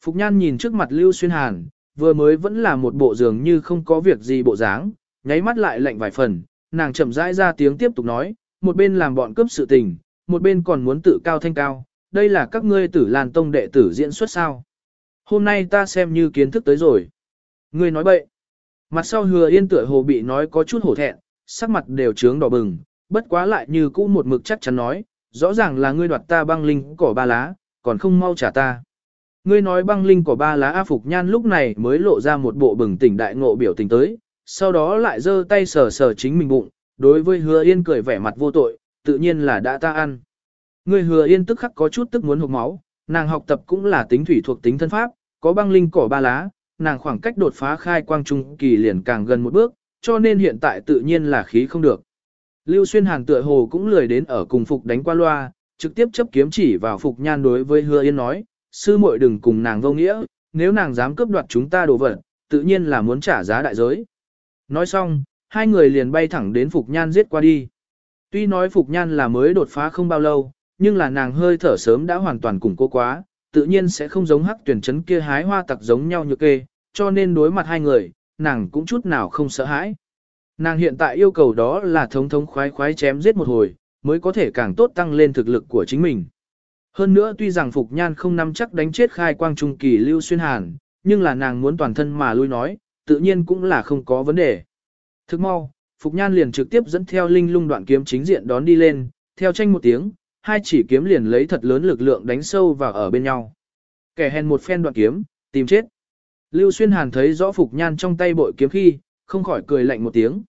S1: Phục Nhan nhìn trước mặt Lưu Xuyên Hàn, vừa mới vẫn là một bộ dường như không có việc gì bộ dáng, nháy mắt lại lạnh vài phần, nàng chậm rãi ra tiếng tiếp tục nói, một bên làm bọn cướp sự tình, một bên còn muốn tự cao thanh cao, đây là các ngươi tử làn tông đệ tử diễn xuất sao. Hôm nay ta xem như kiến thức tới rồi. Ngươi nói bậy. Mặt sau hừa yên tựa hồ bị nói có chút hổ thẹn, sắc mặt đều trướng đỏ bừng, bất quá lại như cũ một mực chắc chắn nói, rõ ràng là ngươi đoạt ta băng linh cỏ ba lá, còn không mau trả ta. Ngươi nói băng linh cỏ ba lá A Phục Nhan lúc này mới lộ ra một bộ bừng tỉnh đại ngộ biểu tình tới, sau đó lại giơ tay sờ sờ chính mình bụng, đối với hứa yên cười vẻ mặt vô tội, tự nhiên là đã ta ăn. Ngươi hứa yên tức khắc có chút tức muốn hụt máu, nàng học tập cũng là tính thủy thuộc tính thân pháp, có băng linh cỏ ba lá, nàng khoảng cách đột phá khai quang trung kỳ liền càng gần một bước, cho nên hiện tại tự nhiên là khí không được. Lưu Xuyên Hàn tựa hồ cũng lười đến ở cùng Phục đánh qua loa, trực tiếp chấp kiếm chỉ vào Phục Nhan đối với Hứa Yên nói, sư muội đừng cùng nàng vô nghĩa, nếu nàng dám cướp đoạt chúng ta đồ vật, tự nhiên là muốn trả giá đại giới. Nói xong, hai người liền bay thẳng đến Phục Nhan giết qua đi. Tuy nói Phục Nhan là mới đột phá không bao lâu, nhưng là nàng hơi thở sớm đã hoàn toàn củng cố quá, tự nhiên sẽ không giống hắc tuyển chấn kia hái hoa tặc giống nhau như kê, cho nên đối mặt hai người, nàng cũng chút nào không sợ hãi. Nàng hiện tại yêu cầu đó là thống thống khoái khoái chém giết một hồi, mới có thể càng tốt tăng lên thực lực của chính mình. Hơn nữa tuy rằng Phục Nhan không nắm chắc đánh chết khai quang trung kỳ Lưu Xuyên Hàn, nhưng là nàng muốn toàn thân mà lui nói, tự nhiên cũng là không có vấn đề. Thức mau, Phục Nhan liền trực tiếp dẫn theo linh lung đoạn kiếm chính diện đón đi lên, theo tranh một tiếng, hai chỉ kiếm liền lấy thật lớn lực lượng đánh sâu vào ở bên nhau. Kẻ hèn một phen đoạn kiếm, tìm chết. Lưu Xuyên Hàn thấy rõ Phục Nhan trong tay bội kiếm khi, không khỏi cười lạnh một tiếng.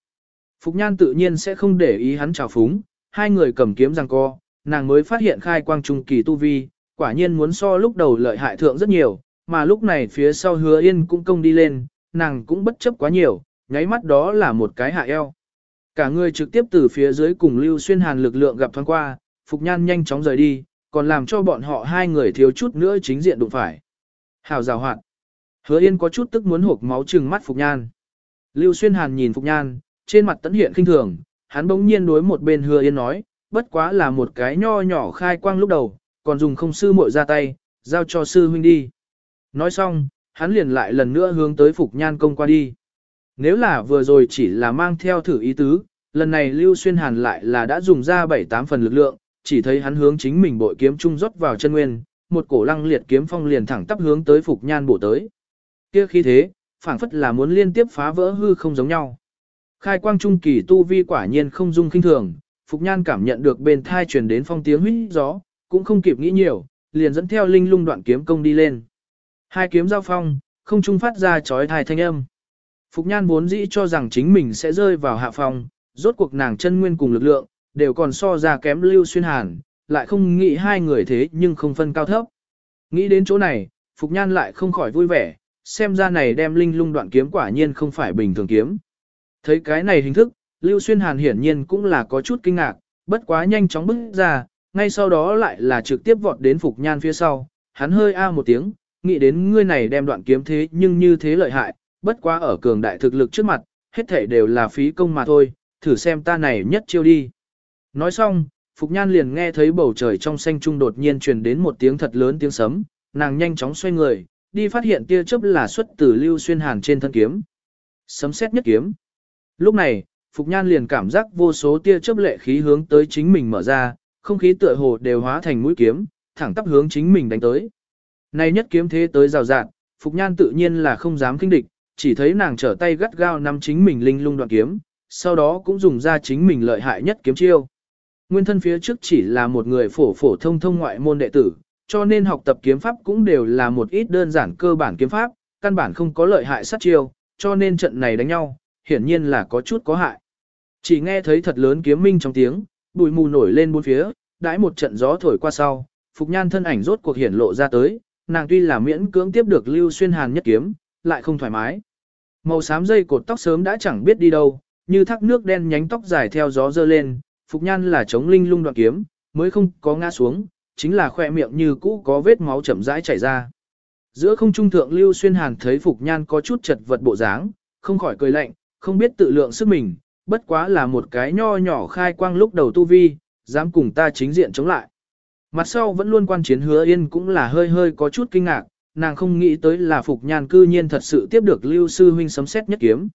S1: Phục Nhan tự nhiên sẽ không để ý hắn trào phúng, hai người cầm kiếm răng co, nàng mới phát hiện khai quang trung kỳ tu vi, quả nhiên muốn so lúc đầu lợi hại thượng rất nhiều, mà lúc này phía sau hứa yên cũng công đi lên, nàng cũng bất chấp quá nhiều, nháy mắt đó là một cái hạ eo. Cả người trực tiếp từ phía dưới cùng Lưu Xuyên Hàn lực lượng gặp thoáng qua, Phục Nhan nhanh chóng rời đi, còn làm cho bọn họ hai người thiếu chút nữa chính diện đụng phải. Hào rào hoạn. Hứa Yên có chút tức muốn hộp máu trừng mắt Phục Nhan. Lưu Xuyên Hàn nhìn Phục Nhan, trên mặt tấn hiện kinh thường, hắn bỗng nhiên đối một bên Hứa Yên nói, bất quá là một cái nho nhỏ khai quang lúc đầu, còn dùng không sư muội ra tay, giao cho sư huynh đi. Nói xong, hắn liền lại lần nữa hướng tới Phục Nhan công qua đi. Nếu là vừa rồi chỉ là mang theo thử ý tứ, lần này Lưu Xuyên Hàn lại là đã dùng ra 7-8 phần lực lượng, chỉ thấy hắn hướng chính mình bội kiếm trung rót vào chân nguyên, một cổ lăng liệt kiếm phong liền thẳng tắp hướng tới Phục Nhan bổ tới. Kia khi thế, phảng phất là muốn liên tiếp phá vỡ hư không giống nhau. Khai quang trung kỳ tu vi quả nhiên không dung kinh thường, Phục Nhan cảm nhận được bên thai truyền đến phong tiếng huyết gió, cũng không kịp nghĩ nhiều, liền dẫn theo linh lung đoạn kiếm công đi lên. Hai kiếm giao phong, không trung phát ra chói thai thanh âm. Phục Nhan vốn dĩ cho rằng chính mình sẽ rơi vào hạ phong, rốt cuộc nàng chân nguyên cùng lực lượng, đều còn so ra kém Lưu Xuyên Hàn, lại không nghĩ hai người thế nhưng không phân cao thấp. Nghĩ đến chỗ này, Phục Nhan lại không khỏi vui vẻ, xem ra này đem linh lung đoạn kiếm quả nhiên không phải bình thường kiếm. Thấy cái này hình thức, Lưu Xuyên Hàn hiển nhiên cũng là có chút kinh ngạc, bất quá nhanh chóng bước ra, ngay sau đó lại là trực tiếp vọt đến Phục Nhan phía sau, hắn hơi a một tiếng, nghĩ đến ngươi này đem đoạn kiếm thế nhưng như thế lợi hại, bất quá ở cường đại thực lực trước mặt, hết thể đều là phí công mà thôi, thử xem ta này nhất chiêu đi. Nói xong, Phục Nhan liền nghe thấy bầu trời trong xanh trung đột nhiên truyền đến một tiếng thật lớn tiếng sấm, nàng nhanh chóng xoay người, đi phát hiện tia chớp là xuất từ Lưu Xuyên Hàn trên thân kiếm. Sấm xét nhất kiếm. Lúc này, Phục Nhan liền cảm giác vô số tia chớp lệ khí hướng tới chính mình mở ra, không khí tựa hồ đều hóa thành mũi kiếm, thẳng tắp hướng chính mình đánh tới. Này nhất kiếm thế tới rào rạt, Phục Nhan tự nhiên là không dám kinh địch, chỉ thấy nàng trở tay gắt gao nắm chính mình linh lung đoạn kiếm, sau đó cũng dùng ra chính mình lợi hại nhất kiếm chiêu. Nguyên thân phía trước chỉ là một người phổ phổ thông thông ngoại môn đệ tử, cho nên học tập kiếm pháp cũng đều là một ít đơn giản cơ bản kiếm pháp, căn bản không có lợi hại sát chiêu, cho nên trận này đánh nhau, hiển nhiên là có chút có hại. Chỉ nghe thấy thật lớn kiếm minh trong tiếng, bụi mù nổi lên bốn phía, đãi một trận gió thổi qua sau, Phục Nhan thân ảnh rốt cuộc hiển lộ ra tới, nàng tuy là miễn cưỡng tiếp được Lưu Xuyên Hàn nhất kiếm, lại không thoải mái. Màu xám dây cột tóc sớm đã chẳng biết đi đâu, như thác nước đen nhánh tóc dài theo gió dơ lên, Phục Nhan là chống linh lung đoạn kiếm, mới không có ngã xuống, chính là khoe miệng như cũ có vết máu chậm rãi chảy ra. Giữa không trung thượng Lưu Xuyên Hàn thấy Phục Nhan có chút chật vật bộ dáng, không khỏi cười lạnh, không biết tự lượng sức mình, bất quá là một cái nho nhỏ khai quang lúc đầu tu vi, dám cùng ta chính diện chống lại. Mặt sau vẫn luôn quan chiến hứa yên cũng là hơi hơi có chút kinh ngạc, nàng không nghĩ tới là Phục Nhan cư nhiên thật sự tiếp được Lưu Sư Huynh sấm xét nhất kiếm.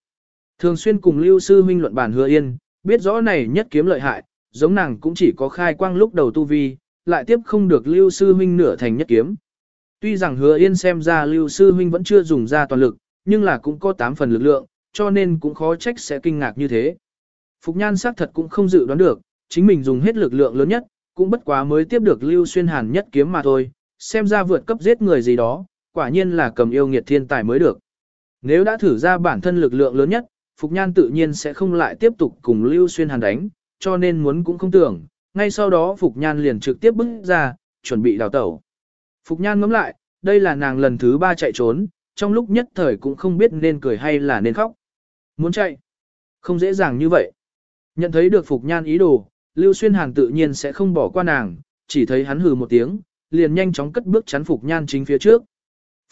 S1: Thường xuyên cùng Lưu Sư Huynh luận bàn hứa yên, biết rõ này nhất kiếm lợi hại, giống nàng cũng chỉ có khai quang lúc đầu tu vi, lại tiếp không được Lưu Sư Huynh nửa thành nhất kiếm. Tuy rằng hứa yên xem ra Lưu Sư Huynh vẫn chưa dùng ra toàn lực, nhưng là cũng có 8 phần lực lượng, cho nên cũng khó trách sẽ kinh ngạc như thế. Phục Nhan xác thật cũng không dự đoán được, chính mình dùng hết lực lượng lớn nhất, cũng bất quá mới tiếp được Lưu Xuyên Hàn nhất kiếm mà thôi, xem ra vượt cấp giết người gì đó, quả nhiên là cầm yêu nghiệt thiên tài mới được. Nếu đã thử ra bản thân lực lượng lớn nhất, Phục Nhan tự nhiên sẽ không lại tiếp tục cùng Lưu Xuyên Hàn đánh, cho nên muốn cũng không tưởng, ngay sau đó Phục Nhan liền trực tiếp bước ra, chuẩn bị đào tẩu. Phục Nhan ngắm lại, đây là nàng lần thứ ba chạy trốn, trong lúc nhất thời cũng không biết nên cười hay là nên khóc. Muốn chạy, không dễ dàng như vậy. Nhận thấy được Phục Nhan ý đồ, Lưu Xuyên Hàn tự nhiên sẽ không bỏ qua nàng, chỉ thấy hắn hừ một tiếng, liền nhanh chóng cất bước chắn Phục Nhan chính phía trước.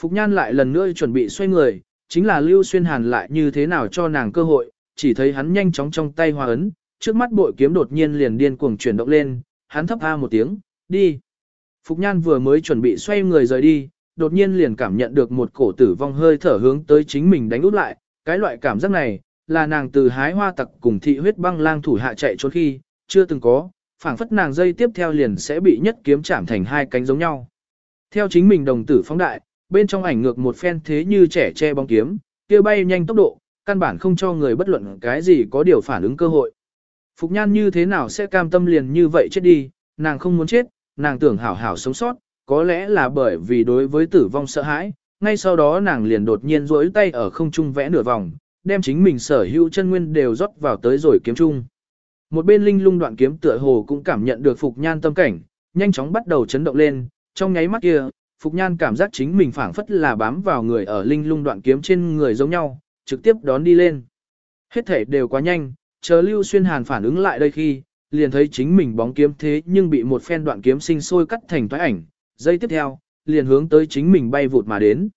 S1: Phục Nhan lại lần nữa chuẩn bị xoay người, chính là Lưu Xuyên Hàn lại như thế nào cho nàng cơ hội, chỉ thấy hắn nhanh chóng trong tay hòa ấn, trước mắt bội kiếm đột nhiên liền điên cuồng chuyển động lên, hắn thấp a một tiếng, đi. Phục Nhan vừa mới chuẩn bị xoay người rời đi, đột nhiên liền cảm nhận được một cổ tử vong hơi thở hướng tới chính mình đánh út lại, cái loại cảm giác này, là nàng từ hái hoa tặc cùng thị huyết băng lang thủ hạ chạy trốn khi, chưa từng có, phảng phất nàng dây tiếp theo liền sẽ bị nhất kiếm chạm thành hai cánh giống nhau. Theo chính mình đồng tử phóng đại, bên trong ảnh ngược một phen thế như trẻ che bóng kiếm, kia bay nhanh tốc độ, căn bản không cho người bất luận cái gì có điều phản ứng cơ hội. Phục nhan như thế nào sẽ cam tâm liền như vậy chết đi, nàng không muốn chết, nàng tưởng hảo hảo sống sót, có lẽ là bởi vì đối với tử vong sợ hãi, ngay sau đó nàng liền đột nhiên duỗi tay ở không trung vẽ nửa vòng, đem chính mình sở hữu chân nguyên đều rót vào tới rồi kiếm trung. Một bên linh lung đoạn kiếm tựa hồ cũng cảm nhận được Phục Nhan tâm cảnh, nhanh chóng bắt đầu chấn động lên, trong nháy mắt kia, Phục Nhan cảm giác chính mình phản phất là bám vào người ở linh lung đoạn kiếm trên người giống nhau, trực tiếp đón đi lên. Hết thể đều quá nhanh, chờ Lưu Xuyên Hàn phản ứng lại đây khi, liền thấy chính mình bóng kiếm thế nhưng bị một phen đoạn kiếm sinh sôi cắt thành toái ảnh, giây tiếp theo, liền hướng tới chính mình bay vụt mà đến.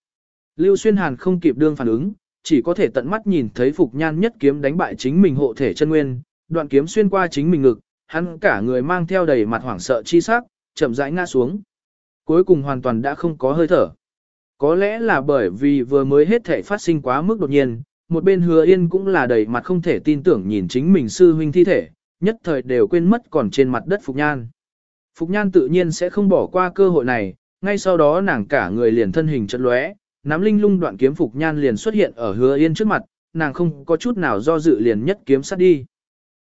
S1: Lưu Xuyên Hàn không kịp đương phản ứng, chỉ có thể tận mắt nhìn thấy Phục Nhan nhất kiếm đánh bại chính mình hộ thể chân nguyên, đoạn kiếm xuyên qua chính mình ngực, hắn cả người mang theo đầy mặt hoảng sợ chi sắc, chậm rãi ngã xuống. Cuối cùng hoàn toàn đã không có hơi thở. Có lẽ là bởi vì vừa mới hết thể phát sinh quá mức đột nhiên, một bên hứa yên cũng là đầy mặt không thể tin tưởng nhìn chính mình sư huynh thi thể, nhất thời đều quên mất còn trên mặt đất Phục Nhan. Phục Nhan tự nhiên sẽ không bỏ qua cơ hội này, ngay sau đó nàng cả người liền thân hình chật lóe, nắm linh lung đoạn kiếm Phục Nhan liền xuất hiện ở hứa yên trước mặt, nàng không có chút nào do dự liền nhất kiếm sát đi.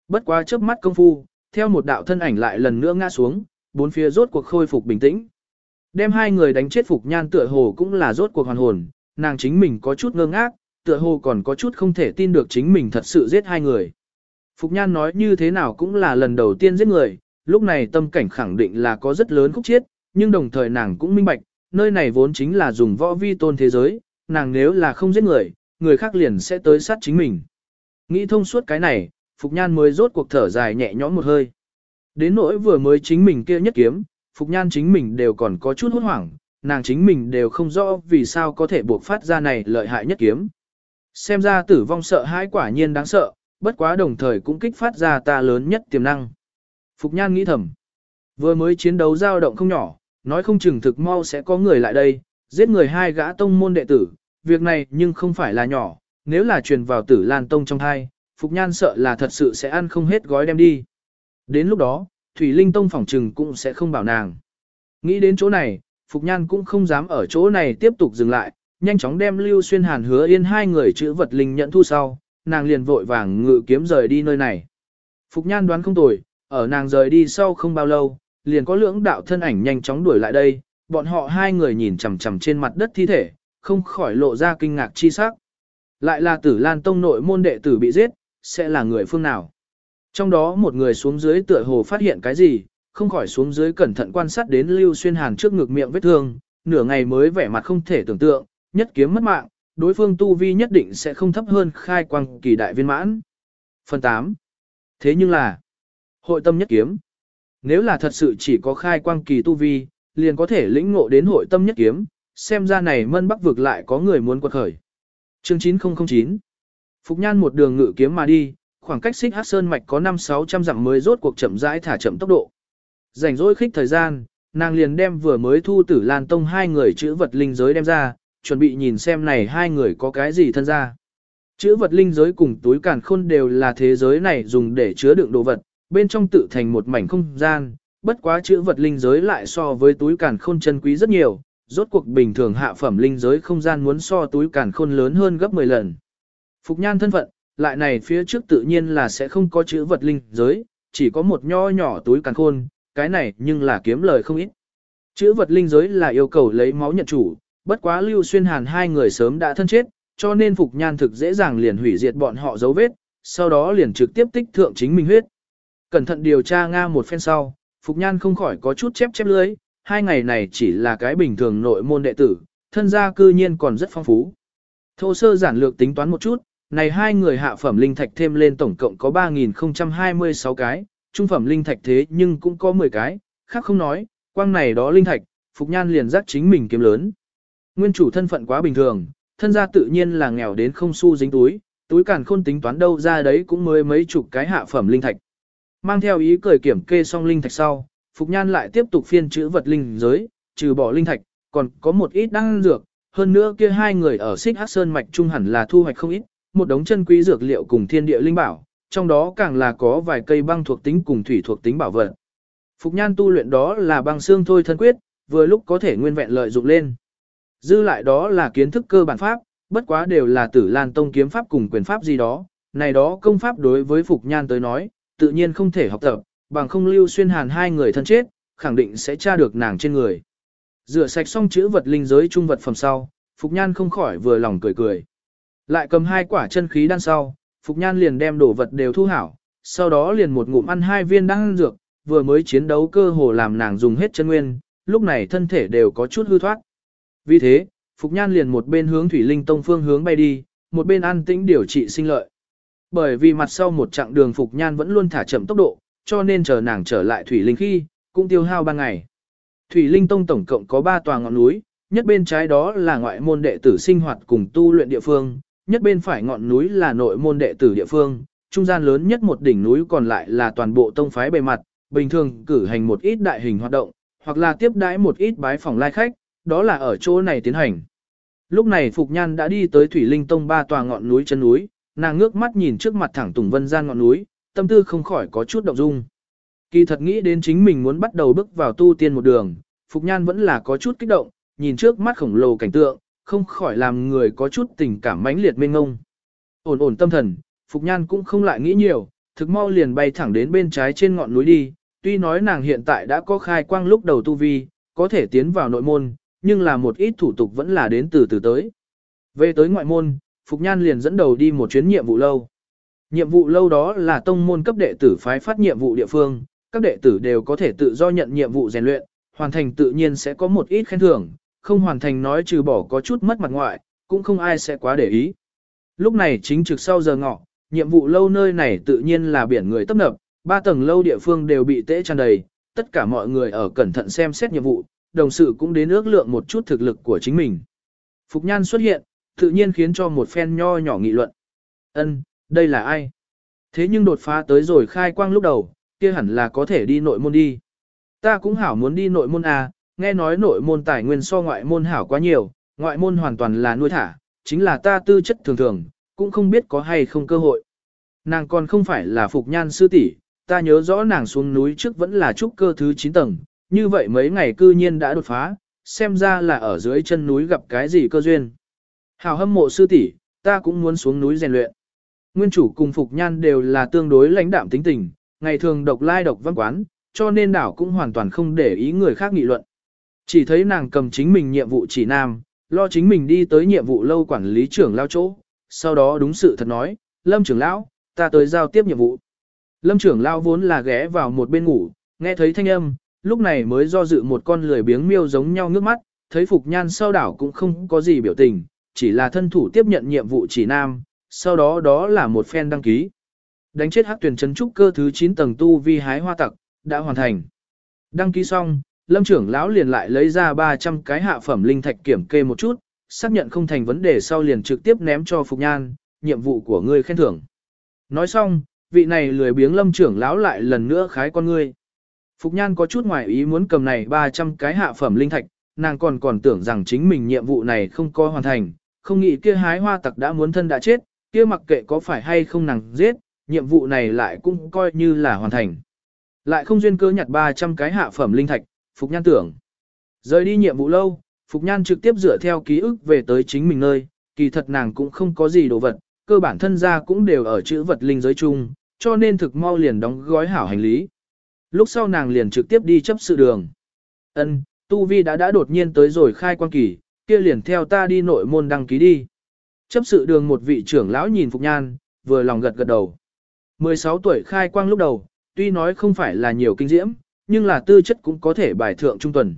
S1: Bất quá chớp mắt công phu, theo một đạo thân ảnh lại lần nữa ngã xuống, bốn phía rốt cuộc khôi phục bình tĩnh. Đem hai người đánh chết Phục Nhan tựa hồ cũng là rốt cuộc hoàn hồn, nàng chính mình có chút ngơ ngác, tựa hồ còn có chút không thể tin được chính mình thật sự giết hai người. Phục Nhan nói như thế nào cũng là lần đầu tiên giết người, lúc này tâm cảnh khẳng định là có rất lớn khúc chiết, nhưng đồng thời nàng cũng minh bạch, nơi này vốn chính là dùng võ vi tôn thế giới, nàng nếu là không giết người, người khác liền sẽ tới sát chính mình. Nghĩ thông suốt cái này, Phục Nhan mới rốt cuộc thở dài nhẹ nhõm một hơi. Đến nỗi vừa mới chính mình kia nhất kiếm, Phục Nhan chính mình đều còn có chút hốt hoảng, nàng chính mình đều không rõ vì sao có thể buộc phát ra này lợi hại nhất kiếm. Xem ra tử vong sợ hãi quả nhiên đáng sợ, bất quá đồng thời cũng kích phát ra ta lớn nhất tiềm năng. Phục Nhan nghĩ thầm. Vừa mới chiến đấu dao động không nhỏ, nói không chừng thực mau sẽ có người lại đây, giết người hai gã tông môn đệ tử, việc này nhưng không phải là nhỏ, nếu là truyền vào tử Lan Tông trong hai, Phục Nhan sợ là thật sự sẽ ăn không hết gói đem đi. Đến lúc đó, Thủy Linh Tông phỏng trừng cũng sẽ không bảo nàng. Nghĩ đến chỗ này, Phục Nhan cũng không dám ở chỗ này tiếp tục dừng lại, nhanh chóng đem Lưu Xuyên Hàn hứa yên hai người chữ vật linh nhận thu sau, nàng liền vội vàng ngự kiếm rời đi nơi này. Phục Nhan đoán không tồi, ở nàng rời đi sau không bao lâu, liền có lưỡng đạo thân ảnh nhanh chóng đuổi lại đây, bọn họ hai người nhìn chằm chằm trên mặt đất thi thể, không khỏi lộ ra kinh ngạc chi sắc. Lại là tử Lan Tông nội môn đệ tử bị giết, sẽ là người phương nào? Trong đó một người xuống dưới tựa hồ phát hiện cái gì, không khỏi xuống dưới cẩn thận quan sát đến Lưu Xuyên Hàn trước ngực miệng vết thương, nửa ngày mới vẻ mặt không thể tưởng tượng, nhất kiếm mất mạng, đối phương tu vi nhất định sẽ không thấp hơn khai quang kỳ đại viên mãn. Phần 8. Thế nhưng là, hội tâm nhất kiếm. Nếu là thật sự chỉ có khai quang kỳ tu vi, liền có thể lĩnh ngộ đến hội tâm nhất kiếm, xem ra này mân bắc vực lại có người muốn quật khởi. Chương 9009 Phục Nhan một đường ngự kiếm mà đi, khoảng cách xích hát sơn mạch có 5-600 dặm mới rốt cuộc chậm rãi thả chậm tốc độ. Rảnh rỗi khích thời gian, nàng liền đem vừa mới thu tử Lan Tông hai người chữ vật linh giới đem ra, chuẩn bị nhìn xem này hai người có cái gì thân ra. Chữ vật linh giới cùng túi càn khôn đều là thế giới này dùng để chứa đựng đồ vật, bên trong tự thành một mảnh không gian, bất quá chữ vật linh giới lại so với túi càn khôn chân quý rất nhiều, rốt cuộc bình thường hạ phẩm linh giới không gian muốn so túi càn khôn lớn hơn gấp 10 lần. Phục nhan thân phận, lại này phía trước tự nhiên là sẽ không có chữ vật linh giới, chỉ có một nho nhỏ túi càn khôn, cái này nhưng là kiếm lời không ít. Chữ vật linh giới là yêu cầu lấy máu nhận chủ, bất quá Lưu Xuyên Hàn hai người sớm đã thân chết, cho nên Phục Nhan thực dễ dàng liền hủy diệt bọn họ dấu vết, sau đó liền trực tiếp tích thượng chính mình huyết. Cẩn thận điều tra Nga một phen sau, Phục Nhan không khỏi có chút chép chép lưới, hai ngày này chỉ là cái bình thường nội môn đệ tử, thân gia cư nhiên còn rất phong phú. Thô sơ giản lược tính toán một chút, này hai người hạ phẩm linh thạch thêm lên tổng cộng có 3.026 cái, trung phẩm linh thạch thế nhưng cũng có 10 cái, khác không nói, quang này đó linh thạch, Phục Nhan liền giác chính mình kiếm lớn. Nguyên chủ thân phận quá bình thường, thân gia tự nhiên là nghèo đến không xu dính túi, túi càn khôn tính toán đâu ra đấy cũng mới mấy chục cái hạ phẩm linh thạch. Mang theo ý cười kiểm kê xong linh thạch sau, Phục Nhan lại tiếp tục phiên chữ vật linh giới, trừ bỏ linh thạch, còn có một ít đăng dược, hơn nữa kia hai người ở xích hắc sơn mạch trung hẳn là thu hoạch không ít, một đống chân quý dược liệu cùng thiên địa linh bảo, trong đó càng là có vài cây băng thuộc tính cùng thủy thuộc tính bảo vật. Phục Nhan tu luyện đó là băng xương thôi thân quyết, vừa lúc có thể nguyên vẹn lợi dụng lên. Dư lại đó là kiến thức cơ bản pháp, bất quá đều là tử lan tông kiếm pháp cùng quyền pháp gì đó, này đó công pháp đối với Phục Nhan tới nói, tự nhiên không thể học tập, bằng không lưu xuyên hàn hai người thân chết, khẳng định sẽ tra được nàng trên người. Rửa sạch xong chữ vật linh giới trung vật phẩm sau, Phục Nhan không khỏi vừa lòng cười cười. Lại cầm hai quả chân khí đan sau, Phục Nhan liền đem đồ vật đều thu hảo, sau đó liền một ngụm ăn hai viên đan dược, vừa mới chiến đấu cơ hồ làm nàng dùng hết chân nguyên, lúc này thân thể đều có chút hư thoát. Vì thế, Phục Nhan liền một bên hướng Thủy Linh Tông phương hướng bay đi, một bên an tĩnh điều trị sinh lợi. Bởi vì mặt sau một chặng đường Phục Nhan vẫn luôn thả chậm tốc độ, cho nên chờ nàng trở lại Thủy Linh khi, cũng tiêu hao 3 ngày. Thủy Linh Tông tổng cộng có 3 tòa ngọn núi, nhất bên trái đó là ngoại môn đệ tử sinh hoạt cùng tu luyện địa phương, nhất bên phải ngọn núi là nội môn đệ tử địa phương, trung gian lớn nhất một đỉnh núi còn lại là toàn bộ tông phái bề mặt, bình thường cử hành một ít đại hình hoạt động, hoặc là tiếp đãi một ít bái phòng lai khách, đó là ở chỗ này tiến hành. Lúc này Phục Nhan đã đi tới Thủy Linh Tông ba tòa ngọn núi chân núi, nàng ngước mắt nhìn trước mặt thẳng Tùng Vân gian ngọn núi, tâm tư không khỏi có chút động dung. Kỳ thật nghĩ đến chính mình muốn bắt đầu bước vào tu tiên một đường, Phục Nhan vẫn là có chút kích động, nhìn trước mắt khổng lồ cảnh tượng, không khỏi làm người có chút tình cảm mãnh liệt mênh ngông. Ổn ổn tâm thần, Phục Nhan cũng không lại nghĩ nhiều, thực mau liền bay thẳng đến bên trái trên ngọn núi đi, tuy nói nàng hiện tại đã có khai quang lúc đầu tu vi, có thể tiến vào nội môn, nhưng là một ít thủ tục vẫn là đến từ từ tới. Về tới ngoại môn, Phục Nhan liền dẫn đầu đi một chuyến nhiệm vụ lâu. Nhiệm vụ lâu đó là tông môn cấp đệ tử phái phát nhiệm vụ địa phương, các đệ tử đều có thể tự do nhận nhiệm vụ rèn luyện, hoàn thành tự nhiên sẽ có một ít khen thưởng, không hoàn thành nói trừ bỏ có chút mất mặt ngoại, cũng không ai sẽ quá để ý. Lúc này chính trực sau giờ ngọ, nhiệm vụ lâu nơi này tự nhiên là biển người tấp nập, ba tầng lâu địa phương đều bị tễ tràn đầy, tất cả mọi người ở cẩn thận xem xét nhiệm vụ, đồng sự cũng đến ước lượng một chút thực lực của chính mình. Phục Nhan xuất hiện, tự nhiên khiến cho một phen nho nhỏ nghị luận. Ân, đây là ai? Thế nhưng đột phá tới rồi khai quang lúc đầu, kia hẳn là có thể đi nội môn đi. Ta cũng hảo muốn đi nội môn à, nghe nói nội môn tài nguyên so ngoại môn hảo quá nhiều, ngoại môn hoàn toàn là nuôi thả, chính là ta tư chất thường thường, cũng không biết có hay không cơ hội. Nàng còn không phải là phục nhan sư tỷ, ta nhớ rõ nàng xuống núi trước vẫn là trúc cơ thứ 9 tầng, như vậy mấy ngày cư nhiên đã đột phá, xem ra là ở dưới chân núi gặp cái gì cơ duyên. Hảo hâm mộ sư tỷ, ta cũng muốn xuống núi rèn luyện. Nguyên chủ cùng Phục Nhan đều là tương đối lãnh đạm tính tình, ngày thường độc lai độc văn quán, cho nên đảo cũng hoàn toàn không để ý người khác nghị luận. Chỉ thấy nàng cầm chính mình nhiệm vụ chỉ nam, lo chính mình đi tới nhiệm vụ lâu quản lý trưởng lao chỗ, sau đó đúng sự thật nói, Lâm trưởng lão, ta tới giao tiếp nhiệm vụ. Lâm trưởng lao vốn là ghé vào một bên ngủ, nghe thấy thanh âm, lúc này mới do dự một con lười biếng miêu giống nhau nước mắt, thấy Phục Nhan sau đảo cũng không có gì biểu tình, chỉ là thân thủ tiếp nhận nhiệm vụ chỉ nam, sau đó đó là một phen đăng ký. Đánh chết hắc tuyển trấn trúc cơ thứ 9 tầng tu vi hái hoa tặc, đã hoàn thành. Đăng ký xong, lâm trưởng lão liền lại lấy ra 300 cái hạ phẩm linh thạch kiểm kê một chút, xác nhận không thành vấn đề sau liền trực tiếp ném cho Phục Nhan, nhiệm vụ của ngươi khen thưởng. Nói xong, vị này lười biếng lâm trưởng lão lại lần nữa khái con ngươi. Phục Nhan có chút ngoài ý muốn cầm này 300 cái hạ phẩm linh thạch, nàng còn còn tưởng rằng chính mình nhiệm vụ này không có hoàn thành, không nghĩ kia hái hoa tặc đã muốn thân đã chết, kia mặc kệ có phải hay không nàng giết, nhiệm vụ này lại cũng coi như là hoàn thành. Lại không duyên cơ nhặt 300 cái hạ phẩm linh thạch, Phục Nhan tưởng. Rời đi nhiệm vụ lâu, Phục Nhan trực tiếp dựa theo ký ức về tới chính mình nơi, kỳ thật nàng cũng không có gì đồ vật, cơ bản thân gia cũng đều ở chữ vật linh giới chung, cho nên thực mau liền đóng gói hảo hành lý. Lúc sau nàng liền trực tiếp đi chấp sự đường. Ân, Tu Vi đã đã đột nhiên tới rồi khai quan kỳ, kia liền theo ta đi nội môn đăng ký đi. Chấp sự đường một vị trưởng lão nhìn Phục Nhan, vừa lòng gật gật đầu. 16 tuổi khai quang lúc đầu, tuy nói không phải là nhiều kinh diễm, nhưng là tư chất cũng có thể bài thượng trung tuần.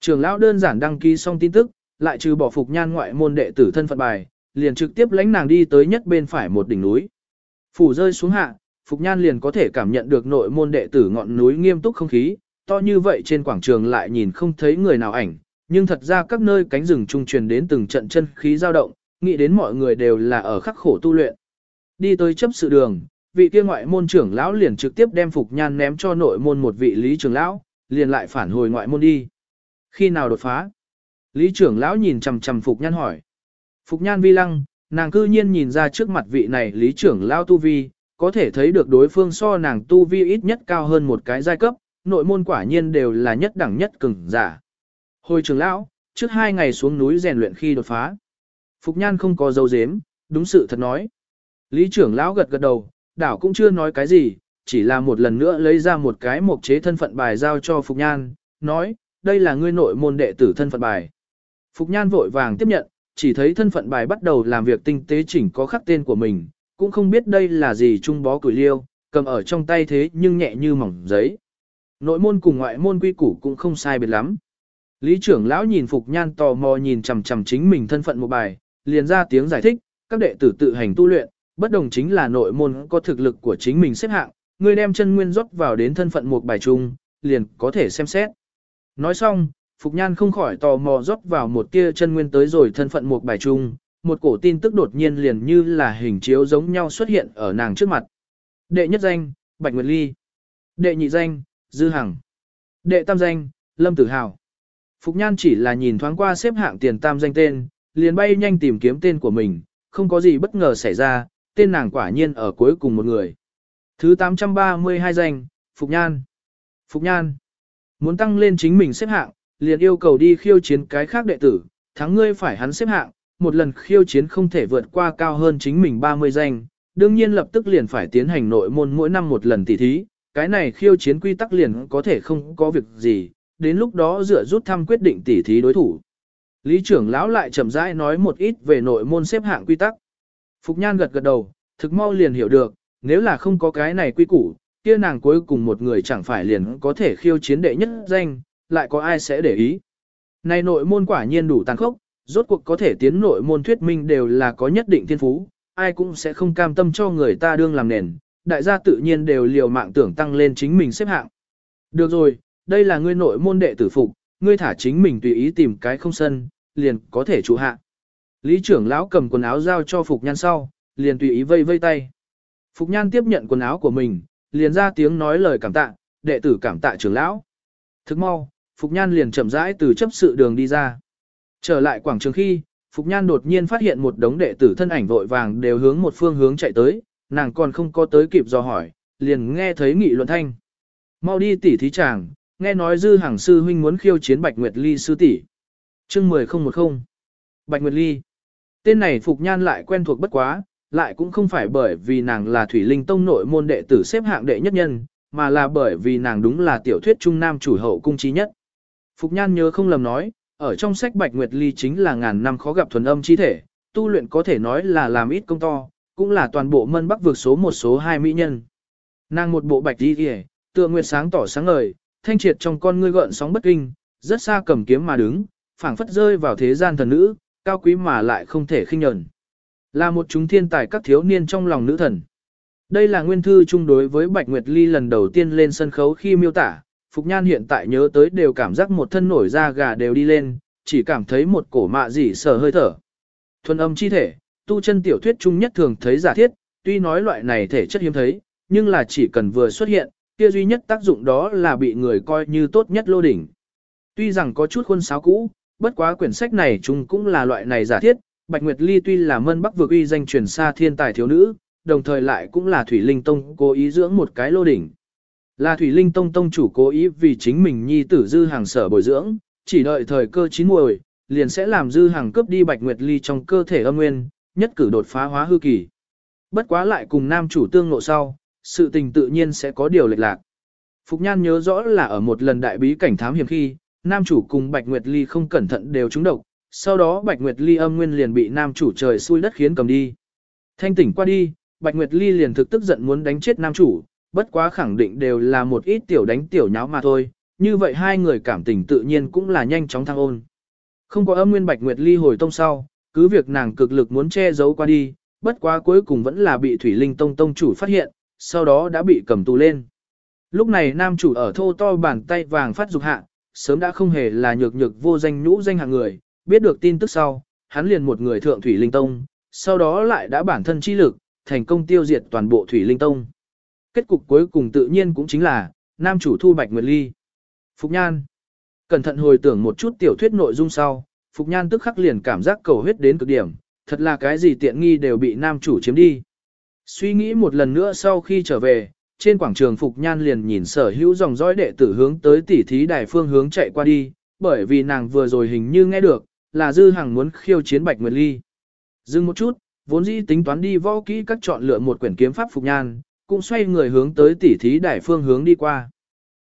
S1: trường lão đơn giản đăng ký xong tin tức, lại trừ bỏ Phục Nhan ngoại môn đệ tử thân phận bài, liền trực tiếp lãnh nàng đi tới nhất bên phải một đỉnh núi. Phủ rơi xuống hạ, Phục Nhan liền có thể cảm nhận được nội môn đệ tử ngọn núi nghiêm túc không khí, to như vậy trên quảng trường lại nhìn không thấy người nào ảnh, nhưng thật ra các nơi cánh rừng trung truyền đến từng trận chân khí dao động, nghĩ đến mọi người đều là ở khắc khổ tu luyện. Đi tới chấp sự đường, vị kia ngoại môn trưởng lão liền trực tiếp đem Phục Nhan ném cho nội môn một vị lý trưởng lão, liền lại phản hồi ngoại môn đi. Khi nào đột phá? Lý trưởng lão nhìn chằm chằm Phục Nhan hỏi. Phục Nhan vi lăng, nàng cư nhiên nhìn ra trước mặt vị này lý trưởng lão tu vi, có thể thấy được đối phương so nàng tu vi ít nhất cao hơn một cái giai cấp, nội môn quả nhiên đều là nhất đẳng nhất cường giả. Hồi trưởng lão, trước hai ngày xuống núi rèn luyện khi đột phá. Phục Nhan không có dấu dếm, đúng sự thật nói. Lý trưởng lão gật gật đầu, đảo cũng chưa nói cái gì, chỉ là một lần nữa lấy ra một cái mộc chế thân phận bài giao cho Phục Nhan, nói, đây là ngươi nội môn đệ tử thân phận bài. Phục Nhan vội vàng tiếp nhận, chỉ thấy thân phận bài bắt đầu làm việc tinh tế chỉnh có khắc tên của mình, cũng không biết đây là gì trung bó cửi liêu, cầm ở trong tay thế nhưng nhẹ như mỏng giấy. Nội môn cùng ngoại môn quy củ cũng không sai biệt lắm. Lý trưởng lão nhìn Phục Nhan tò mò nhìn chằm chằm chính mình thân phận một bài, liền ra tiếng giải thích, các đệ tử tự hành tu luyện, bất đồng chính là nội môn có thực lực của chính mình xếp hạng, người đem chân nguyên rót vào đến thân phận một bài trung liền có thể xem xét. Nói xong, Phục Nhan không khỏi tò mò rót vào một tia chân nguyên tới rồi thân phận một bài trung một cổ tin tức đột nhiên liền như là hình chiếu giống nhau xuất hiện ở nàng trước mặt. Đệ nhất danh, Bạch Nguyệt Ly. Đệ nhị danh, Dư Hằng. Đệ tam danh, Lâm Tử Hào. Phục Nhan chỉ là nhìn thoáng qua xếp hạng tiền tam danh tên, liền bay nhanh tìm kiếm tên của mình, không có gì bất ngờ xảy ra, tên nàng quả nhiên ở cuối cùng một người. Thứ 832 danh, Phục Nhan. Phục Nhan. Muốn tăng lên chính mình xếp hạng, liền yêu cầu đi khiêu chiến cái khác đệ tử, thắng ngươi phải hắn xếp hạng, một lần khiêu chiến không thể vượt qua cao hơn chính mình 30 danh, đương nhiên lập tức liền phải tiến hành nội môn mỗi năm một lần tỷ thí, cái này khiêu chiến quy tắc liền có thể không có việc gì, đến lúc đó dựa rút thăm quyết định tỷ thí đối thủ. Lý trưởng lão lại chậm rãi nói một ít về nội môn xếp hạng quy tắc. Phục Nhan gật gật đầu, thực mau liền hiểu được, nếu là không có cái này quy củ, kia nàng cuối cùng một người chẳng phải liền có thể khiêu chiến đệ nhất danh, lại có ai sẽ để ý. Này nội môn quả nhiên đủ tàn khốc, rốt cuộc có thể tiến nội môn thuyết minh đều là có nhất định thiên phú, ai cũng sẽ không cam tâm cho người ta đương làm nền, đại gia tự nhiên đều liều mạng tưởng tăng lên chính mình xếp hạng. Được rồi, đây là ngươi nội môn đệ tử phục, ngươi thả chính mình tùy ý tìm cái không sân, liền có thể trụ hạ. Lý trưởng lão cầm quần áo giao cho Phục Nhan sau, liền tùy ý vây vây tay. Phục Nhan tiếp nhận quần áo của mình, liền ra tiếng nói lời cảm tạ, đệ tử cảm tạ trưởng lão. Thức mau, Phục Nhan liền chậm rãi từ chấp sự đường đi ra. Trở lại quảng trường khi, Phục Nhan đột nhiên phát hiện một đống đệ tử thân ảnh vội vàng đều hướng một phương hướng chạy tới, nàng còn không có tới kịp do hỏi, liền nghe thấy nghị luận thanh. Mau đi tỉ thí chàng, nghe nói dư hàng sư huynh muốn khiêu chiến Bạch Nguyệt Ly sư tỷ. Chương 10010. Bạch Nguyệt Ly. Tên này Phục Nhan lại quen thuộc bất quá, lại cũng không phải bởi vì nàng là Thủy Linh Tông nội môn đệ tử xếp hạng đệ nhất nhân, mà là bởi vì nàng đúng là tiểu thuyết trung nam chủ hậu cung trí nhất. Phục Nhan nhớ không lầm nói, ở trong sách Bạch Nguyệt Ly chính là ngàn năm khó gặp thuần âm chi thể, tu luyện có thể nói là làm ít công to, cũng là toàn bộ mân bắc vượt số một số hai mỹ nhân. Nàng một bộ bạch đi kìa, tựa nguyệt sáng tỏ sáng ngời, thanh triệt trong con ngươi gợn sóng bất kinh, rất xa cầm kiếm mà đứng, phảng phất rơi vào thế gian thần nữ, cao quý mà lại không thể khinh nhẫn. Là một chúng thiên tài các thiếu niên trong lòng nữ thần. Đây là nguyên thư chung đối với Bạch Nguyệt Ly lần đầu tiên lên sân khấu khi miêu tả, Phục Nhan hiện tại nhớ tới đều cảm giác một thân nổi da gà đều đi lên, chỉ cảm thấy một cổ mạ dị sở hơi thở. Thuần âm chi thể, tu chân tiểu thuyết chung nhất thường thấy giả thiết, tuy nói loại này thể chất hiếm thấy, nhưng là chỉ cần vừa xuất hiện, kia duy nhất tác dụng đó là bị người coi như tốt nhất lô đỉnh. Tuy rằng có chút khuôn sáo cũ, bất quá quyển sách này chung cũng là loại này giả thiết, Bạch Nguyệt Ly tuy là mân bắc vực uy danh truyền xa thiên tài thiếu nữ, đồng thời lại cũng là Thủy Linh Tông cố ý dưỡng một cái lô đỉnh. Là Thủy Linh Tông Tông chủ cố ý vì chính mình nhi tử dư hàng sở bồi dưỡng, chỉ đợi thời cơ chín muồi, liền sẽ làm dư hàng cướp đi Bạch Nguyệt Ly trong cơ thể âm nguyên, nhất cử đột phá hóa hư kỳ. Bất quá lại cùng nam chủ tương ngộ sau, sự tình tự nhiên sẽ có điều lệch lạc. Phục Nhan nhớ rõ là ở một lần đại bí cảnh thám hiểm khi, nam chủ cùng Bạch Nguyệt Ly không cẩn thận đều trúng độc, sau đó Bạch Nguyệt Ly âm nguyên liền bị nam chủ trời xui đất khiến cầm đi. Thanh tỉnh qua đi, Bạch Nguyệt Ly liền thực tức giận muốn đánh chết nam chủ, bất quá khẳng định đều là một ít tiểu đánh tiểu nháo mà thôi, như vậy hai người cảm tình tự nhiên cũng là nhanh chóng thăng ôn. Không có âm nguyên Bạch Nguyệt Ly hồi tông sau, cứ việc nàng cực lực muốn che giấu qua đi, bất quá cuối cùng vẫn là bị Thủy Linh Tông Tông chủ phát hiện, sau đó đã bị cầm tù lên. Lúc này nam chủ ở thô to bàn tay vàng phát dục hạ, sớm đã không hề là nhược nhược vô danh nhũ danh hạng người, biết được tin tức sau, hắn liền một người thượng Thủy Linh Tông, sau đó lại đã bản thân chi lực, thành công tiêu diệt toàn bộ Thủy Linh Tông. Kết cục cuối cùng tự nhiên cũng chính là, nam chủ thu Bạch Nguyệt Ly. Phục Nhan Cẩn thận hồi tưởng một chút tiểu thuyết nội dung sau, Phục Nhan tức khắc liền cảm giác cầu huyết đến cực điểm, thật là cái gì tiện nghi đều bị nam chủ chiếm đi. Suy nghĩ một lần nữa sau khi trở về, trên quảng trường Phục Nhan liền nhìn sở hữu dòng dõi đệ tử hướng tới tỉ thí đài phương hướng chạy qua đi, bởi vì nàng vừa rồi hình như nghe được, là Dư Hằng muốn khiêu chiến Bạch Nguyệt Ly. Dừng một chút, vốn dĩ tính toán đi võ kỹ các chọn lựa một quyển kiếm pháp Phục Nhan, cũng xoay người hướng tới tỉ thí đài phương hướng đi qua.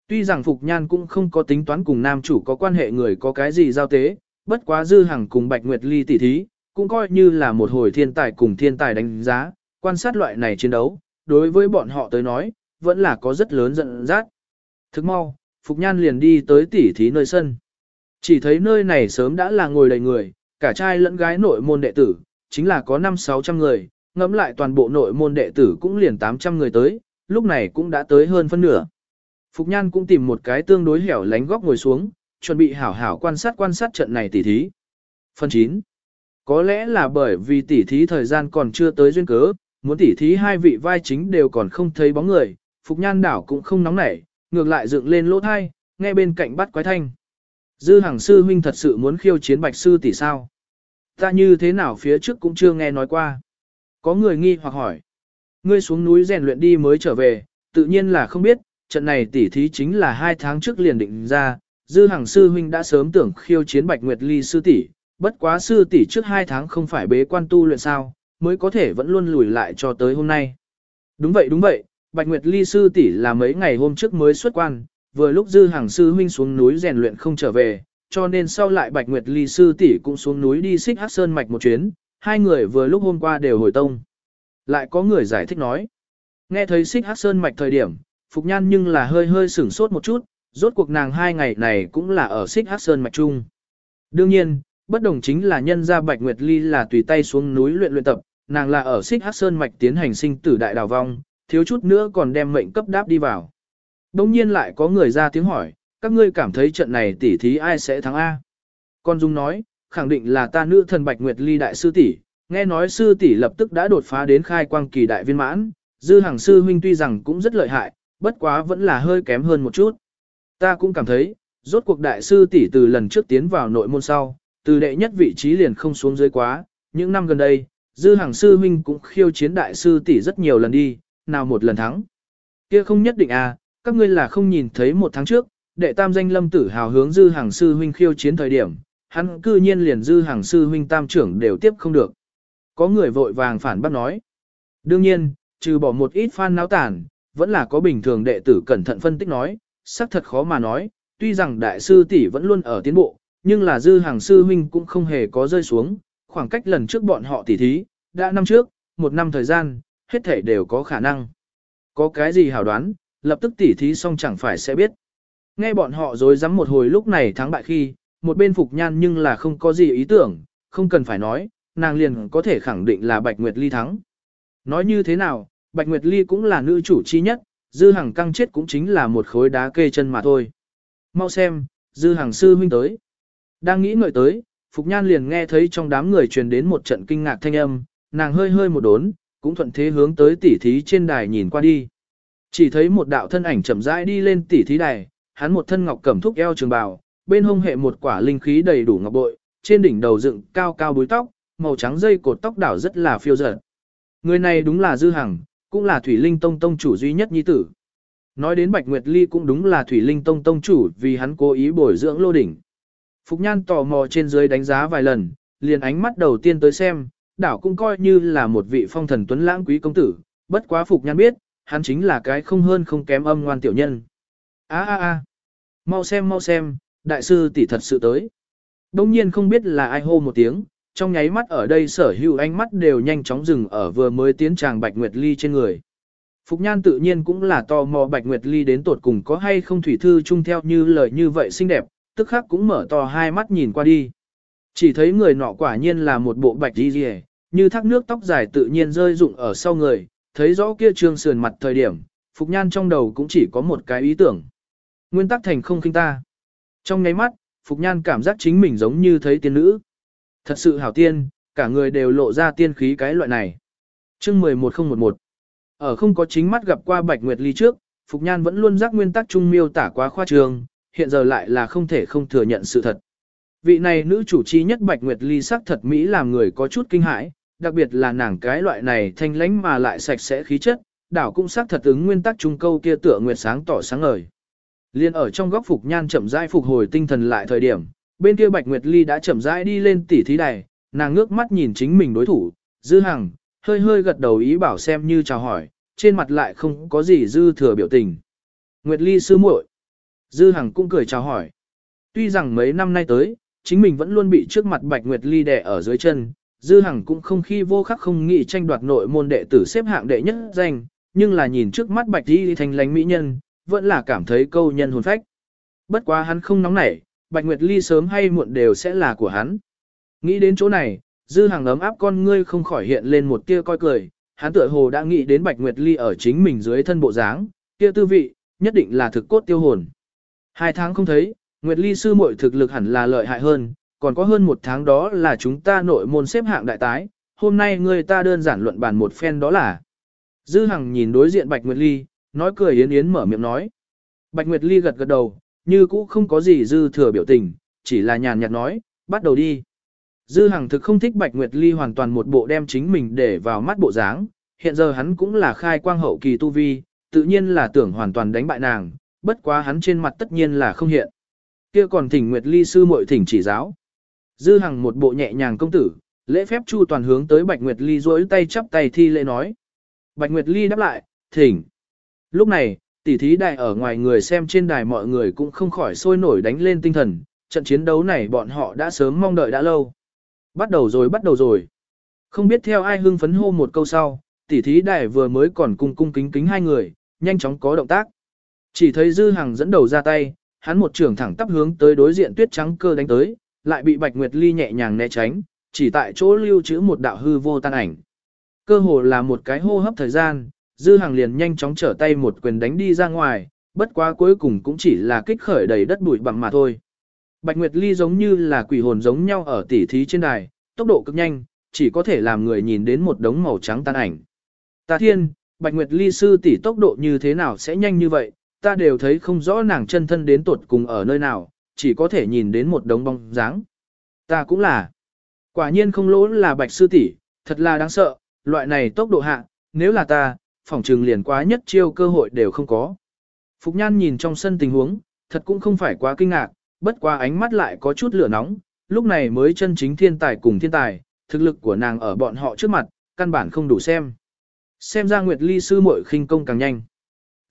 S1: Tuy rằng Phục Nhan cũng không có tính toán cùng nam chủ có quan hệ người có cái gì giao tế, bất quá Dư Hằng cùng Bạch Nguyệt Ly tỉ thí, cũng coi như là một hồi thiên tài cùng thiên tài đánh giá, quan sát loại này chiến đấu, đối với bọn họ tới nói, vẫn là có rất lớn giận dắt. Thức mau, Phục Nhan liền đi tới tỉ thí nơi sân. Chỉ thấy nơi này sớm đã là ngồi đầy người, cả trai lẫn gái nội môn đệ tử, chính là có 5-600 người, ngẫm lại toàn bộ nội môn đệ tử cũng liền 800 người tới, lúc này cũng đã tới hơn phân nửa. Phục Nhan cũng tìm một cái tương đối hẻo lánh góc ngồi xuống, chuẩn bị hảo hảo quan sát quan sát trận này tỉ thí. Phần 9. Có lẽ là bởi vì tỉ thí thời gian còn chưa tới duyên cớ, muốn tỉ thí hai vị vai chính đều còn không thấy bóng người, Phục Nhan đảo cũng không nóng nảy, ngược lại dựng lên lỗ thai, nghe bên cạnh bắt quái thanh. Dư Hằng sư huynh thật sự muốn khiêu chiến Bạch sư tỷ sao? Ta như thế nào phía trước cũng chưa nghe nói qua. Có người nghi hoặc hỏi. Ngươi xuống núi rèn luyện đi mới trở về, tự nhiên là không biết, trận này tỉ thí chính là hai tháng trước liền định ra, dư hàng sư huynh đã sớm tưởng khiêu chiến Bạch Nguyệt Ly sư tỷ, bất quá sư tỷ trước hai tháng không phải bế quan tu luyện sao, mới có thể vẫn luôn lùi lại cho tới hôm nay. Đúng vậy đúng vậy, Bạch Nguyệt Ly sư tỷ là mấy ngày hôm trước mới xuất quan, vừa lúc dư hàng sư huynh xuống núi rèn luyện không trở về, cho nên sau lại Bạch Nguyệt Ly sư tỷ cũng xuống núi đi xích Hắc Sơn mạch một chuyến, hai người vừa lúc hôm qua đều hồi tông. Lại có người giải thích nói, nghe thấy xích Hắc Sơn mạch thời điểm, Phục Nhan nhưng là hơi hơi sửng sốt một chút, rốt cuộc nàng hai ngày này cũng là ở xích Hắc Sơn mạch chung. Đương nhiên, bất đồng chính là nhân gia Bạch Nguyệt Ly là tùy tay xuống núi luyện luyện tập, nàng là ở xích Hắc Sơn mạch tiến hành sinh tử đại đào vong, thiếu chút nữa còn đem mệnh cấp đáp đi vào. Đông nhiên lại có người ra tiếng hỏi, các ngươi cảm thấy trận này tỷ thí ai sẽ thắng A. Con Dung nói, khẳng định là ta nữ thần Bạch Nguyệt Ly đại sư tỷ, nghe nói sư tỷ lập tức đã đột phá đến khai quang kỳ đại viên mãn, dư hàng sư huynh tuy rằng cũng rất lợi hại, bất quá vẫn là hơi kém hơn một chút. Ta cũng cảm thấy, rốt cuộc đại sư tỷ từ lần trước tiến vào nội môn sau, từ đệ nhất vị trí liền không xuống dưới quá, những năm gần đây, dư hàng sư huynh cũng khiêu chiến đại sư tỷ rất nhiều lần đi, nào một lần thắng. Kia không nhất định à, các ngươi là không nhìn thấy một tháng trước, đệ tam danh lâm tử hào hướng dư hàng sư huynh khiêu chiến thời điểm, hắn cư nhiên liền dư hàng sư huynh tam trưởng đều tiếp không được. Có người vội vàng phản bác nói. Đương nhiên, trừ bỏ một ít fan náo tản, vẫn là có bình thường đệ tử cẩn thận phân tích nói, xác thật khó mà nói, tuy rằng đại sư tỷ vẫn luôn ở tiến bộ, nhưng là dư hàng sư huynh cũng không hề có rơi xuống, khoảng cách lần trước bọn họ tỉ thí, đã năm trước, một năm thời gian, hết thể đều có khả năng. Có cái gì hảo đoán, lập tức tỉ thí xong chẳng phải sẽ biết. Nghe bọn họ dối rắm một hồi lúc này thắng bại khi, một bên Phục Nhan nhưng là không có gì ý tưởng, không cần phải nói, nàng liền có thể khẳng định là Bạch Nguyệt Ly thắng. Nói như thế nào, Bạch Nguyệt Ly cũng là nữ chủ chi nhất, Dư Hằng căng chết cũng chính là một khối đá kê chân mà thôi. Mau xem, Dư Hằng sư huynh tới. Đang nghĩ ngợi tới, Phục Nhan liền nghe thấy trong đám người truyền đến một trận kinh ngạc thanh âm, nàng hơi hơi một đốn, cũng thuận thế hướng tới tỉ thí trên đài nhìn qua đi. Chỉ thấy một đạo thân ảnh chậm rãi đi lên tỉ thí đài, hắn một thân ngọc cẩm thúc eo trường bào, bên hông hệ một quả linh khí đầy đủ ngọc bội, trên đỉnh đầu dựng cao cao búi tóc, màu trắng dây cột tóc đảo rất là phiêu dở. Người này đúng là Dư Hằng, cũng là Thủy Linh Tông tông chủ duy nhất nhi tử. Nói đến Bạch Nguyệt Ly cũng đúng là Thủy Linh Tông tông chủ vì hắn cố ý bồi dưỡng lô đỉnh. Phục Nhan tò mò trên dưới đánh giá vài lần, liền ánh mắt đầu tiên tới xem, đảo cũng coi như là một vị phong thần tuấn lãng quý công tử, bất quá Phục Nhan biết, hắn chính là cái không hơn không kém âm ngoan tiểu nhân. a a a mau xem mau xem, đại sư tỷ thật sự tới. Đông nhiên không biết là ai hô một tiếng, trong nháy mắt ở đây sở hữu ánh mắt đều nhanh chóng dừng ở vừa mới tiến tràng Bạch Nguyệt Ly trên người. Phục Nhan tự nhiên cũng là tò mò Bạch Nguyệt Ly đến tột cùng có hay không thủy thư chung theo như lời như vậy xinh đẹp, tức khắc cũng mở to hai mắt nhìn qua đi. Chỉ thấy người nọ quả nhiên là một bộ bạch đi rìa, như thác nước tóc dài tự nhiên rơi rụng ở sau người, thấy rõ kia trương sườn mặt thời điểm, Phục Nhan trong đầu cũng chỉ có một cái ý tưởng. Nguyên tắc thành không khinh ta. Trong ngáy mắt, Phục Nhan cảm giác chính mình giống như thấy tiên nữ. Thật sự hảo tiên, cả người đều lộ ra tiên khí cái loại này. chương 11011 Ở không có chính mắt gặp qua Bạch Nguyệt Ly trước, Phục Nhan vẫn luôn giác nguyên tắc trung miêu tả quá khoa trường, hiện giờ lại là không thể không thừa nhận sự thật. Vị này nữ chủ chi nhất Bạch Nguyệt Ly sắc thật Mỹ làm người có chút kinh hãi, đặc biệt là nàng cái loại này thanh lãnh mà lại sạch sẽ khí chất, đảo cũng sắc thật ứng nguyên tắc trung câu kia tựa nguyệt sáng tỏ sáng ngời. Liên ở trong góc Phục Nhan chậm rãi phục hồi tinh thần lại thời điểm, bên kia Bạch Nguyệt Ly đã chậm rãi đi lên tỉ thí đài, nàng ngước mắt nhìn chính mình đối thủ, Dư Hằng, hơi hơi gật đầu ý bảo xem như chào hỏi, trên mặt lại không có gì dư thừa biểu tình. Nguyệt Ly sư muội. Dư Hằng cũng cười chào hỏi. Tuy rằng mấy năm nay tới, chính mình vẫn luôn bị trước mặt Bạch Nguyệt Ly đè ở dưới chân, Dư Hằng cũng không khi vô khắc không nghĩ tranh đoạt nội môn đệ tử xếp hạng đệ nhất danh, nhưng là nhìn trước mắt Bạch Ly thành lánh mỹ nhân, vẫn là cảm thấy câu nhân hồn phách. Bất quá hắn không nóng nảy, Bạch Nguyệt Ly sớm hay muộn đều sẽ là của hắn. Nghĩ đến chỗ này, Dư Hằng ấm áp con ngươi không khỏi hiện lên một tia coi cười, hắn tựa hồ đã nghĩ đến Bạch Nguyệt Ly ở chính mình dưới thân bộ dáng, kia tư vị, nhất định là thực cốt tiêu hồn. Hai tháng không thấy, Nguyệt Ly sư muội thực lực hẳn là lợi hại hơn, còn có hơn một tháng đó là chúng ta nội môn xếp hạng đại tái, hôm nay người ta đơn giản luận bàn một phen đó là. Dư Hằng nhìn đối diện Bạch Nguyệt Ly, nói cười yến yến mở miệng nói. Bạch Nguyệt Ly gật gật đầu, như cũ không có gì dư thừa biểu tình, chỉ là nhàn nhạt nói, bắt đầu đi. Dư Hằng thực không thích Bạch Nguyệt Ly hoàn toàn một bộ đem chính mình để vào mắt bộ dáng, hiện giờ hắn cũng là khai quang hậu kỳ tu vi, tự nhiên là tưởng hoàn toàn đánh bại nàng, bất quá hắn trên mặt tất nhiên là không hiện. Kia còn thỉnh Nguyệt Ly sư muội thỉnh chỉ giáo. Dư Hằng một bộ nhẹ nhàng công tử, lễ phép chu toàn hướng tới Bạch Nguyệt Ly duỗi tay chắp tay thi lễ nói. Bạch Nguyệt Ly đáp lại, thỉnh. Lúc này, tỷ thí đại ở ngoài người xem trên đài mọi người cũng không khỏi sôi nổi đánh lên tinh thần, trận chiến đấu này bọn họ đã sớm mong đợi đã lâu. Bắt đầu rồi bắt đầu rồi. Không biết theo ai hưng phấn hô một câu sau, tỷ thí đại vừa mới còn cung cung kính kính hai người, nhanh chóng có động tác. Chỉ thấy Dư Hằng dẫn đầu ra tay, hắn một trường thẳng tắp hướng tới đối diện tuyết trắng cơ đánh tới, lại bị Bạch Nguyệt Ly nhẹ nhàng né tránh, chỉ tại chỗ lưu trữ một đạo hư vô tan ảnh. Cơ hồ là một cái hô hấp thời gian, Dư Hằng liền nhanh chóng trở tay một quyền đánh đi ra ngoài, bất quá cuối cùng cũng chỉ là kích khởi đầy đất bụi bằng mà thôi. Bạch Nguyệt Ly giống như là quỷ hồn giống nhau ở tỉ thí trên đài, tốc độ cực nhanh, chỉ có thể làm người nhìn đến một đống màu trắng tan ảnh. Ta thiên, Bạch Nguyệt Ly sư tỷ tốc độ như thế nào sẽ nhanh như vậy, ta đều thấy không rõ nàng chân thân đến tuột cùng ở nơi nào, chỉ có thể nhìn đến một đống bóng dáng. Ta cũng là. Quả nhiên không lỗ là Bạch sư tỷ, thật là đáng sợ, loại này tốc độ hạ, nếu là ta, phỏng trừng liền quá nhất chiêu cơ hội đều không có. Phục Nhan nhìn trong sân tình huống, thật cũng không phải quá kinh ngạc, bất quá ánh mắt lại có chút lửa nóng, lúc này mới chân chính thiên tài cùng thiên tài, thực lực của nàng ở bọn họ trước mặt, căn bản không đủ xem. Xem ra Nguyệt Ly sư muội khinh công càng nhanh.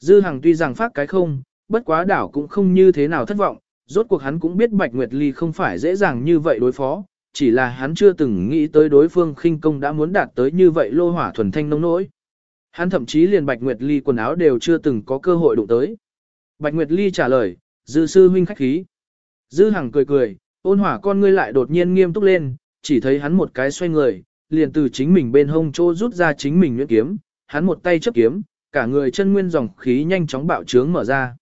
S1: Dư Hằng tuy rằng phát cái không, bất quá đảo cũng không như thế nào thất vọng, rốt cuộc hắn cũng biết Bạch Nguyệt Ly không phải dễ dàng như vậy đối phó, chỉ là hắn chưa từng nghĩ tới đối phương khinh công đã muốn đạt tới như vậy lô hỏa thuần thanh nông nỗi. Hắn thậm chí liền Bạch Nguyệt Ly quần áo đều chưa từng có cơ hội đụng tới. Bạch Nguyệt Ly trả lời, dư sư huynh khách khí. Dư Hằng cười cười, ôn hỏa con ngươi lại đột nhiên nghiêm túc lên, chỉ thấy hắn một cái xoay người, liền từ chính mình bên hông chỗ rút ra chính mình nhuyễn kiếm, hắn một tay chấp kiếm, cả người chân nguyên dòng khí nhanh chóng bạo trướng mở ra.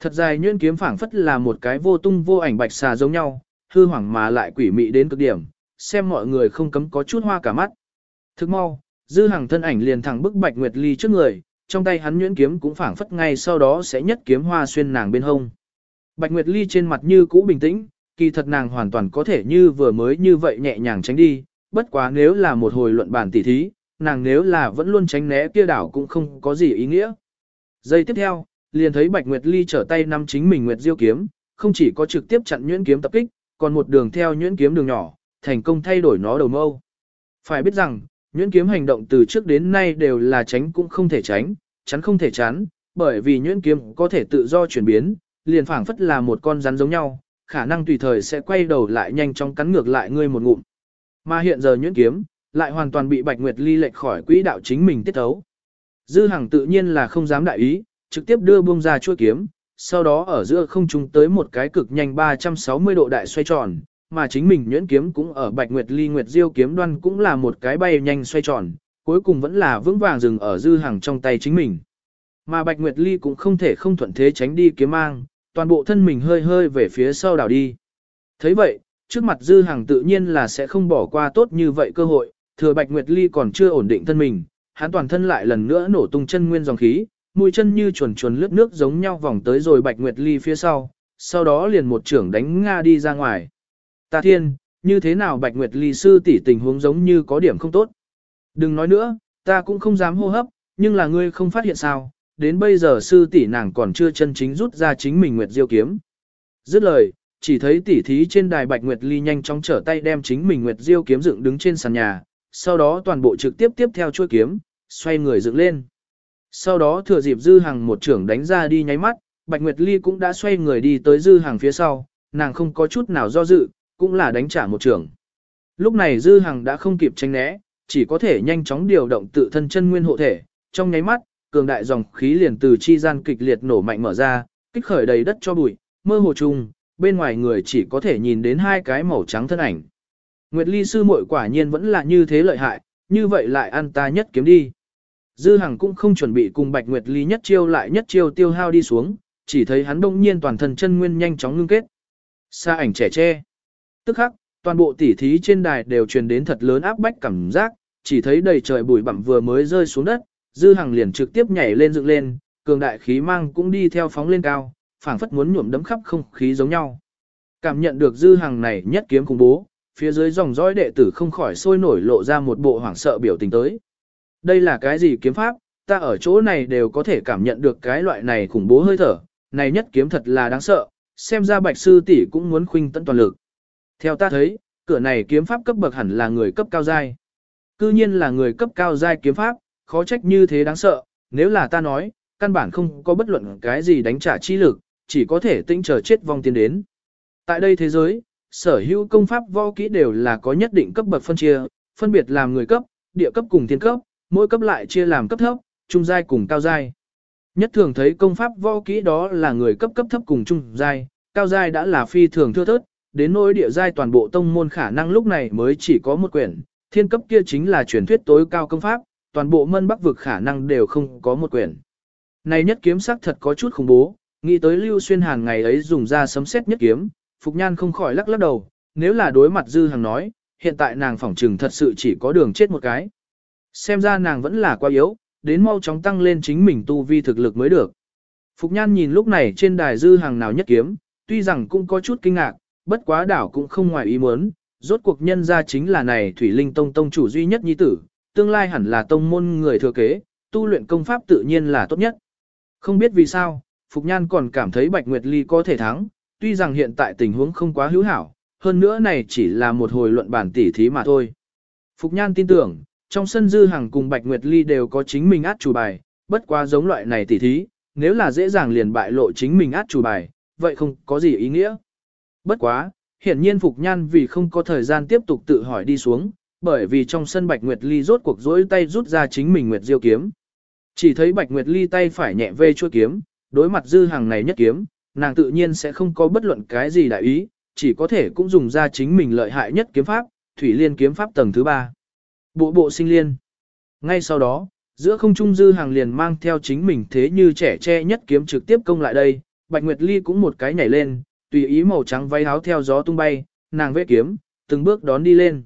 S1: Thật dài nhuyễn kiếm phảng phất là một cái vô tung vô ảnh bạch xà giống nhau, hư hoảng mà lại quỷ mị đến cực điểm, xem mọi người không cấm có chút hoa cả mắt. Thức mau, dư hàng thân ảnh liền thẳng bức bạch nguyệt ly trước người, trong tay hắn nhuyễn kiếm cũng phảng phất ngay sau đó sẽ nhất kiếm hoa xuyên nàng bên hông. Bạch nguyệt ly trên mặt như cũ bình tĩnh, kỳ thật nàng hoàn toàn có thể như vừa mới như vậy nhẹ nhàng tránh đi, bất quá nếu là một hồi luận bản tỉ thí, nàng nếu là vẫn luôn tránh né kia đảo cũng không có gì ý nghĩa. Giây tiếp theo, liền thấy Bạch Nguyệt Ly trở tay nắm chính mình Nguyệt Diêu kiếm, không chỉ có trực tiếp chặn nhuyễn kiếm tập kích, còn một đường theo nhuyễn kiếm đường nhỏ, thành công thay đổi nó đầu mâu. Phải biết rằng, nhuyễn kiếm hành động từ trước đến nay đều là tránh cũng không thể tránh, chắn không thể chắn, bởi vì nhuyễn kiếm có thể tự do chuyển biến, liền phảng phất là một con rắn giống nhau, khả năng tùy thời sẽ quay đầu lại nhanh chóng cắn ngược lại ngươi một ngụm. Mà hiện giờ nhuyễn kiếm, lại hoàn toàn bị Bạch Nguyệt Ly lệch khỏi quỹ đạo chính mình tiết tấu, Dư Hằng tự nhiên là không dám đại ý, trực tiếp đưa buông ra chuôi kiếm, sau đó ở giữa không trung tới một cái cực nhanh 360 độ đại xoay tròn, mà chính mình nhuyễn kiếm cũng ở Bạch Nguyệt Ly Nguyệt Diêu kiếm đoan cũng là một cái bay nhanh xoay tròn, cuối cùng vẫn là vững vàng dừng ở Dư Hằng trong tay chính mình. Mà Bạch Nguyệt Ly cũng không thể không thuận thế tránh đi kiếm mang, toàn bộ thân mình hơi hơi về phía sau đảo đi. thấy vậy, trước mặt Dư Hằng tự nhiên là sẽ không bỏ qua tốt như vậy cơ hội, thừa Bạch Nguyệt Ly còn chưa ổn định thân mình, hắn toàn thân lại lần nữa nổ tung chân nguyên dòng khí, mũi chân như chuồn chuồn lướt nước giống nhau vòng tới rồi Bạch Nguyệt Ly phía sau, sau đó liền một trưởng đánh Nga đi ra ngoài. Ta thiên, như thế nào Bạch Nguyệt Ly sư tỷ tình huống giống như có điểm không tốt. Đừng nói nữa, ta cũng không dám hô hấp, nhưng là ngươi không phát hiện sao, đến bây giờ sư tỷ nàng còn chưa chân chính rút ra chính mình Nguyệt Diêu kiếm. Dứt lời, chỉ thấy tỷ thí trên đài Bạch Nguyệt Ly nhanh chóng trở tay đem chính mình Nguyệt Diêu kiếm dựng đứng trên sàn nhà, sau đó toàn bộ trực tiếp tiếp theo chuôi kiếm, xoay người dựng lên. Sau đó thừa dịp Dư Hằng một trưởng đánh ra đi nháy mắt, Bạch Nguyệt Ly cũng đã xoay người đi tới Dư Hằng phía sau, nàng không có chút nào do dự, cũng là đánh trả một trưởng. Lúc này Dư Hằng đã không kịp tránh né, chỉ có thể nhanh chóng điều động tự thân chân nguyên hộ thể, trong nháy mắt, cường đại dòng khí liền từ chi gian kịch liệt nổ mạnh mở ra, kích khởi đầy đất cho bụi, mơ hồ trùng, bên ngoài người chỉ có thể nhìn đến hai cái màu trắng thân ảnh. Nguyệt Ly sư muội quả nhiên vẫn là như thế lợi hại, như vậy lại ăn ta nhất kiếm đi. Dư Hằng cũng không chuẩn bị cùng Bạch Nguyệt Ly nhất chiêu lại nhất chiêu tiêu hao đi xuống, chỉ thấy hắn đông nhiên toàn thân chân nguyên nhanh chóng ngưng kết. Xa ảnh trẻ tre. Tức khắc, toàn bộ tỉ thí trên đài đều truyền đến thật lớn áp bách cảm giác, chỉ thấy đầy trời bụi bặm vừa mới rơi xuống đất, Dư Hằng liền trực tiếp nhảy lên dựng lên, cường đại khí mang cũng đi theo phóng lên cao, phảng phất muốn nhuộm đấm khắp không khí giống nhau. Cảm nhận được Dư Hằng này nhất kiếm cùng bố, phía dưới dòng dõi đệ tử không khỏi sôi nổi lộ ra một bộ hoảng sợ biểu tình tới. Đây là cái gì kiếm pháp, ta ở chỗ này đều có thể cảm nhận được cái loại này khủng bố hơi thở, này nhất kiếm thật là đáng sợ, xem ra bạch sư tỷ cũng muốn khuynh tận toàn lực. Theo ta thấy, cửa này kiếm pháp cấp bậc hẳn là người cấp cao giai. Cư nhiên là người cấp cao giai kiếm pháp, khó trách như thế đáng sợ, nếu là ta nói, căn bản không có bất luận cái gì đánh trả chi lực, chỉ có thể tĩnh chờ chết vong tiến đến. Tại đây thế giới, sở hữu công pháp võ kỹ đều là có nhất định cấp bậc phân chia, phân biệt làm người cấp, địa cấp cùng thiên cấp, mỗi cấp lại chia làm cấp thấp, trung giai cùng cao giai. Nhất thường thấy công pháp võ kỹ đó là người cấp cấp thấp cùng trung giai, cao giai đã là phi thường thưa thớt, đến nỗi địa giai toàn bộ tông môn khả năng lúc này mới chỉ có một quyển, thiên cấp kia chính là truyền thuyết tối cao công pháp, toàn bộ mân bắc vực khả năng đều không có một quyển. Này nhất kiếm sắc thật có chút khủng bố, nghĩ tới Lưu Xuyên Hàn ngày ấy dùng ra sấm xét nhất kiếm, Phục Nhan không khỏi lắc lắc đầu, nếu là đối mặt Dư Hằng nói, hiện tại nàng phỏng trừng thật sự chỉ có đường chết một cái. Xem ra nàng vẫn là quá yếu, đến mau chóng tăng lên chính mình tu vi thực lực mới được. Phục Nhan nhìn lúc này trên đài Dư Hằng nào nhất kiếm, tuy rằng cũng có chút kinh ngạc, bất quá đảo cũng không ngoài ý muốn, rốt cuộc nhân ra chính là này Thủy Linh Tông Tông chủ duy nhất nhi tử, tương lai hẳn là tông môn người thừa kế, tu luyện công pháp tự nhiên là tốt nhất. Không biết vì sao, Phục Nhan còn cảm thấy Bạch Nguyệt Ly có thể thắng, tuy rằng hiện tại tình huống không quá hữu hảo, hơn nữa này chỉ là một hồi luận bản tỉ thí mà thôi. Phục Nhan tin tưởng, trong sân Dư Hằng cùng Bạch Nguyệt Ly đều có chính mình át chủ bài, bất quá giống loại này tỉ thí, nếu là dễ dàng liền bại lộ chính mình át chủ bài, vậy không có gì ý nghĩa. Bất quá, hiển nhiên Phục Nhan vì không có thời gian tiếp tục tự hỏi đi xuống, bởi vì trong sân Bạch Nguyệt Ly rốt cuộc rỗi tay rút ra chính mình Nguyệt Diêu kiếm. Chỉ thấy Bạch Nguyệt Ly tay phải nhẹ vê chua kiếm, đối mặt dư hàng này nhất kiếm, nàng tự nhiên sẽ không có bất luận cái gì đại ý, chỉ có thể cũng dùng ra chính mình lợi hại nhất kiếm pháp, Thủy Liên kiếm pháp tầng thứ ba. Bộ bộ sinh liên. Ngay sau đó, giữa không trung dư hàng liền mang theo chính mình thế như trẻ che nhất kiếm trực tiếp công lại đây, Bạch Nguyệt Ly cũng một cái nhảy lên, tùy ý màu trắng váy áo theo gió tung bay, nàng vẽ kiếm, từng bước đón đi lên.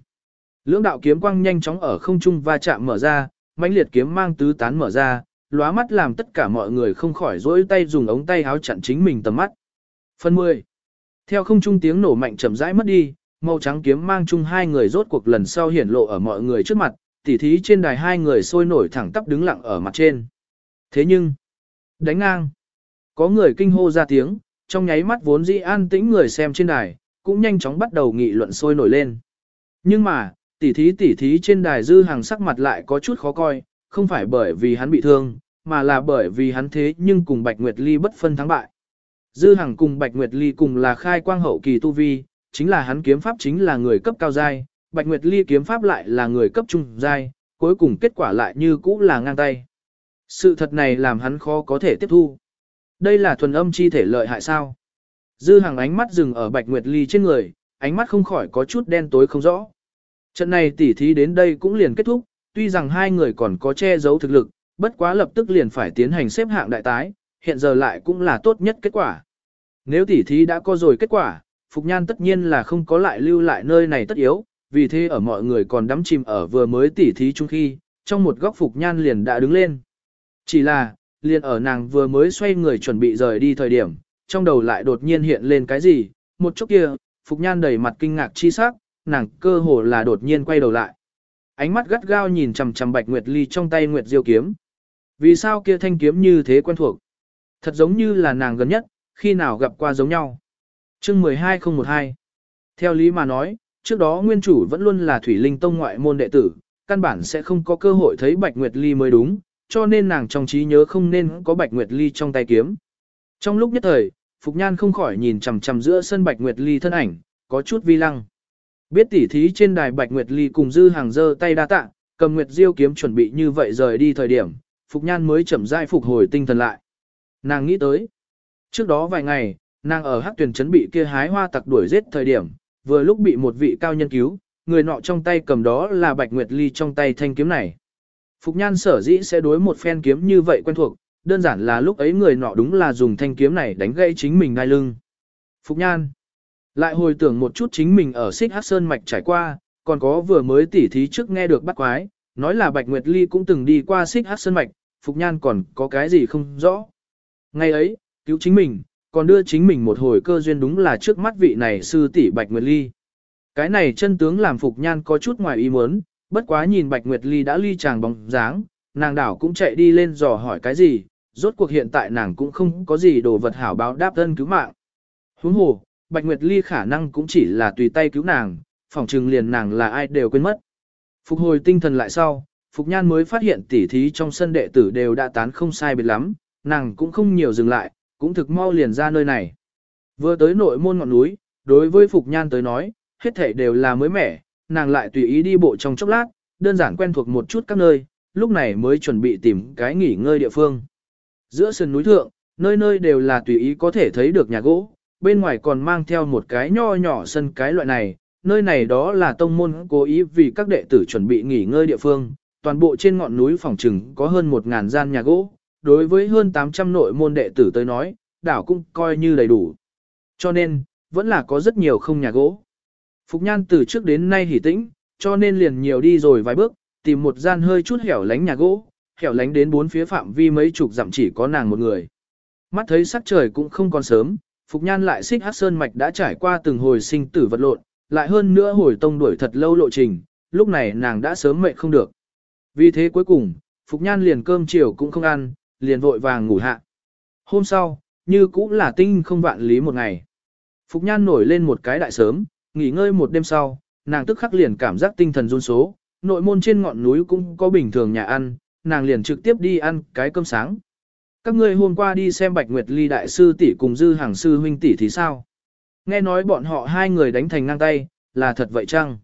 S1: Lưỡng đạo kiếm quang nhanh chóng ở không trung va chạm mở ra, mãnh liệt kiếm mang tứ tán mở ra, lóa mắt làm tất cả mọi người không khỏi rỗi tay dùng ống tay áo chặn chính mình tầm mắt. Phần 10. Theo không trung tiếng nổ mạnh chậm rãi mất đi, màu trắng kiếm mang chung hai người rốt cuộc lần sau hiển lộ ở mọi người trước mặt, tỉ thí trên đài hai người sôi nổi thẳng tắp đứng lặng ở mặt trên. Thế nhưng, đánh ngang, có người kinh hô ra tiếng, trong nháy mắt vốn dĩ an tĩnh người xem trên đài, cũng nhanh chóng bắt đầu nghị luận sôi nổi lên. Nhưng mà, tỉ thí tỉ thí trên đài dư hàng sắc mặt lại có chút khó coi, không phải bởi vì hắn bị thương, mà là bởi vì hắn thế nhưng cùng Bạch Nguyệt Ly bất phân thắng bại. Dư Hằng cùng Bạch Nguyệt Ly cùng là khai quang hậu kỳ tu vi, chính là hắn kiếm pháp chính là người cấp cao giai, Bạch Nguyệt Ly kiếm pháp lại là người cấp trung giai, cuối cùng kết quả lại như cũ là ngang tay. Sự thật này làm hắn khó có thể tiếp thu. Đây là thuần âm chi thể lợi hại sao? Dư Hằng ánh mắt dừng ở Bạch Nguyệt Ly trên người, ánh mắt không khỏi có chút đen tối không rõ. Trận này tỉ thí đến đây cũng liền kết thúc, tuy rằng hai người còn có che giấu thực lực, bất quá lập tức liền phải tiến hành xếp hạng đại tái, hiện giờ lại cũng là tốt nhất kết quả. Nếu tỉ thí đã có rồi kết quả, Phục Nhan tất nhiên là không có lại lưu lại nơi này tất yếu, vì thế ở mọi người còn đắm chìm ở vừa mới tỉ thí chung khi, trong một góc Phục Nhan liền đã đứng lên. Chỉ là, liền ở nàng vừa mới xoay người chuẩn bị rời đi thời điểm, trong đầu lại đột nhiên hiện lên cái gì, một chút kia, Phục Nhan đầy mặt kinh ngạc chi sắc, nàng cơ hồ là đột nhiên quay đầu lại. Ánh mắt gắt gao nhìn chằm chằm Bạch Nguyệt Ly trong tay Nguyệt Diêu kiếm. Vì sao kia thanh kiếm như thế quen thuộc? Thật giống như là nàng gần nhất, khi nào gặp qua giống nhau. Chương 12012 Theo lý mà nói, trước đó nguyên chủ vẫn luôn là Thủy Linh Tông ngoại môn đệ tử, căn bản sẽ không có cơ hội thấy Bạch Nguyệt Ly mới đúng, cho nên nàng trong trí nhớ không nên có Bạch Nguyệt Ly trong tay kiếm. Trong lúc nhất thời, Phục Nhan không khỏi nhìn chằm chằm giữa sân Bạch Nguyệt Ly thân ảnh, có chút vi lăng. Biết tỉ thí trên đài Bạch Nguyệt Ly cùng Dư Hàng giơ tay đa tạ, cầm Nguyệt Diêu kiếm chuẩn bị như vậy rời đi thời điểm, Phục Nhan mới chậm rãi phục hồi tinh thần lại. Nàng nghĩ tới. Trước đó vài ngày, nàng ở hắc tuyển trấn bị kia hái hoa tặc đuổi giết thời điểm, vừa lúc bị một vị cao nhân cứu, người nọ trong tay cầm đó là Bạch Nguyệt Ly trong tay thanh kiếm này. Phục Nhan sở dĩ sẽ đối một phen kiếm như vậy quen thuộc, đơn giản là lúc ấy người nọ đúng là dùng thanh kiếm này đánh gây chính mình ngay lưng. Phục Nhan lại hồi tưởng một chút chính mình ở xích hát sơn mạch trải qua, còn có vừa mới tỉ thí trước nghe được bắt quái, nói là Bạch Nguyệt Ly cũng từng đi qua xích hát sơn mạch, Phục Nhan còn có cái gì không rõ. Ngày ấy, cứu chính mình, còn đưa chính mình một hồi cơ duyên đúng là trước mắt vị này sư tỷ Bạch Nguyệt Ly. Cái này chân tướng làm Phục Nhan có chút ngoài ý muốn, bất quá nhìn Bạch Nguyệt Ly đã ly chàng bóng dáng, nàng đảo cũng chạy đi lên dò hỏi cái gì, rốt cuộc hiện tại nàng cũng không có gì đồ vật hảo báo đáp thân cứu mạng. Huống hồ, Bạch Nguyệt Ly khả năng cũng chỉ là tùy tay cứu nàng, phỏng trừng liền nàng là ai đều quên mất. Phục hồi tinh thần lại sau, Phục Nhan mới phát hiện tỉ thí trong sân đệ tử đều đã tán không sai biệt lắm, nàng cũng không nhiều dừng lại, cũng thực mau liền ra nơi này. Vừa tới nội môn ngọn núi, đối với Phục Nhan tới nói, hết thể đều là mới mẻ, nàng lại tùy ý đi bộ trong chốc lát, đơn giản quen thuộc một chút các nơi, lúc này mới chuẩn bị tìm cái nghỉ ngơi địa phương. Giữa sườn núi thượng, nơi nơi đều là tùy ý có thể thấy được nhà gỗ, bên ngoài còn mang theo một cái nho nhỏ sân cái loại này, nơi này đó là tông môn cố ý vì các đệ tử chuẩn bị nghỉ ngơi địa phương, toàn bộ trên ngọn núi phòng trừng có hơn 1.000 gian nhà gỗ, đối với hơn 800 nội môn đệ tử tới nói, đảo cũng coi như đầy đủ. Cho nên, vẫn là có rất nhiều không nhà gỗ. Phục Nhan từ trước đến nay hỉ tĩnh, cho nên liền nhiều đi rồi vài bước, tìm một gian hơi chút hẻo lánh nhà gỗ, hẻo lánh đến bốn phía phạm vi mấy chục dặm chỉ có nàng một người. Mắt thấy sắc trời cũng không còn sớm, Phục Nhan lại xích hát sơn mạch đã trải qua từng hồi sinh tử vật lộn, lại hơn nữa hồi tông đuổi thật lâu lộ trình, lúc này nàng đã sớm mệt không được. Vì thế cuối cùng, Phục Nhan liền cơm chiều cũng không ăn, liền vội vàng ngủ hạ. Hôm sau, như cũng là tinh không vạn lý một ngày. Phục Nhan nổi lên một cái đại sớm, nghỉ ngơi một đêm sau, nàng tức khắc liền cảm giác tinh thần run số, nội môn trên ngọn núi cũng có bình thường nhà ăn, nàng liền trực tiếp đi ăn cái cơm sáng. Các ngươi hôm qua đi xem Bạch Nguyệt Ly đại sư tỷ cùng Dư Hàng sư huynh tỷ thì sao? Nghe nói bọn họ hai người đánh thành ngang tay, là thật vậy chăng?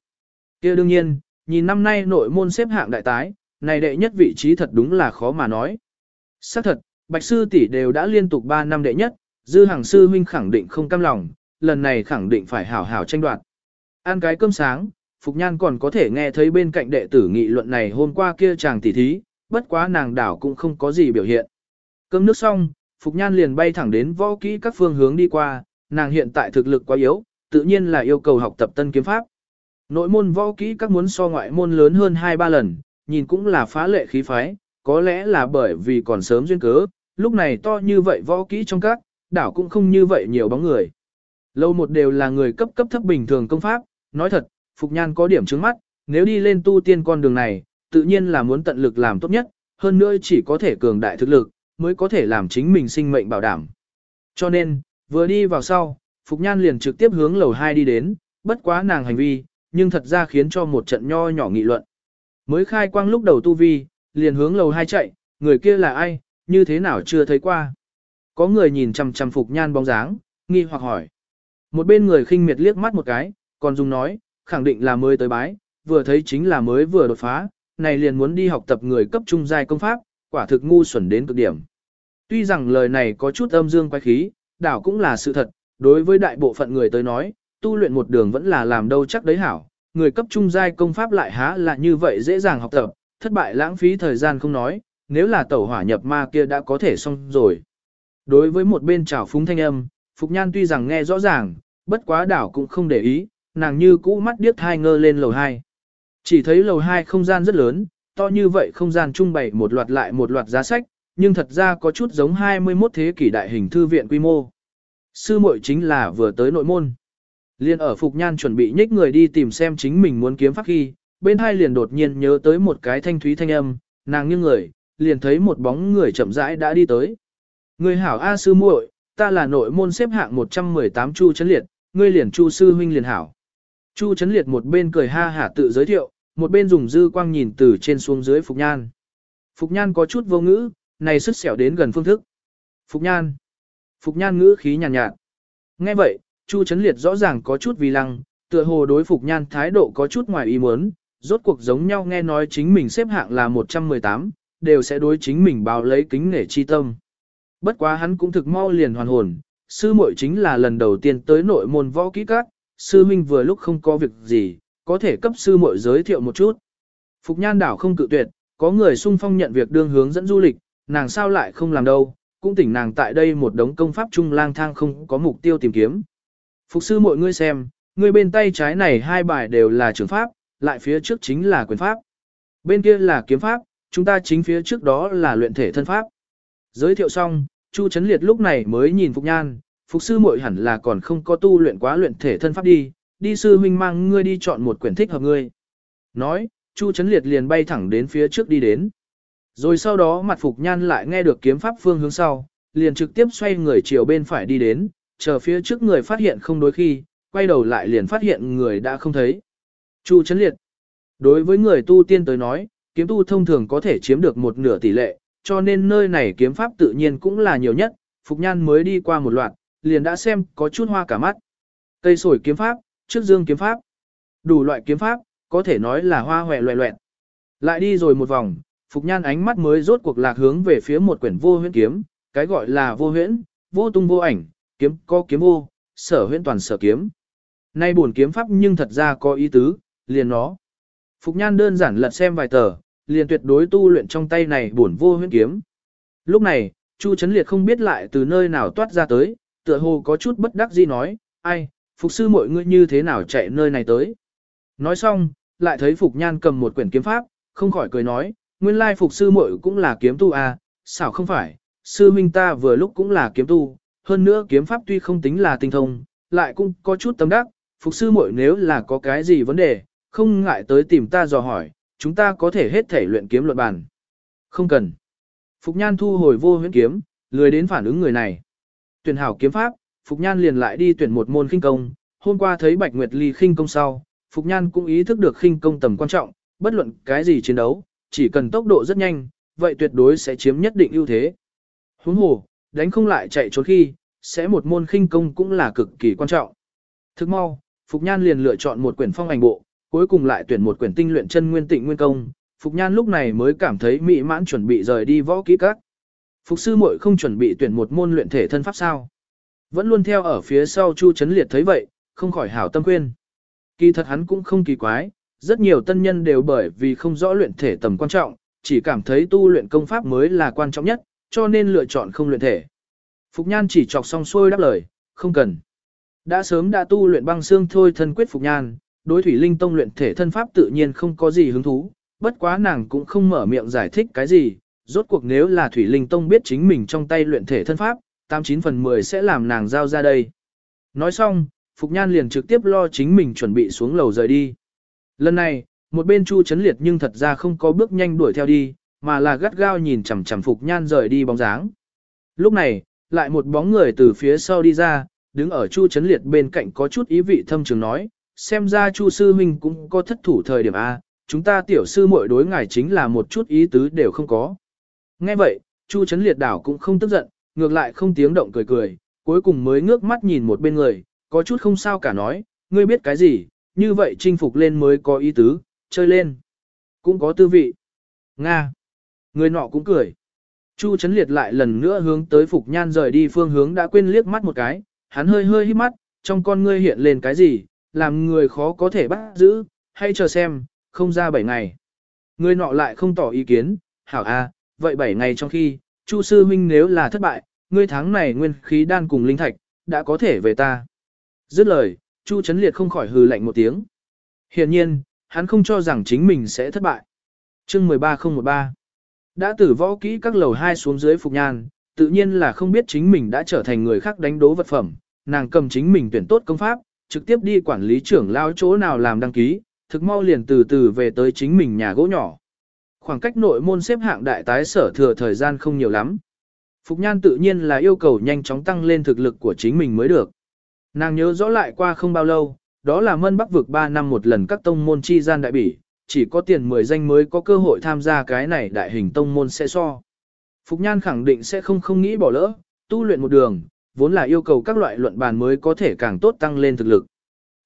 S1: kia đương nhiên, nhìn năm nay nội môn xếp hạng đại tái, này đệ nhất vị trí thật đúng là khó mà nói. Xác thật, Bạch sư tỷ đều đã liên tục 3 năm đệ nhất, Dư Hàng sư huynh khẳng định không cam lòng, lần này khẳng định phải hảo hảo tranh đoạt. Ăn cái cơm sáng, Phục Nhan còn có thể nghe thấy bên cạnh đệ tử nghị luận này hôm qua kia chàng tỷ thí, bất quá nàng đảo cũng không có gì biểu hiện. Cơm nước xong, Phục Nhan liền bay thẳng đến võ kỹ các phương hướng đi qua, nàng hiện tại thực lực quá yếu, tự nhiên là yêu cầu học tập tân kiếm pháp. Nội môn võ kỹ các muốn so ngoại môn lớn hơn 2-3 lần, nhìn cũng là phá lệ khí phái, có lẽ là bởi vì còn sớm duyên cớ, lúc này to như vậy võ kỹ trong các, đảo cũng không như vậy nhiều bóng người. Lâu một đều là người cấp cấp thấp bình thường công pháp, nói thật, Phục Nhan có điểm trước mắt, nếu đi lên tu tiên con đường này, tự nhiên là muốn tận lực làm tốt nhất, hơn nữa chỉ có thể cường đại thực lực, mới có thể làm chính mình sinh mệnh bảo đảm. Cho nên, vừa đi vào sau, Phục Nhan liền trực tiếp hướng lầu 2 đi đến, bất quá nàng hành vi, nhưng thật ra khiến cho một trận nho nhỏ nghị luận. Mới khai quang lúc đầu tu vi, liền hướng lầu 2 chạy, người kia là ai, như thế nào chưa thấy qua. Có người nhìn chằm chằm Phục Nhan bóng dáng, nghi hoặc hỏi. Một bên người khinh miệt liếc mắt một cái, còn dùng nói, khẳng định là mới tới bái, vừa thấy chính là mới vừa đột phá, này liền muốn đi học tập người cấp trung giai công pháp, quả thực ngu xuẩn đến cực điểm. Tuy rằng lời này có chút âm dương quái khí, đảo cũng là sự thật, đối với đại bộ phận người tới nói, tu luyện một đường vẫn là làm đâu chắc đấy hảo, người cấp trung giai công pháp lại há là như vậy dễ dàng học tập, thất bại lãng phí thời gian không nói, nếu là tẩu hỏa nhập ma kia đã có thể xong rồi. Đối với một bên trào phúng thanh âm, Phục Nhan tuy rằng nghe rõ ràng, bất quá đảo cũng không để ý, nàng như cũ mắt điếc hai ngơ lên lầu 2. Chỉ thấy lầu 2 không gian rất lớn, to như vậy không gian trung bày một loạt lại một loạt giá sách, nhưng thật ra có chút giống 21 thế kỷ đại hình thư viện quy mô. Sư muội chính là vừa tới nội môn. Liên ở Phục Nhan chuẩn bị nhích người đi tìm xem chính mình muốn kiếm pháp khi, bên hai liền đột nhiên nhớ tới một cái thanh thúy thanh âm, nàng nghiêng người, liền thấy một bóng người chậm rãi đã đi tới. Người hảo A sư muội, ta là nội môn xếp hạng 118 chu chấn liệt, ngươi liền chu sư huynh liền hảo. Chu chấn liệt một bên cười ha hả tự giới thiệu, một bên dùng dư quang nhìn từ trên xuống dưới Phục Nhan. Phục Nhan có chút vô ngữ, này sức xẻo đến gần phương thức. Phục Nhan. Phục Nhan ngữ khí nhàn nhạt, nhạt. Nghe vậy, Chu chấn liệt rõ ràng có chút vì lăng, tựa hồ đối Phục Nhan thái độ có chút ngoài ý muốn, rốt cuộc giống nhau nghe nói chính mình xếp hạng là 118, đều sẽ đối chính mình báo lấy kính nể chi tâm. Bất quá hắn cũng thực mau liền hoàn hồn, sư muội chính là lần đầu tiên tới nội môn võ kỹ các, sư minh vừa lúc không có việc gì, có thể cấp sư muội giới thiệu một chút. Phục nhan đảo không cự tuyệt, có người xung phong nhận việc đương hướng dẫn du lịch, nàng sao lại không làm đâu, cũng tỉnh nàng tại đây một đống công pháp trung lang thang không có mục tiêu tìm kiếm. Phục sư muội ngươi xem, ngươi bên tay trái này hai bài đều là trường pháp, lại phía trước chính là quyền pháp. Bên kia là kiếm pháp, chúng ta chính phía trước đó là luyện thể thân pháp. Giới thiệu xong, Chu Trấn Liệt lúc này mới nhìn Phục Nhan, Phục sư muội hẳn là còn không có tu luyện quá luyện thể thân pháp đi, đi sư huynh mang ngươi đi chọn một quyển thích hợp ngươi. Nói, Chu Trấn Liệt liền bay thẳng đến phía trước đi đến. Rồi sau đó mặt Phục Nhan lại nghe được kiếm pháp phương hướng sau, liền trực tiếp xoay người chiều bên phải đi đến, chờ phía trước người phát hiện không đối khi, quay đầu lại liền phát hiện người đã không thấy. Chu Trấn Liệt Đối với người tu tiên tới nói, kiếm tu thông thường có thể chiếm được một nửa tỷ lệ, cho nên nơi này kiếm pháp tự nhiên cũng là nhiều nhất, Phục Nhan mới đi qua một loạt, liền đã xem có chút hoa cả mắt. Cây sổi kiếm pháp, trước dương kiếm pháp, đủ loại kiếm pháp, có thể nói là hoa hòe loẹ loẹn. Lại đi rồi một vòng, Phục Nhan ánh mắt mới rốt cuộc lạc hướng về phía một quyển vô huyễn kiếm, cái gọi là vô huyễn, vô tung vô ảnh, kiếm có kiếm vô, sở huyễn toàn sở kiếm. Nay buồn kiếm pháp nhưng thật ra có ý tứ, liền nó. Phục Nhan đơn giản lật xem vài tờ, liền tuyệt đối tu luyện trong tay này buồn vô huyễn kiếm. Lúc này, Chu Trấn Liệt không biết lại từ nơi nào toát ra tới, tựa hồ có chút bất đắc dĩ nói, ai, Phục sư mọi người như thế nào chạy nơi này tới. Nói xong, lại thấy Phục Nhan cầm một quyển kiếm pháp, không khỏi cười nói, nguyên lai Phục sư muội cũng là kiếm tu à, xảo không phải, sư minh ta vừa lúc cũng là kiếm tu, hơn nữa kiếm pháp tuy không tính là tinh thông, lại cũng có chút tâm đắc, Phục sư muội nếu là có cái gì vấn đề, không ngại tới tìm ta dò hỏi, chúng ta có thể hết thể luyện kiếm luận bàn. Không cần. Phục Nhan thu hồi vô huyễn kiếm, lười đến phản ứng người này. Tuyển hảo kiếm pháp, Phục Nhan liền lại đi tuyển một môn khinh công, hôm qua thấy Bạch Nguyệt Ly khinh công sau, Phục Nhan cũng ý thức được khinh công tầm quan trọng, bất luận cái gì chiến đấu, chỉ cần tốc độ rất nhanh, vậy tuyệt đối sẽ chiếm nhất định ưu thế. Huống hồ, đánh không lại chạy trốn khi, sẽ một môn khinh công cũng là cực kỳ quan trọng. Thức mau, Phục Nhan liền lựa chọn một quyển phong ảnh bộ, cuối cùng lại tuyển một quyển tinh luyện chân nguyên tịnh nguyên công. Phục Nhan lúc này mới cảm thấy mỹ mãn chuẩn bị rời đi võ kỹ các. Phục sư muội không chuẩn bị tuyển một môn luyện thể thân pháp sao? Vẫn luôn theo ở phía sau Chu Trấn Liệt thấy vậy, không khỏi hảo tâm khuyên. Kỳ thật hắn cũng không kỳ quái, rất nhiều tân nhân đều bởi vì không rõ luyện thể tầm quan trọng, chỉ cảm thấy tu luyện công pháp mới là quan trọng nhất, cho nên lựa chọn không luyện thể. Phục Nhan chỉ chọc xong xuôi đáp lời, không cần. Đã sớm đã tu luyện băng xương thôi thân quyết Phục Nhan, đối Thủy Linh Tông luyện thể thân pháp tự nhiên không có gì hứng thú, bất quá nàng cũng không mở miệng giải thích cái gì, rốt cuộc nếu là Thủy Linh Tông biết chính mình trong tay luyện thể thân pháp, 89 phần 10 sẽ làm nàng giao ra đây. Nói xong, Phục Nhan liền trực tiếp lo chính mình chuẩn bị xuống lầu rời đi. Lần này, một bên Chu Chấn Liệt nhưng thật ra không có bước nhanh đuổi theo đi, mà là gắt gao nhìn chằm chằm Phục Nhan rời đi bóng dáng. Lúc này, lại một bóng người từ phía sau đi ra, đứng ở Chu Chấn Liệt bên cạnh có chút ý vị thâm trường nói, xem ra Chu sư huynh cũng có thất thủ thời điểm A, chúng ta tiểu sư muội đối ngài chính là một chút ý tứ đều không có. Nghe vậy, Chu Chấn Liệt đảo cũng không tức giận, ngược lại không tiếng động cười cười, cuối cùng mới ngước mắt nhìn một bên người, có chút không sao cả nói, ngươi biết cái gì, như vậy chinh phục lên mới có ý tứ, chơi lên. Cũng có tư vị. Nga. Người nọ cũng cười. Chu Chấn Liệt lại lần nữa hướng tới Phục Nhan rời đi phương hướng đã quên liếc mắt một cái, hắn hơi hơi hít mắt, trong con ngươi hiện lên cái gì, làm người khó có thể bắt giữ, hay chờ xem, không ra 7 ngày. Người nọ lại không tỏ ý kiến, hảo a, vậy 7 ngày trong khi, Chu sư huynh nếu là thất bại, ngươi tháng này nguyên khí đan cùng linh thạch, đã có thể về ta. Dứt lời, Chu Trấn Liệt không khỏi hừ lạnh một tiếng. Hiện nhiên, hắn không cho rằng chính mình sẽ thất bại. chương 13013 Đã tử võ kỹ các lầu hai xuống dưới phục nhan, tự nhiên là không biết chính mình đã trở thành người khác đánh đố vật phẩm, nàng cầm chính mình tuyển tốt công pháp, trực tiếp đi quản lý trưởng lao chỗ nào làm đăng ký, thực mau liền từ từ về tới chính mình nhà gỗ nhỏ. Khoảng cách nội môn xếp hạng đại tái sở thừa thời gian không nhiều lắm. Phục Nhan tự nhiên là yêu cầu nhanh chóng tăng lên thực lực của chính mình mới được. Nàng nhớ rõ lại qua không bao lâu, đó là mân bắc vực 3 năm một lần các tông môn chi gian đại bỉ, chỉ có tiền 10 danh mới có cơ hội tham gia cái này đại hình tông môn sẽ so. Phục Nhan khẳng định sẽ không không nghĩ bỏ lỡ, tu luyện một đường, vốn là yêu cầu các loại luận bàn mới có thể càng tốt tăng lên thực lực.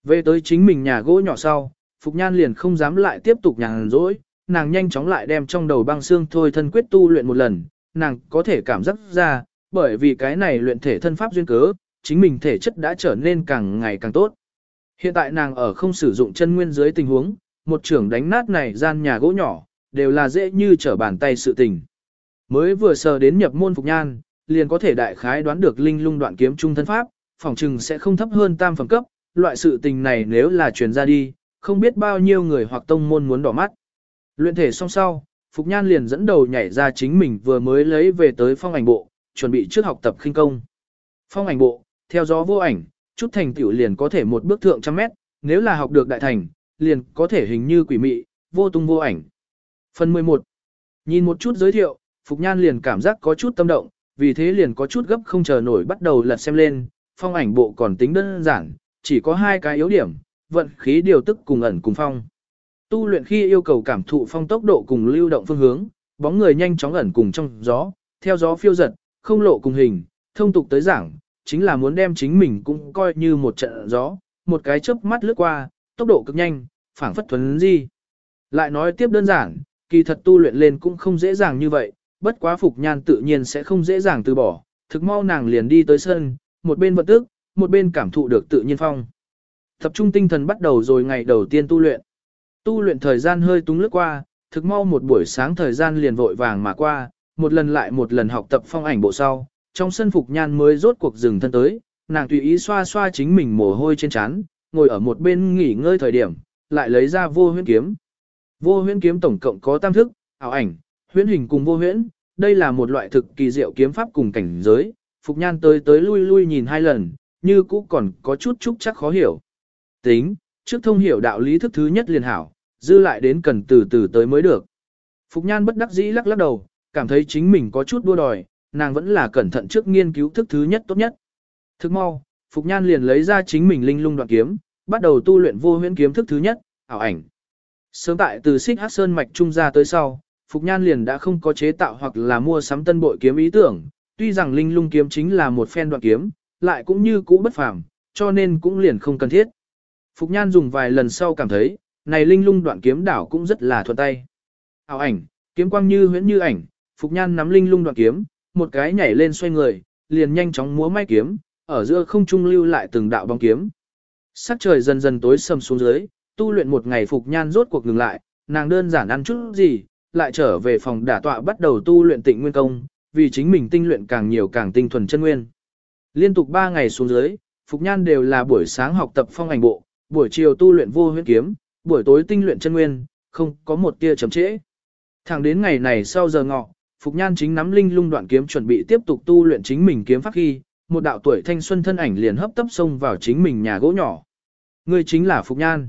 S1: Về tới chính mình nhà gỗ nhỏ sau, Phục Nhan liền không dám lại tiếp tục nhàn rỗi, nàng nhanh chóng lại đem trong đầu băng xương thôi thân quyết tu luyện một lần, nàng có thể cảm giác ra, bởi vì cái này luyện thể thân pháp duyên cớ, chính mình thể chất đã trở nên càng ngày càng tốt. Hiện tại nàng ở không sử dụng chân nguyên dưới tình huống, một trưởng đánh nát này gian nhà gỗ nhỏ, đều là dễ như trở bàn tay sự tình. Mới vừa sờ đến nhập môn phục nhan, liền có thể đại khái đoán được linh lung đoạn kiếm trung thân pháp, phòng trừng sẽ không thấp hơn tam phẩm cấp, loại sự tình này nếu là truyền ra đi, không biết bao nhiêu người hoặc tông môn muốn đỏ mắt. Luyện thể xong sau, Phục Nhan liền dẫn đầu nhảy ra chính mình vừa mới lấy về tới phong ảnh bộ, chuẩn bị trước học tập khinh công. Phong ảnh bộ, theo gió vô ảnh, chút thành tựu liền có thể một bước thượng trăm mét, nếu là học được đại thành, liền có thể hình như quỷ mị, vô tung vô ảnh. Phần 11. Nhìn một chút giới thiệu, Phục Nhan liền cảm giác có chút tâm động, vì thế liền có chút gấp không chờ nổi bắt đầu lật xem lên, phong ảnh bộ còn tính đơn giản, chỉ có hai cái yếu điểm, vận khí điều tức cùng ẩn cùng phong. Tu luyện khi yêu cầu cảm thụ phong tốc độ cùng lưu động phương hướng, bóng người nhanh chóng ẩn cùng trong gió, theo gió phiêu giật, không lộ cùng hình, thông tục tới giảng, chính là muốn đem chính mình cũng coi như một trận gió, một cái chớp mắt lướt qua, tốc độ cực nhanh, phảng phất thuần di. Lại nói tiếp đơn giản, kỳ thật tu luyện lên cũng không dễ dàng như vậy, bất quá Phục Nhan tự nhiên sẽ không dễ dàng từ bỏ, thực mau nàng liền đi tới sân, một bên vận tức, một bên cảm thụ được tự nhiên phong. Tập trung tinh thần bắt đầu rồi ngày đầu tiên tu luyện. Tu luyện thời gian hơi túng lướt qua, thực mau một buổi sáng thời gian liền vội vàng mà qua, một lần lại một lần học tập phong ảnh bộ sau, trong sân Phục Nhan mới rốt cuộc dừng thân tới, nàng tùy ý xoa xoa chính mình mồ hôi trên trán, ngồi ở một bên nghỉ ngơi thời điểm, lại lấy ra vô huyễn kiếm. Vô huyễn kiếm tổng cộng có tam thức, ảo ảnh, huyễn hình cùng vô huyễn, đây là một loại thực kỳ diệu kiếm pháp cùng cảnh giới, Phục Nhan tới tới lui lui nhìn hai lần, như cũ còn có chút chút chắc khó hiểu. Tính, trước thông hiểu đạo lý thức thứ nhất liền hảo, dư lại đến cần từ từ tới mới được. Phục Nhan bất đắc dĩ lắc lắc đầu, cảm thấy chính mình có chút đua đòi, nàng vẫn là cẩn thận trước nghiên cứu thức thứ nhất tốt nhất. Thức mau, Phục Nhan liền lấy ra chính mình linh lung đoạn kiếm, bắt đầu tu luyện vô huyễn kiếm thức thứ nhất, ảo ảnh. Sớm tại từ xích hát sơn mạch trung ra tới sau, Phục Nhan liền đã không có chế tạo hoặc là mua sắm tân bội kiếm ý tưởng, tuy rằng linh lung kiếm chính là một phen đoạn kiếm, lại cũng như cũ bất phàm, cho nên cũng liền không cần thiết. Phục Nhan dùng vài lần sau cảm thấy, này linh lung đoạn kiếm đảo cũng rất là thuận tay. Ảo ảnh, kiếm quang như huyễn như ảnh, Phục Nhan nắm linh lung đoạn kiếm, một cái nhảy lên xoay người, liền nhanh chóng múa may kiếm, ở giữa không trung lưu lại từng đạo bóng kiếm. Sắc trời dần dần tối sầm xuống dưới, tu luyện một ngày Phục Nhan rốt cuộc ngừng lại, nàng đơn giản ăn chút gì, lại trở về phòng đả tọa bắt đầu tu luyện tịnh nguyên công, vì chính mình tinh luyện càng nhiều càng tinh thuần chân nguyên. Liên tục 3 ngày xuống dưới, Phục Nhan đều là buổi sáng học tập phong ảnh bộ, buổi chiều tu luyện vô huyễn kiếm, buổi tối tinh luyện chân nguyên, không có một tia chấm trễ. Thẳng đến ngày này sau giờ ngọ, Phục Nhan chính nắm linh lung đoạn kiếm chuẩn bị tiếp tục tu luyện chính mình kiếm pháp khi, một đạo tuổi thanh xuân thân ảnh liền hấp tấp xông vào chính mình nhà gỗ nhỏ. Người chính là Phục Nhan.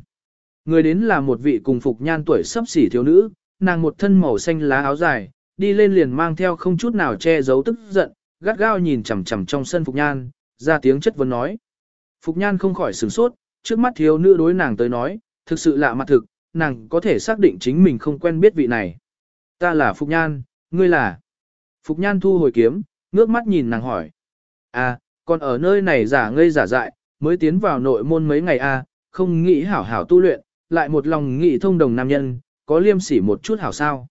S1: Người đến là một vị cùng Phục Nhan tuổi sắp xỉ thiếu nữ, nàng một thân màu xanh lá áo dài, đi lên liền mang theo không chút nào che giấu tức giận, gắt gao nhìn chằm chằm trong sân Phục Nhan, ra tiếng chất vấn nói. Phục Nhan không khỏi sửng sốt, trước mắt thiếu nữ đối nàng tới nói, thực sự lạ mặt thực, nàng có thể xác định chính mình không quen biết vị này. Ta là Phục Nhan, ngươi là. Phục Nhan thu hồi kiếm, ngước mắt nhìn nàng hỏi. À, còn ở nơi này giả ngây giả dại, mới tiến vào nội môn mấy ngày a, à, không nghĩ hảo hảo tu luyện, lại một lòng nghĩ thông đồng nam nhân, có liêm sỉ một chút hảo sao.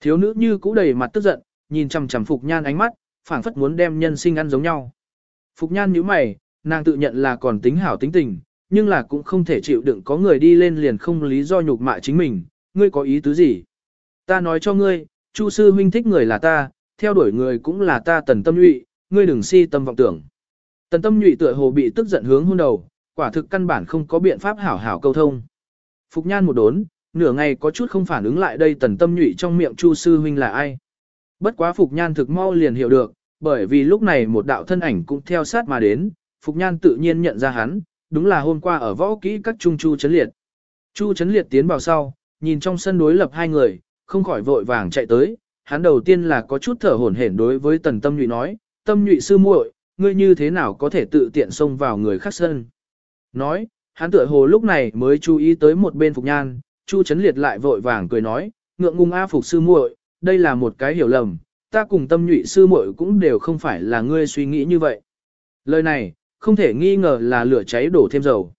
S1: Thiếu nữ như cũ đầy mặt tức giận, nhìn chằm chằm Phục Nhan ánh mắt, phảng phất muốn đem nhân sinh ăn giống nhau. Phục Nhan nhíu mày, nàng tự nhận là còn tính hảo tính tình, nhưng là cũng không thể chịu đựng có người đi lên liền không lý do nhục mạ chính mình, ngươi có ý tứ gì? Ta nói cho ngươi, Chu sư huynh thích người là ta, theo đuổi người cũng là ta tần tâm nhụy, ngươi đừng si tâm vọng tưởng. Tần tâm nhụy tựa hồ bị tức giận hướng hôn đầu, quả thực căn bản không có biện pháp hảo hảo câu thông. Phục nhan một đốn, nửa ngày có chút không phản ứng lại đây tần tâm nhụy trong miệng Chu sư huynh là ai. Bất quá Phục nhan thực mau liền hiểu được, bởi vì lúc này một đạo thân ảnh cũng theo sát mà đến, Phục nhan tự nhiên nhận ra hắn, đúng là hôm qua ở võ kỹ các trung Chu Chấn Liệt. Chu Chấn Liệt tiến vào sau, nhìn trong sân đối lập hai người, không khỏi vội vàng chạy tới, hắn đầu tiên là có chút thở hổn hển đối với tần tâm nhụy nói, tâm nhụy sư muội, ngươi như thế nào có thể tự tiện xông vào người khác sân. Nói, hắn tựa hồ lúc này mới chú ý tới một bên Phục Nhan, Chu Chấn Liệt lại vội vàng cười nói, ngượng ngùng a Phục sư muội, đây là một cái hiểu lầm, ta cùng tâm nhụy sư muội cũng đều không phải là ngươi suy nghĩ như vậy. Lời này, không thể nghi ngờ là lửa cháy đổ thêm dầu.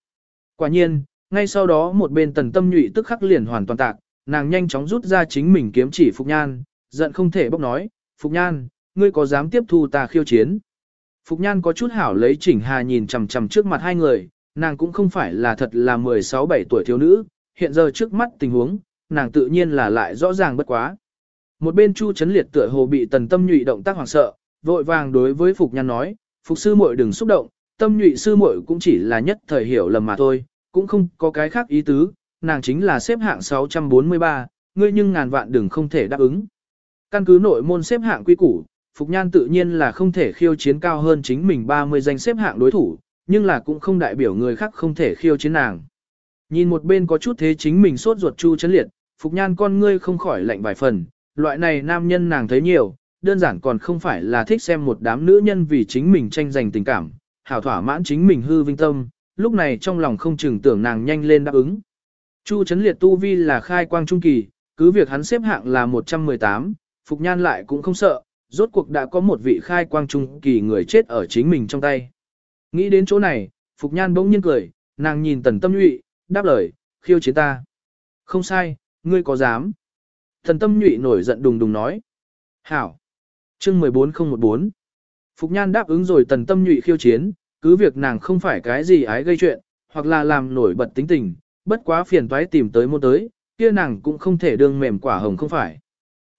S1: Quả nhiên, ngay sau đó một bên tần tâm nhụy tức khắc liền hoàn toàn tạc, nàng nhanh chóng rút ra chính mình kiếm chỉ Phục Nhan, giận không thể bốc nói, Phục Nhan, ngươi có dám tiếp thu ta khiêu chiến? Phục Nhan có chút hảo lấy chỉnh hà nhìn chằm chằm trước mặt hai người, nàng cũng không phải là thật là 16-17 tuổi thiếu nữ, hiện giờ trước mắt tình huống, nàng tự nhiên là lại rõ ràng bất quá. Một bên Chu Chấn Liệt tựa hồ bị tần tâm nhụy động tác hoảng sợ, vội vàng đối với Phục Nhan nói, Phục sư muội đừng xúc động, tâm nhụy sư muội cũng chỉ là nhất thời hiểu lầm mà thôi, cũng không có cái khác ý tứ, nàng chính là xếp hạng 643, ngươi nhưng ngàn vạn đừng không thể đáp ứng. Căn cứ nội môn xếp hạng quy củ, Phục Nhan tự nhiên là không thể khiêu chiến cao hơn chính mình 30 danh xếp hạng đối thủ, nhưng là cũng không đại biểu người khác không thể khiêu chiến nàng. Nhìn một bên có chút thế chính mình sốt ruột chu chấn liệt, Phục Nhan con ngươi không khỏi lạnh vài phần, loại này nam nhân nàng thấy nhiều, đơn giản còn không phải là thích xem một đám nữ nhân vì chính mình tranh giành tình cảm, hảo thỏa mãn chính mình hư vinh tâm, lúc này trong lòng không chừng tưởng nàng nhanh lên đáp ứng. Chu chấn liệt tu vi là khai quang trung kỳ, cứ việc hắn xếp hạng là 118, Phục Nhan lại cũng không sợ, rốt cuộc đã có một vị khai quang trung kỳ người chết ở chính mình trong tay. Nghĩ đến chỗ này, Phục Nhan bỗng nhiên cười, nàng nhìn tần tâm nhụy, đáp lời, khiêu chiến ta. Không sai, ngươi có dám. Tần tâm nhụy nổi giận đùng đùng nói. Hảo. chương 14014. Phục Nhan đáp ứng rồi tần tâm nhụy khiêu chiến, cứ việc nàng không phải cái gì ái gây chuyện, hoặc là làm nổi bật tính tình, bất quá phiền toái tìm tới môn tới, kia nàng cũng không thể đương mềm quả hồng không phải.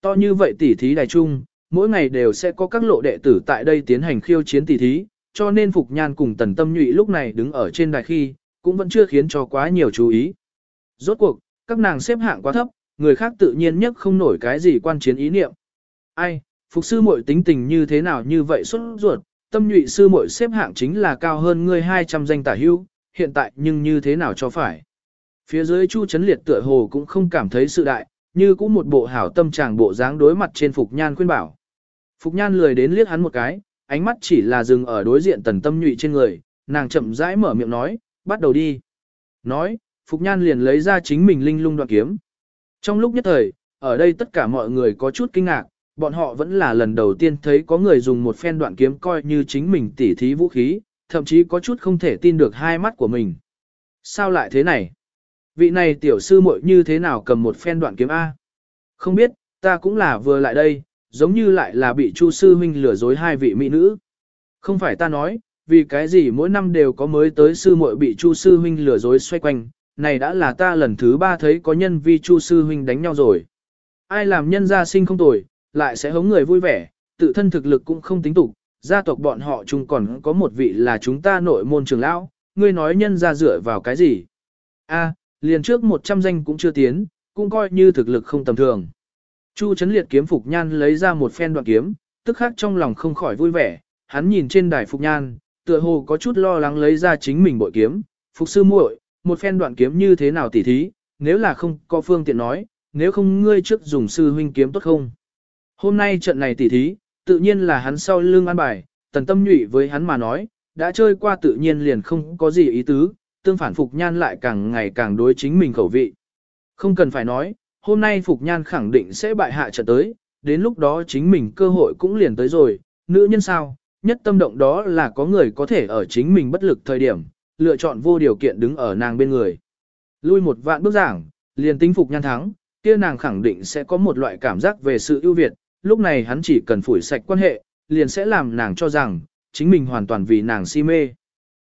S1: To như vậy tỉ thí đài trung, mỗi ngày đều sẽ có các lộ đệ tử tại đây tiến hành khiêu chiến tỉ thí, cho nên Phục Nhan cùng Tần Tâm Nhụy lúc này đứng ở trên đài khi, cũng vẫn chưa khiến cho quá nhiều chú ý. Rốt cuộc, các nàng xếp hạng quá thấp, người khác tự nhiên nhất không nổi cái gì quan chiến ý niệm. Ai, Phục sư muội tính tình như thế nào như vậy xuất ruột, tâm nhụy sư muội xếp hạng chính là cao hơn ngươi 200 danh tả hưu, hiện tại nhưng như thế nào cho phải. Phía dưới Chu Chấn Liệt tựa hồ cũng không cảm thấy sự đại, như cũng một bộ hảo tâm trạng bộ dáng đối mặt trên Phục Nhan khuyên bảo. Phục Nhan lười đến liếc hắn một cái, ánh mắt chỉ là dừng ở đối diện tần tâm nhụy trên người, nàng chậm rãi mở miệng nói, bắt đầu đi. Nói, Phục Nhan liền lấy ra chính mình linh lung đoạn kiếm. Trong lúc nhất thời, ở đây tất cả mọi người có chút kinh ngạc, bọn họ vẫn là lần đầu tiên thấy có người dùng một phen đoạn kiếm coi như chính mình tỉ thí vũ khí, thậm chí có chút không thể tin được hai mắt của mình. Sao lại thế này? Vị này tiểu sư muội như thế nào cầm một phen đoạn kiếm A? Không biết, ta cũng là vừa lại đây, giống như lại là bị Chu sư huynh lừa dối hai vị mỹ nữ. Không phải ta nói, vì cái gì mỗi năm đều có mới tới sư muội bị Chu sư huynh lừa dối xoay quanh, này đã là ta lần thứ ba thấy có nhân vi Chu sư huynh đánh nhau rồi. Ai làm nhân gia sinh không tồi, lại sẽ hống người vui vẻ, tự thân thực lực cũng không tính tục, gia tộc bọn họ chung còn có một vị là chúng ta nội môn trưởng lão, ngươi nói nhân gia dựa vào cái gì? A, liền trước 100 danh cũng chưa tiến, cũng coi như thực lực không tầm thường. Chu Trấn liệt kiếm Phục Nhan lấy ra một phen đoạn kiếm, tức khắc trong lòng không khỏi vui vẻ, hắn nhìn trên đài Phục Nhan, tựa hồ có chút lo lắng lấy ra chính mình bội kiếm, Phục sư muội, một phen đoạn kiếm như thế nào tỉ thí, nếu là không có phương tiện nói, nếu không ngươi trước dùng sư huynh kiếm tốt không? Hôm nay trận này tỉ thí, tự nhiên là hắn sau lưng an bài, tần tâm nhụy với hắn mà nói, đã chơi qua tự nhiên liền không có gì ý tứ, tương phản Phục Nhan lại càng ngày càng đối chính mình khẩu vị. Không cần phải nói, hôm nay Phục Nhan khẳng định sẽ bại hạ trận tới, đến lúc đó chính mình cơ hội cũng liền tới rồi, nữ nhân sao, nhất tâm động đó là có người có thể ở chính mình bất lực thời điểm, lựa chọn vô điều kiện đứng ở nàng bên người. Lui một vạn bước giảng, liền tính Phục Nhan thắng, kia nàng khẳng định sẽ có một loại cảm giác về sự ưu việt, lúc này hắn chỉ cần phủi sạch quan hệ, liền sẽ làm nàng cho rằng, chính mình hoàn toàn vì nàng si mê.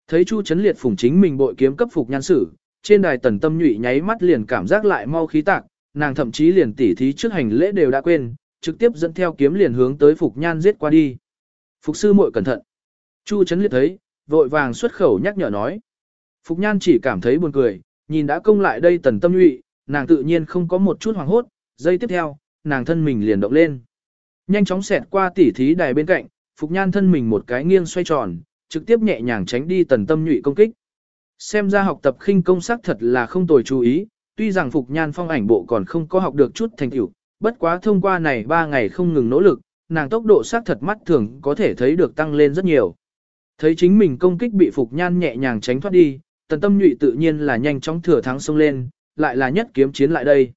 S1: Thấy Chu Chấn Liệt phủng chính mình bội kiếm cấp Phục Nhan sử, trên đài tần tâm nhụy nháy mắt liền cảm giác lại mau khí tạc, nàng thậm chí liền tỉ thí trước hành lễ đều đã quên, trực tiếp dẫn theo kiếm liền hướng tới Phục Nhan giết qua đi. Phục sư muội cẩn thận. Chu Chấn Liệt thấy, vội vàng xuất khẩu nhắc nhở nói. Phục Nhan chỉ cảm thấy buồn cười, nhìn đã công lại đây tần tâm nhụy, nàng tự nhiên không có một chút hoảng hốt, giây tiếp theo, nàng thân mình liền động lên. Nhanh chóng xẹt qua tỉ thí đài bên cạnh, Phục Nhan thân mình một cái nghiêng xoay tròn, trực tiếp nhẹ nhàng tránh đi tần tâm nhụy công kích. Xem ra học tập khinh công sắc thật là không tồi chú ý, tuy rằng Phục Nhan phong ảnh bộ còn không có học được chút thành tựu, bất quá thông qua này 3 ngày không ngừng nỗ lực, nàng tốc độ sắc thật mắt thường có thể thấy được tăng lên rất nhiều. Thấy chính mình công kích bị Phục Nhan nhẹ nhàng tránh thoát đi, tần tâm nhụy tự nhiên là nhanh chóng thừa thắng xông lên, lại là nhất kiếm chiến lại đây.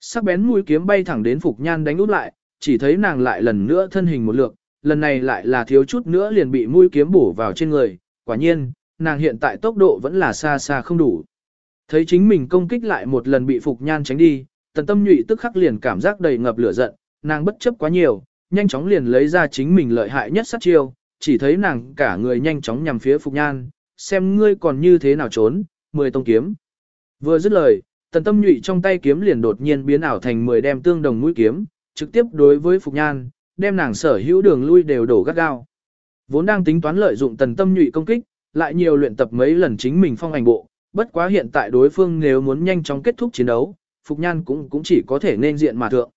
S1: Sắc bén mũi kiếm bay thẳng đến Phục Nhan đánh út lại, chỉ thấy nàng lại lần nữa thân hình một lượt, lần này lại là thiếu chút nữa liền bị mũi kiếm bổ vào trên người, quả nhiên, nàng hiện tại tốc độ vẫn là xa xa không đủ. Thấy chính mình công kích lại một lần bị Phục Nhan tránh đi, tần tâm nhụy tức khắc liền cảm giác đầy ngập lửa giận, nàng bất chấp quá nhiều, nhanh chóng liền lấy ra chính mình lợi hại nhất sát chiêu, chỉ thấy nàng cả người nhanh chóng nhằm phía Phục Nhan, xem ngươi còn như thế nào trốn, mười tông kiếm. Vừa dứt lời, tần tâm nhụy trong tay kiếm liền đột nhiên biến ảo thành 10 đem tương đồng mũi kiếm, trực tiếp đối với Phục Nhan, đem nàng sở hữu đường lui đều đổ gắt gao. Vốn đang tính toán lợi dụng tần tâm nhụy công kích, lại nhiều luyện tập mấy lần chính mình phong ảnh bộ, bất quá hiện tại đối phương nếu muốn nhanh chóng kết thúc chiến đấu, Phục Nhan cũng cũng chỉ có thể nên diện mà thượng.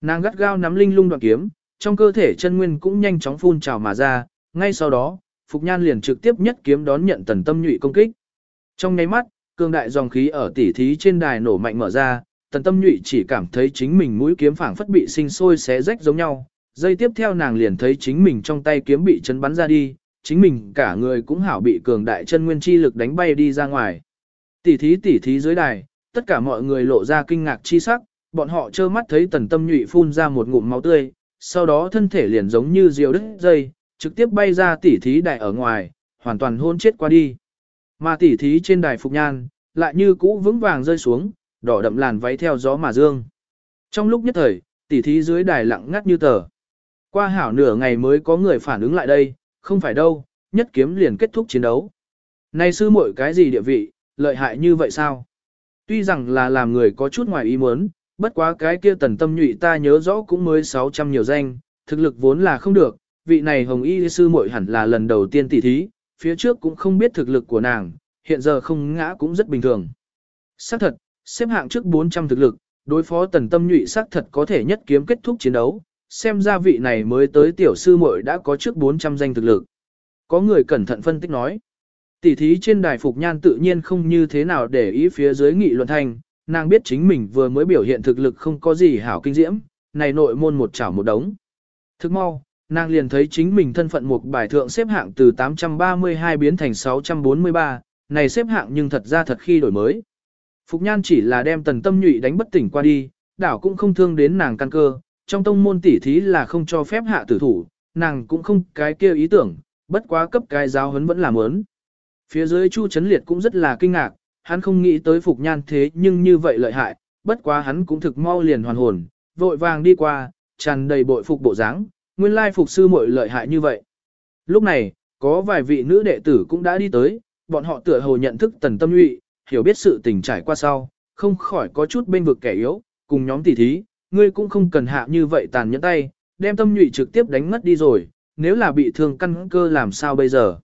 S1: Nàng gắt gao nắm linh lung đoạn kiếm, trong cơ thể chân nguyên cũng nhanh chóng phun trào mà ra, ngay sau đó, Phục Nhan liền trực tiếp nhất kiếm đón nhận tần tâm nhụy công kích. Trong nháy mắt, cường đại dòng khí ở tỉ thí trên đài nổ mạnh mở ra, tần tâm nhụy chỉ cảm thấy chính mình mũi kiếm phảng phất bị sinh sôi xé rách giống nhau. Giây tiếp theo nàng liền thấy chính mình trong tay kiếm bị chấn bắn ra đi, chính mình cả người cũng hảo bị cường đại chân nguyên chi lực đánh bay đi ra ngoài. Tỉ thí tỉ thí dưới đài, tất cả mọi người lộ ra kinh ngạc chi sắc, bọn họ trơ mắt thấy tần tâm nhụy phun ra một ngụm máu tươi, sau đó thân thể liền giống như diều đứt dây, trực tiếp bay ra tỉ thí đài ở ngoài, hoàn toàn hôn chết qua đi. Mà tỉ thí trên đài Phục Nhan, lại như cũ vững vàng rơi xuống, đỏ đậm làn váy theo gió mà dương. Trong lúc nhất thời, tỉ thí dưới đài lặng ngắt như tờ. Qua hảo nửa ngày mới có người phản ứng lại đây, không phải đâu, nhất kiếm liền kết thúc chiến đấu. Này sư muội cái gì địa vị, lợi hại như vậy sao? Tuy rằng là làm người có chút ngoài ý muốn, bất quá cái kia tần tâm nhụy ta nhớ rõ cũng mới 600 nhiều danh, thực lực vốn là không được, vị này hồng y sư muội hẳn là lần đầu tiên tỉ thí, phía trước cũng không biết thực lực của nàng, hiện giờ không ngã cũng rất bình thường. Xác thật, xếp hạng trước 400 thực lực, đối phó tần tâm nhụy xác thật có thể nhất kiếm kết thúc chiến đấu, xem ra vị này mới tới tiểu sư muội đã có trước 400 danh thực lực. Có người cẩn thận phân tích nói, tỷ thí trên đài phục nhan tự nhiên không như thế nào để ý phía dưới nghị luận thành, nàng biết chính mình vừa mới biểu hiện thực lực không có gì hảo kinh diễm, này nội môn một chảo một đống. Thức mau, nàng liền thấy chính mình thân phận một bài thượng xếp hạng từ 832 biến thành 643, này xếp hạng nhưng thật ra thật khi đổi mới. Phục Nhan chỉ là đem tần tâm nhụy đánh bất tỉnh qua đi, đảo cũng không thương đến nàng căn cơ, trong tông môn tỉ thí là không cho phép hạ tử thủ, nàng cũng không cái kia ý tưởng, bất quá cấp cái giáo huấn vẫn là mớn. Phía dưới Chu Trấn Liệt cũng rất là kinh ngạc, hắn không nghĩ tới Phục Nhan thế nhưng như vậy lợi hại, bất quá hắn cũng thực mau liền hoàn hồn, vội vàng đi qua, tràn đầy bội phục bộ dáng, nguyên lai phục sư muội lợi hại như vậy. Lúc này, có vài vị nữ đệ tử cũng đã đi tới, bọn họ tựa hồ nhận thức tần tâm nhụy, hiểu biết sự tình trải qua sau, không khỏi có chút bên vực kẻ yếu, cùng nhóm tỷ thí, ngươi cũng không cần hạ như vậy tàn nhẫn tay, đem tâm nhụy trực tiếp đánh ngất đi rồi, nếu là bị thương căn cơ làm sao bây giờ.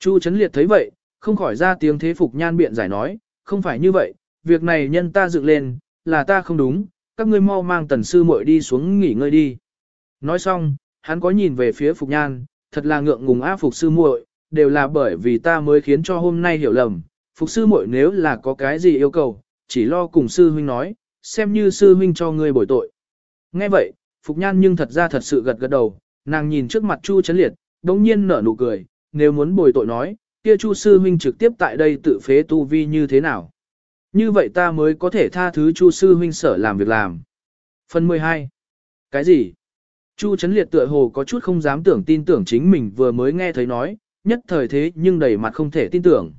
S1: Chu Trấn Liệt thấy vậy, không khỏi ra tiếng thế phục nhan biện giải nói, không phải như vậy, việc này nhân ta dựng lên, là ta không đúng, các ngươi mau mang tần sư muội đi xuống nghỉ ngơi đi. Nói xong, hắn có nhìn về phía phục nhan, thật là ngượng ngùng áp phục sư muội, đều là bởi vì ta mới khiến cho hôm nay hiểu lầm, phục sư muội nếu là có cái gì yêu cầu, chỉ lo cùng sư huynh nói, xem như sư huynh cho ngươi bồi tội. Nghe vậy, Phục Nhan nhưng thật ra thật sự gật gật đầu, nàng nhìn trước mặt Chu Trấn Liệt, đống nhiên nở nụ cười, nếu muốn bồi tội nói, kia Chu sư huynh trực tiếp tại đây tự phế tu vi như thế nào. Như vậy ta mới có thể tha thứ Chu sư huynh sở làm việc làm. Phần 12. Cái gì? Chu Trấn Liệt tựa hồ có chút không dám tưởng tin tưởng chính mình vừa mới nghe thấy nói, nhất thời thế nhưng đầy mặt không thể tin tưởng.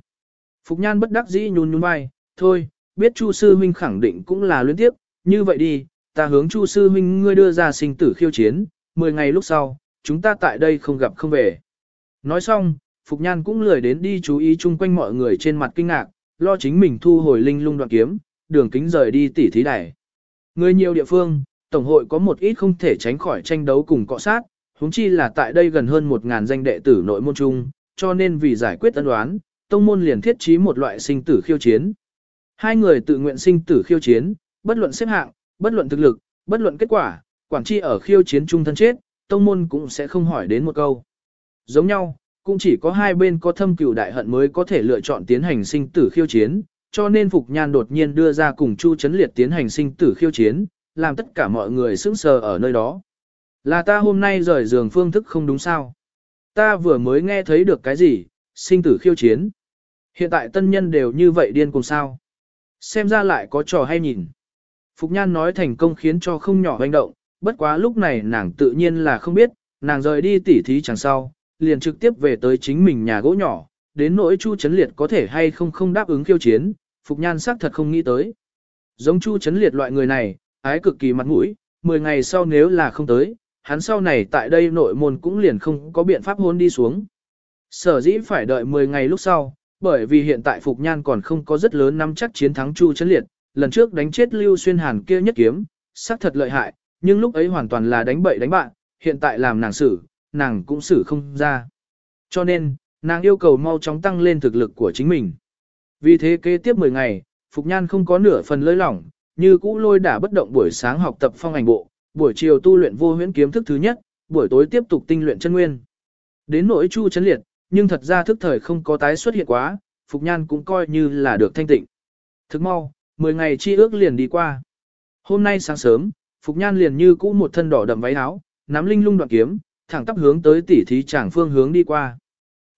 S1: Phục Nhan bất đắc dĩ nhún nhún vai, thôi, biết Chu sư huynh khẳng định cũng là luyến tiếp, như vậy đi, ta hướng Chu sư huynh ngươi đưa ra sinh tử khiêu chiến, 10 ngày lúc sau, chúng ta tại đây không gặp không về. Nói xong, Phục Nhan cũng lười đến đi chú ý chung quanh mọi người trên mặt kinh ngạc, lo chính mình thu hồi linh lung đoạn kiếm, đường kính rời đi tỉ thí đài. Người nhiều địa phương, Tổng hội có một ít không thể tránh khỏi tranh đấu cùng cọ sát, huống chi là tại đây gần hơn 1000 danh đệ tử nội môn chung, cho nên vì giải quyết ân đoán, tông môn liền thiết trí một loại sinh tử khiêu chiến. Hai người tự nguyện sinh tử khiêu chiến, bất luận xếp hạng, bất luận thực lực, bất luận kết quả, quản chi ở khiêu chiến chung thân chết, tông môn cũng sẽ không hỏi đến một câu. Giống nhau, cũng chỉ có hai bên có thâm cửu đại hận mới có thể lựa chọn tiến hành sinh tử khiêu chiến, cho nên Phục Nhan đột nhiên đưa ra cùng Chu Chấn Liệt tiến hành sinh tử khiêu chiến, làm tất cả mọi người sững sờ ở nơi đó. Là ta hôm nay rời giường phương thức không đúng sao? Ta vừa mới nghe thấy được cái gì, sinh tử khiêu chiến. Hiện tại tân nhân đều như vậy điên cùng sao. Xem ra lại có trò hay nhìn. Phục Nhan nói thành công khiến cho không nhỏ hoành động, bất quá lúc này nàng tự nhiên là không biết, nàng rời đi tỉ thí chẳng sau, liền trực tiếp về tới chính mình nhà gỗ nhỏ, đến nỗi Chu Chấn Liệt có thể hay không không đáp ứng khiêu chiến, Phục Nhan xác thật không nghĩ tới. Giống Chu Chấn Liệt loại người này, ái cực kỳ mặt mũi, 10 ngày sau nếu là không tới, hắn sau này tại đây nội môn cũng liền không có biện pháp hôn đi xuống. Sở dĩ phải đợi 10 ngày lúc sau, bởi vì hiện tại Phục Nhan còn không có rất lớn nắm chắc chiến thắng Chu Trấn Liệt, lần trước đánh chết Lưu Xuyên Hàn kia nhất kiếm, xác thật lợi hại, nhưng lúc ấy hoàn toàn là đánh bậy đánh bạn, hiện tại làm nàng xử, nàng cũng xử không ra. Cho nên, nàng yêu cầu mau chóng tăng lên thực lực của chính mình. Vì thế kế tiếp 10 ngày, Phục Nhan không có nửa phần lơi lỏng, như cũ lôi đả bất động buổi sáng học tập phong ảnh bộ, buổi chiều tu luyện vô huyễn kiếm thức thứ nhất, buổi tối tiếp tục tinh luyện chân nguyên. Đến nỗi Chu Trấn Liệt, nhưng thật ra thức thời không có tái xuất hiện quá, Phục Nhan cũng coi như là được thanh tịnh. Thức mau, 10 ngày chi ước liền đi qua. Hôm nay sáng sớm, Phục Nhan liền như cũ một thân đỏ đậm váy áo, nắm linh lung đoạn kiếm, thẳng tắp hướng tới tỉ thí chẳng phương hướng đi qua.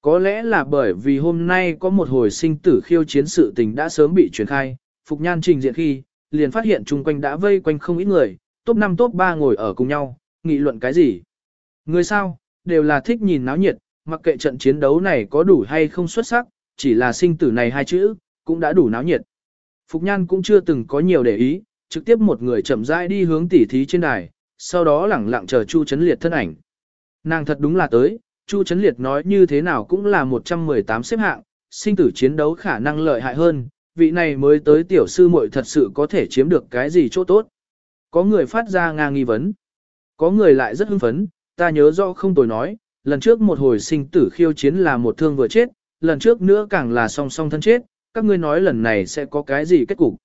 S1: Có lẽ là bởi vì hôm nay có một hồi sinh tử khiêu chiến sự tình đã sớm bị truyền khai, Phục Nhan trình diện khi, liền phát hiện chung quanh đã vây quanh không ít người, top 5 top 3 ngồi ở cùng nhau, nghị luận cái gì. Người sao, đều là thích nhìn náo nhiệt, mặc kệ trận chiến đấu này có đủ hay không xuất sắc, chỉ là sinh tử này hai chữ, cũng đã đủ náo nhiệt. Phục Nhan cũng chưa từng có nhiều để ý, trực tiếp một người chậm rãi đi hướng tỉ thí trên đài, sau đó lẳng lặng chờ Chu Chấn Liệt thân ảnh. Nàng thật đúng là tới, Chu Chấn Liệt nói như thế nào cũng là 118 xếp hạng, sinh tử chiến đấu khả năng lợi hại hơn, vị này mới tới tiểu sư muội thật sự có thể chiếm được cái gì chỗ tốt. Có người phát ra ngang nghi vấn. Có người lại rất hưng phấn, ta nhớ rõ không tồi nói, lần trước một hồi sinh tử khiêu chiến là một thương vừa chết, lần trước nữa càng là song song thân chết, các ngươi nói lần này sẽ có cái gì kết cục.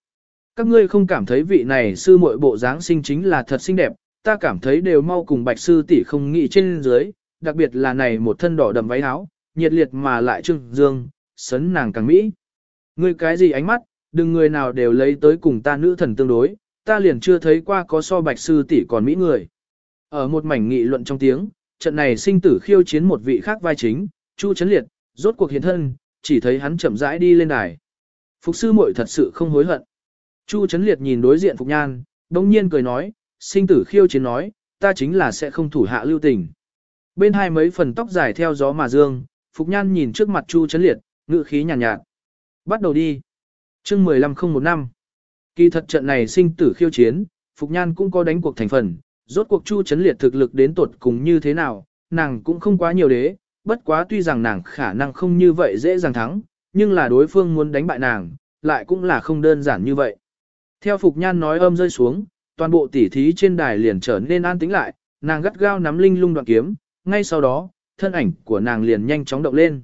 S1: Các ngươi không cảm thấy vị này sư muội bộ dáng sinh chính là thật xinh đẹp, ta cảm thấy đều mau cùng bạch sư tỷ không nghĩ trên dưới, đặc biệt là này một thân đỏ đầm váy áo, nhiệt liệt mà lại trưng dương, sấn nàng càng mỹ. Ngươi cái gì ánh mắt, đừng người nào đều lấy tới cùng ta nữ thần tương đối, ta liền chưa thấy qua có so bạch sư tỷ còn mỹ người. Ở một mảnh nghị luận trong tiếng, trận này sinh tử khiêu chiến một vị khác vai chính, Chu Chấn Liệt, rốt cuộc hiện thân, chỉ thấy hắn chậm rãi đi lên đài. Phục sư muội thật sự không hối hận. Chu Chấn Liệt nhìn đối diện Phục Nhan, đồng nhiên cười nói, sinh tử khiêu chiến nói, ta chính là sẽ không thủ hạ lưu tình. Bên hai mấy phần tóc dài theo gió mà dương, Phục Nhan nhìn trước mặt Chu Chấn Liệt, ngự khí nhàn nhạt, nhạt. Bắt đầu đi. chương 15 không một năm. Kỳ thật trận này sinh tử khiêu chiến, Phục Nhan cũng có đánh cuộc thành phần, rốt cuộc Chu Chấn Liệt thực lực đến tột cùng như thế nào, nàng cũng không quá nhiều đế, bất quá tuy rằng nàng khả năng không như vậy dễ dàng thắng, nhưng là đối phương muốn đánh bại nàng, lại cũng là không đơn giản như vậy. Theo Phục Nhan nói âm rơi xuống, toàn bộ tỉ thí trên đài liền trở nên an tĩnh lại, nàng gắt gao nắm linh lung đoạn kiếm, ngay sau đó, thân ảnh của nàng liền nhanh chóng động lên.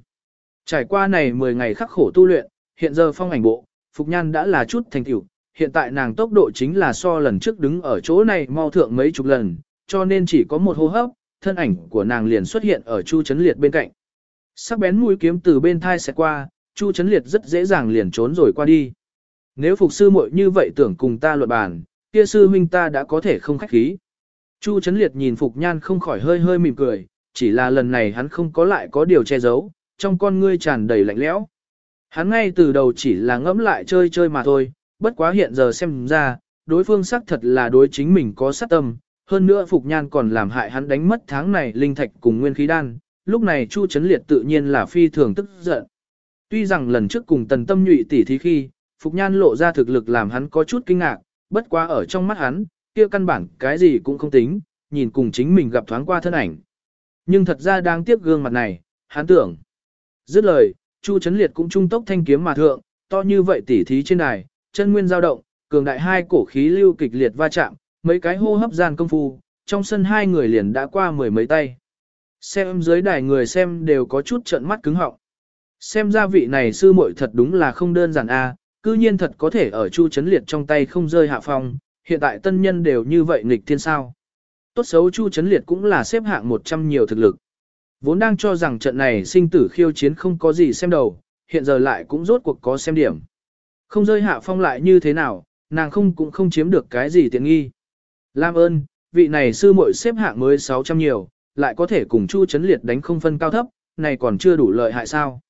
S1: Trải qua này 10 ngày khắc khổ tu luyện, hiện giờ phong ảnh bộ, Phục Nhan đã là chút thành tựu, hiện tại nàng tốc độ chính là so lần trước đứng ở chỗ này mau thượng mấy chục lần, cho nên chỉ có một hô hấp, thân ảnh của nàng liền xuất hiện ở Chu Chấn Liệt bên cạnh. Sắc bén mũi kiếm từ bên thai sẽ qua, Chu Chấn Liệt rất dễ dàng liền trốn rồi qua đi. Nếu phục sư muội như vậy tưởng cùng ta luận bàn, kia sư huynh ta đã có thể không khách khí. Chu Chấn Liệt nhìn Phục Nhan không khỏi hơi hơi mỉm cười, chỉ là lần này hắn không có lại có điều che giấu, trong con ngươi tràn đầy lạnh lẽo. Hắn ngay từ đầu chỉ là ngẫm lại chơi chơi mà thôi, bất quá hiện giờ xem ra, đối phương xác thật là đối chính mình có sát tâm, hơn nữa Phục Nhan còn làm hại hắn đánh mất tháng này linh thạch cùng nguyên khí đan, lúc này Chu Chấn Liệt tự nhiên là phi thường tức giận. Tuy rằng lần trước cùng tần tâm nhụy tỉ thí khi, Phục Nhan lộ ra thực lực làm hắn có chút kinh ngạc, bất quá ở trong mắt hắn, kia căn bản cái gì cũng không tính, nhìn cùng chính mình gặp thoáng qua thân ảnh. Nhưng thật ra đang tiếc gương mặt này, hắn tưởng. Dứt lời, Chu Chấn Liệt cũng trung tốc thanh kiếm mà thượng, to như vậy tỉ thí trên đài, chân nguyên dao động, cường đại hai cổ khí lưu kịch liệt va chạm, mấy cái hô hấp gian công phu, trong sân hai người liền đã qua mười mấy tay. Xem dưới đài người xem đều có chút trợn mắt cứng họng. Xem ra vị này sư muội thật đúng là không đơn giản a, cư nhiên thật có thể ở Chu Chấn Liệt trong tay không rơi hạ phong, hiện tại tân nhân đều như vậy nghịch thiên sao. Tốt xấu Chu Chấn Liệt cũng là xếp hạng 100 nhiều thực lực. Vốn đang cho rằng trận này sinh tử khiêu chiến không có gì xem đầu, hiện giờ lại cũng rốt cuộc có xem điểm. Không rơi hạ phong lại như thế nào, nàng không cũng không chiếm được cái gì tiện nghi. Lam ơn, vị này sư muội xếp hạng mới 600 nhiều, lại có thể cùng Chu Chấn Liệt đánh không phân cao thấp, này còn chưa đủ lợi hại sao.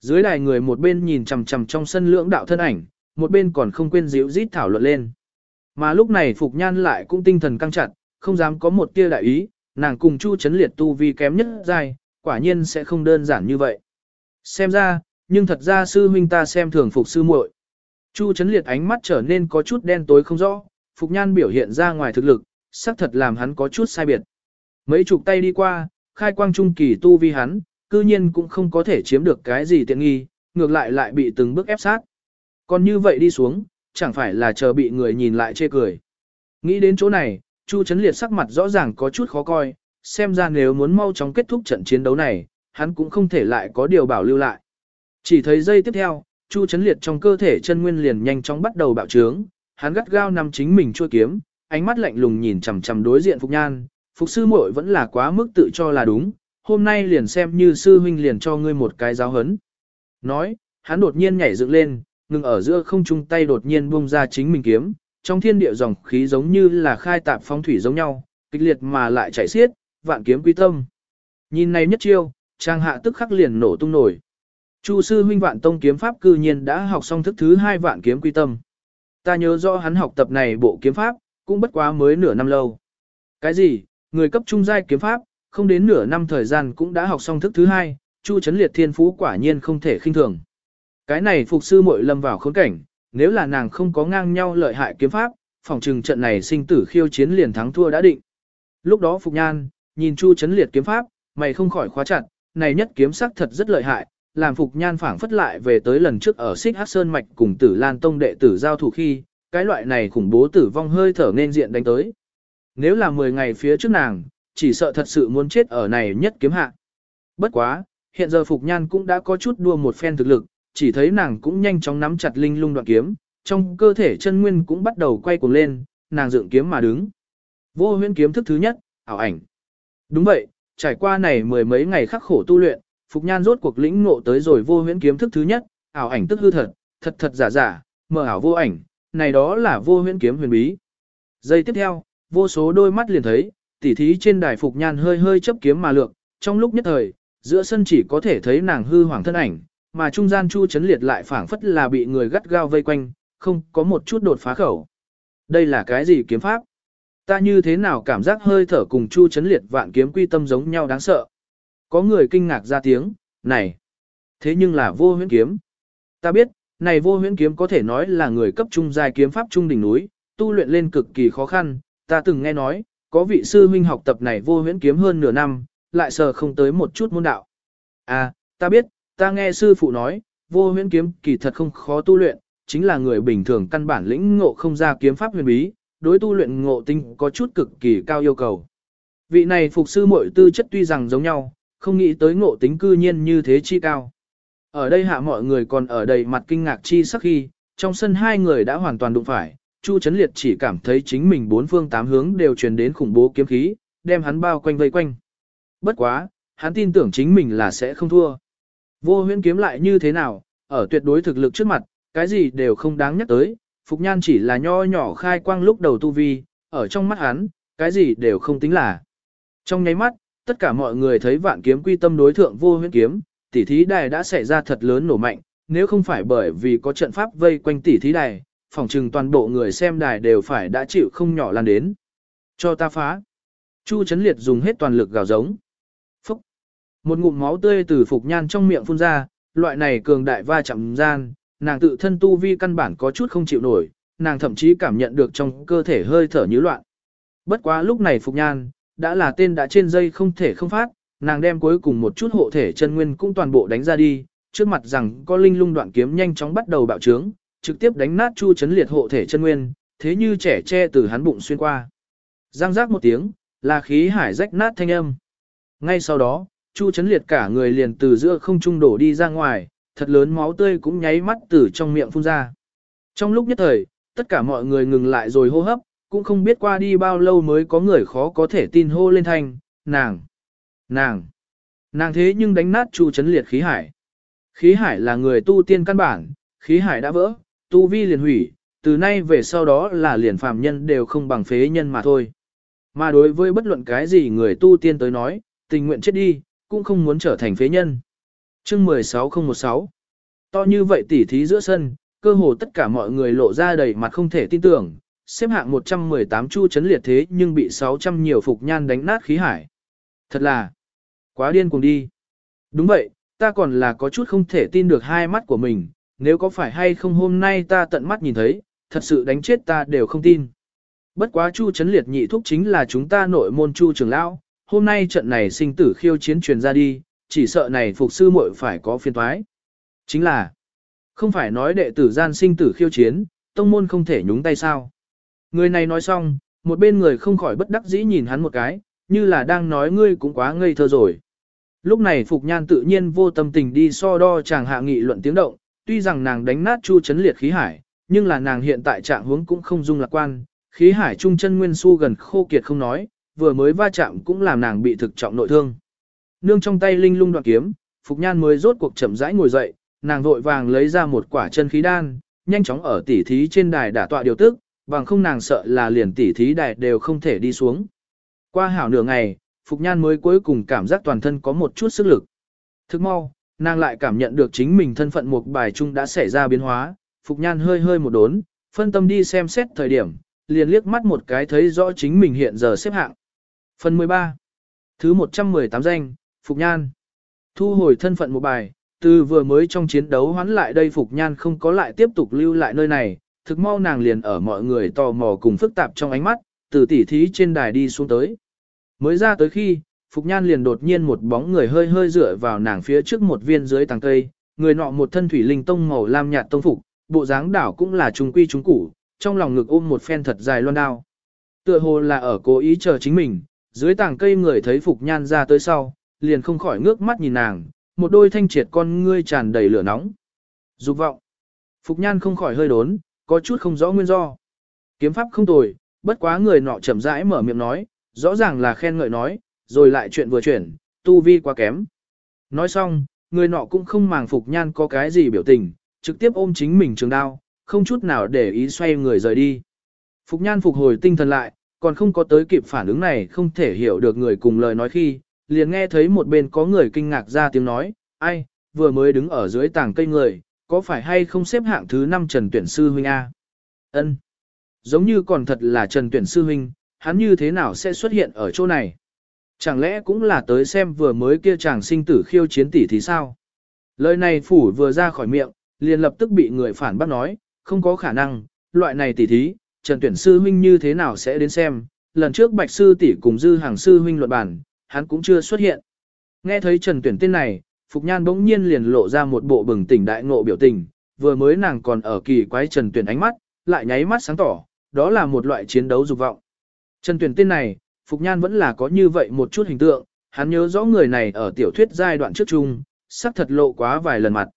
S1: Dưới đài người một bên nhìn chằm chằm trong sân lưỡng đạo thân ảnh, một bên còn không quên díu rít thảo luận lên. Mà lúc này Phục Nhan lại cũng tinh thần căng chặt, không dám có một tia đại ý, nàng cùng Chu Chấn Liệt tu vi kém nhất dài, quả nhiên sẽ không đơn giản như vậy. Xem ra, nhưng thật ra sư huynh ta xem thường Phục sư muội. Chu Chấn Liệt ánh mắt trở nên có chút đen tối không rõ, Phục Nhan biểu hiện ra ngoài thực lực, xác thật làm hắn có chút sai biệt. Mấy chục tay đi qua, khai quang trung kỳ tu vi hắn, cư nhiên cũng không có thể chiếm được cái gì tiện nghi, ngược lại lại bị từng bước ép sát. Còn như vậy đi xuống, chẳng phải là chờ bị người nhìn lại chê cười. Nghĩ đến chỗ này, Chu Trấn Liệt sắc mặt rõ ràng có chút khó coi, xem ra nếu muốn mau chóng kết thúc trận chiến đấu này, hắn cũng không thể lại có điều bảo lưu lại. Chỉ thấy giây tiếp theo, Chu chấn Liệt trong cơ thể chân nguyên liền nhanh chóng bắt đầu bạo trướng, hắn gắt gao nằm chính mình chua kiếm, ánh mắt lạnh lùng nhìn chằm chằm đối diện Phục Nhan, Phục sư muội vẫn là quá mức tự cho là đúng, hôm nay liền xem như sư huynh liền cho ngươi một cái giáo hấn. Nói, hắn đột nhiên nhảy dựng lên, ngừng ở giữa không trung tay đột nhiên buông ra chính mình kiếm, trong thiên địa dòng khí giống như là khai tạp phong thủy giống nhau, kịch liệt mà lại chảy xiết, vạn kiếm quy tâm. Nhìn này nhất chiêu, trang hạ tức khắc liền nổ tung nổi. Chu sư huynh vạn tông kiếm pháp cư nhiên đã học xong thức thứ hai vạn kiếm quy tâm. Ta nhớ rõ hắn học tập này bộ kiếm pháp, cũng bất quá mới nửa năm lâu. Cái gì, người cấp trung giai kiếm pháp, không đến nửa năm thời gian cũng đã học xong thức thứ hai, Chu chấn liệt thiên phú quả nhiên không thể khinh thường. Cái này phục sư muội lâm vào khốn cảnh, nếu là nàng không có ngang nhau lợi hại kiếm pháp, phòng trừng trận này sinh tử khiêu chiến liền thắng thua đã định. Lúc đó Phục Nhan, nhìn Chu chấn liệt kiếm pháp, mày không khỏi khóa chặt, này nhất kiếm sắc thật rất lợi hại, làm Phục Nhan phảng phất lại về tới lần trước ở Xích Hắc Sơn mạch cùng Tử Lan Tông đệ tử giao thủ khi, cái loại này khủng bố tử vong hơi thở nên diện đánh tới. Nếu là 10 ngày phía trước nàng, chỉ sợ thật sự muốn chết ở này nhất kiếm hạ. Bất quá, hiện giờ Phục Nhan cũng đã có chút đua một phen thực lực, chỉ thấy nàng cũng nhanh chóng nắm chặt linh lung đoạn kiếm, trong cơ thể chân nguyên cũng bắt đầu quay cuồng lên, nàng dựng kiếm mà đứng. Vô huyễn kiếm thức thứ nhất, ảo ảnh. Đúng vậy, trải qua này mười mấy ngày khắc khổ tu luyện, Phục Nhan rốt cuộc lĩnh ngộ tới rồi vô huyễn kiếm thức thứ nhất, ảo ảnh tức hư thật, thật thật giả giả, mờ ảo vô ảnh, này đó là vô huyễn kiếm huyền bí. Giây tiếp theo, vô số đôi mắt liền thấy, tỉ thí trên đài Phục Nhan hơi hơi chấp kiếm mà lược, trong lúc nhất thời, giữa sân chỉ có thể thấy nàng hư hoàng thân ảnh, mà trung gian Chu Chấn Liệt lại phảng phất là bị người gắt gao vây quanh, không có một chút đột phá khẩu. Đây là cái gì kiếm pháp? Ta như thế nào cảm giác hơi thở cùng Chu Chấn Liệt vạn kiếm quy tâm giống nhau đáng sợ? Có người kinh ngạc ra tiếng, này, thế nhưng là vô huyễn kiếm. Ta biết, này vô huyễn kiếm có thể nói là người cấp trung giai kiếm pháp trung đỉnh núi, tu luyện lên cực kỳ khó khăn, ta từng nghe nói, có vị sư huynh học tập này vô huyễn kiếm hơn nửa năm, lại sờ không tới một chút môn đạo. À, ta biết, ta nghe sư phụ nói, vô huyễn kiếm kỳ thật không khó tu luyện, chính là người bình thường căn bản lĩnh ngộ không ra kiếm pháp huyền bí, đối tu luyện ngộ tinh có chút cực kỳ cao yêu cầu. Vị này phục sư muội tư chất tuy rằng giống nhau, không nghĩ tới ngộ tính cư nhiên như thế chi cao. Ở đây hạ mọi người còn ở đầy mặt kinh ngạc chi sắc khi, trong sân hai người đã hoàn toàn đụng phải, Chu Chấn Liệt chỉ cảm thấy chính mình bốn phương tám hướng đều truyền đến khủng bố kiếm khí, đem hắn bao quanh vây quanh. Bất quá, hắn tin tưởng chính mình là sẽ không thua. Vô huyễn kiếm lại như thế nào, ở tuyệt đối thực lực trước mặt, cái gì đều không đáng nhắc tới, Phục Nhan chỉ là nho nhỏ khai quang lúc đầu tu vi, ở trong mắt hắn, cái gì đều không tính là. Trong nháy mắt, tất cả mọi người thấy vạn kiếm quy tâm đối thượng vô huyễn kiếm, tỷ thí đài đã xảy ra thật lớn nổ mạnh, nếu không phải bởi vì có trận pháp vây quanh tỷ thí đài, phòng trừng toàn bộ người xem đài đều phải đã chịu không nhỏ lan đến. Cho ta phá. Chu Trấn Liệt dùng hết toàn lực gào giống. Phúc. Một ngụm máu tươi từ Phục Nhan trong miệng phun ra, loại này cường đại va chạm gian, nàng tự thân tu vi căn bản có chút không chịu nổi, nàng thậm chí cảm nhận được trong cơ thể hơi thở như loạn. Bất quá lúc này Phục Nhan, đã là tên đã trên dây không thể không phát, nàng đem cuối cùng một chút hộ thể chân nguyên cũng toàn bộ đánh ra đi, trước mặt rằng có linh lung đoạn kiếm nhanh chóng bắt đầu bạo trướng, trực tiếp đánh nát chu chấn liệt hộ thể chân nguyên, thế như trẻ che từ hắn bụng xuyên qua. Giang giác một tiếng, là khí hải rách nát thanh âm. Ngay sau đó, chu chấn liệt cả người liền từ giữa không trung đổ đi ra ngoài, thật lớn máu tươi cũng nháy mắt từ trong miệng phun ra. Trong lúc nhất thời, tất cả mọi người ngừng lại rồi hô hấp, cũng không biết qua đi bao lâu mới có người khó có thể tin hô lên thanh, nàng, nàng, nàng thế nhưng đánh nát chu chấn liệt khí hải. Khí hải là người tu tiên căn bản, khí hải đã vỡ, tu vi liền hủy, từ nay về sau đó là liền phàm nhân đều không bằng phế nhân mà thôi. Mà đối với bất luận cái gì người tu tiên tới nói, tình nguyện chết đi, cũng không muốn trở thành phế nhân. Chương 16016 To như vậy tỉ thí giữa sân, cơ hồ tất cả mọi người lộ ra đầy mặt không thể tin tưởng, xếp hạng 118 chu chấn liệt thế nhưng bị 600 nhiều phục nhan đánh nát khí hải. Thật là quá điên cuồng đi. Đúng vậy, ta còn là có chút không thể tin được hai mắt của mình, nếu có phải hay không hôm nay ta tận mắt nhìn thấy, thật sự đánh chết ta đều không tin. Bất quá chu chấn liệt nhị thúc chính là chúng ta nội môn chu trưởng lão, hôm nay trận này sinh tử khiêu chiến truyền ra đi, chỉ sợ này phục sư muội phải có phiên thoái. Chính là, không phải nói đệ tử gian sinh tử khiêu chiến, tông môn không thể nhúng tay sao. Người này nói xong, một bên người không khỏi bất đắc dĩ nhìn hắn một cái, như là đang nói ngươi cũng quá ngây thơ rồi. Lúc này Phục Nhan tự nhiên vô tâm tình đi so đo chàng hạ nghị luận tiếng động, tuy rằng nàng đánh nát chu chấn liệt khí hải, nhưng là nàng hiện tại trạng hướng cũng không dung lạc quan, khí hải trung chân nguyên su gần khô kiệt không nói, vừa mới va chạm cũng làm nàng bị thực trọng nội thương. Nương trong tay linh lung đoạn kiếm, Phục Nhan mới rốt cuộc chậm rãi ngồi dậy, nàng vội vàng lấy ra một quả chân khí đan, nhanh chóng ở tỉ thí trên đài đả tọa điều tức, bằng không nàng sợ là liền tỉ thí đại đều không thể đi xuống. Qua hảo nửa ngày, Phục Nhan mới cuối cùng cảm giác toàn thân có một chút sức lực. Thức mau, nàng lại cảm nhận được chính mình thân phận một bài chung đã xảy ra biến hóa, Phục Nhan hơi hơi một đốn, phân tâm đi xem xét thời điểm, liền liếc mắt một cái thấy rõ chính mình hiện giờ xếp hạng. Phần 13. Thứ 118 danh, Phục Nhan. Thu hồi thân phận một bài, từ vừa mới trong chiến đấu hoán lại đây Phục Nhan không có lại tiếp tục lưu lại nơi này, thực mau nàng liền ở mọi người tò mò cùng phức tạp trong ánh mắt, từ tỉ thí trên đài đi xuống tới. Mới ra tới khi, Phục Nhan liền đột nhiên một bóng người hơi hơi dựa vào nàng phía trước một viên dưới tàng cây, người nọ một thân thủy linh tông màu lam nhạt tông phục, bộ dáng đảo cũng là trung quy trung củ, trong lòng ngực ôm một phen thật dài loan đao. Tựa hồ là ở cố ý chờ chính mình, dưới tàng cây người thấy Phục Nhan ra tới sau, liền không khỏi ngước mắt nhìn nàng, một đôi thanh triệt con ngươi tràn đầy lửa nóng. Dục vọng. Phục Nhan không khỏi hơi đốn, có chút không rõ nguyên do. Kiếm pháp không tồi, bất quá người nọ chậm rãi mở miệng nói, rõ ràng là khen ngợi nói, rồi lại chuyện vừa chuyển, tu vi quá kém. Nói xong, người nọ cũng không màng Phục Nhan có cái gì biểu tình, trực tiếp ôm chính mình trường đao, không chút nào để ý xoay người rời đi. Phục Nhan phục hồi tinh thần lại, còn không có tới kịp phản ứng này không thể hiểu được người cùng lời nói khi, liền nghe thấy một bên có người kinh ngạc ra tiếng nói, ai, vừa mới đứng ở dưới tảng cây người, có phải hay không xếp hạng thứ 5 Trần Tuyển Sư Huynh A? ân Giống như còn thật là Trần Tuyển Sư Huynh, hắn như thế nào sẽ xuất hiện ở chỗ này? Chẳng lẽ cũng là tới xem vừa mới kia chàng sinh tử khiêu chiến tỷ thì sao? Lời này phủ vừa ra khỏi miệng, liền lập tức bị người phản bác nói, không có khả năng, loại này tỷ thí, Trần Tuyển Sư Huynh như thế nào sẽ đến xem? Lần trước Bạch Sư tỷ cùng Dư Hàng Sư Huynh luận bản, hắn cũng chưa xuất hiện. Nghe thấy Trần Tuyển tên này, Phục Nhan bỗng nhiên liền lộ ra một bộ bừng tỉnh đại ngộ biểu tình, vừa mới nàng còn ở kỳ quái Trần Tuyển ánh mắt, lại nháy mắt sáng tỏ, đó là một loại chiến đấu dục vọng. Trần Tuyển tên này, Phục Nhan vẫn là có như vậy một chút hình tượng, hắn nhớ rõ người này ở tiểu thuyết giai đoạn trước chung, sắc thật lộ quá vài lần mặt.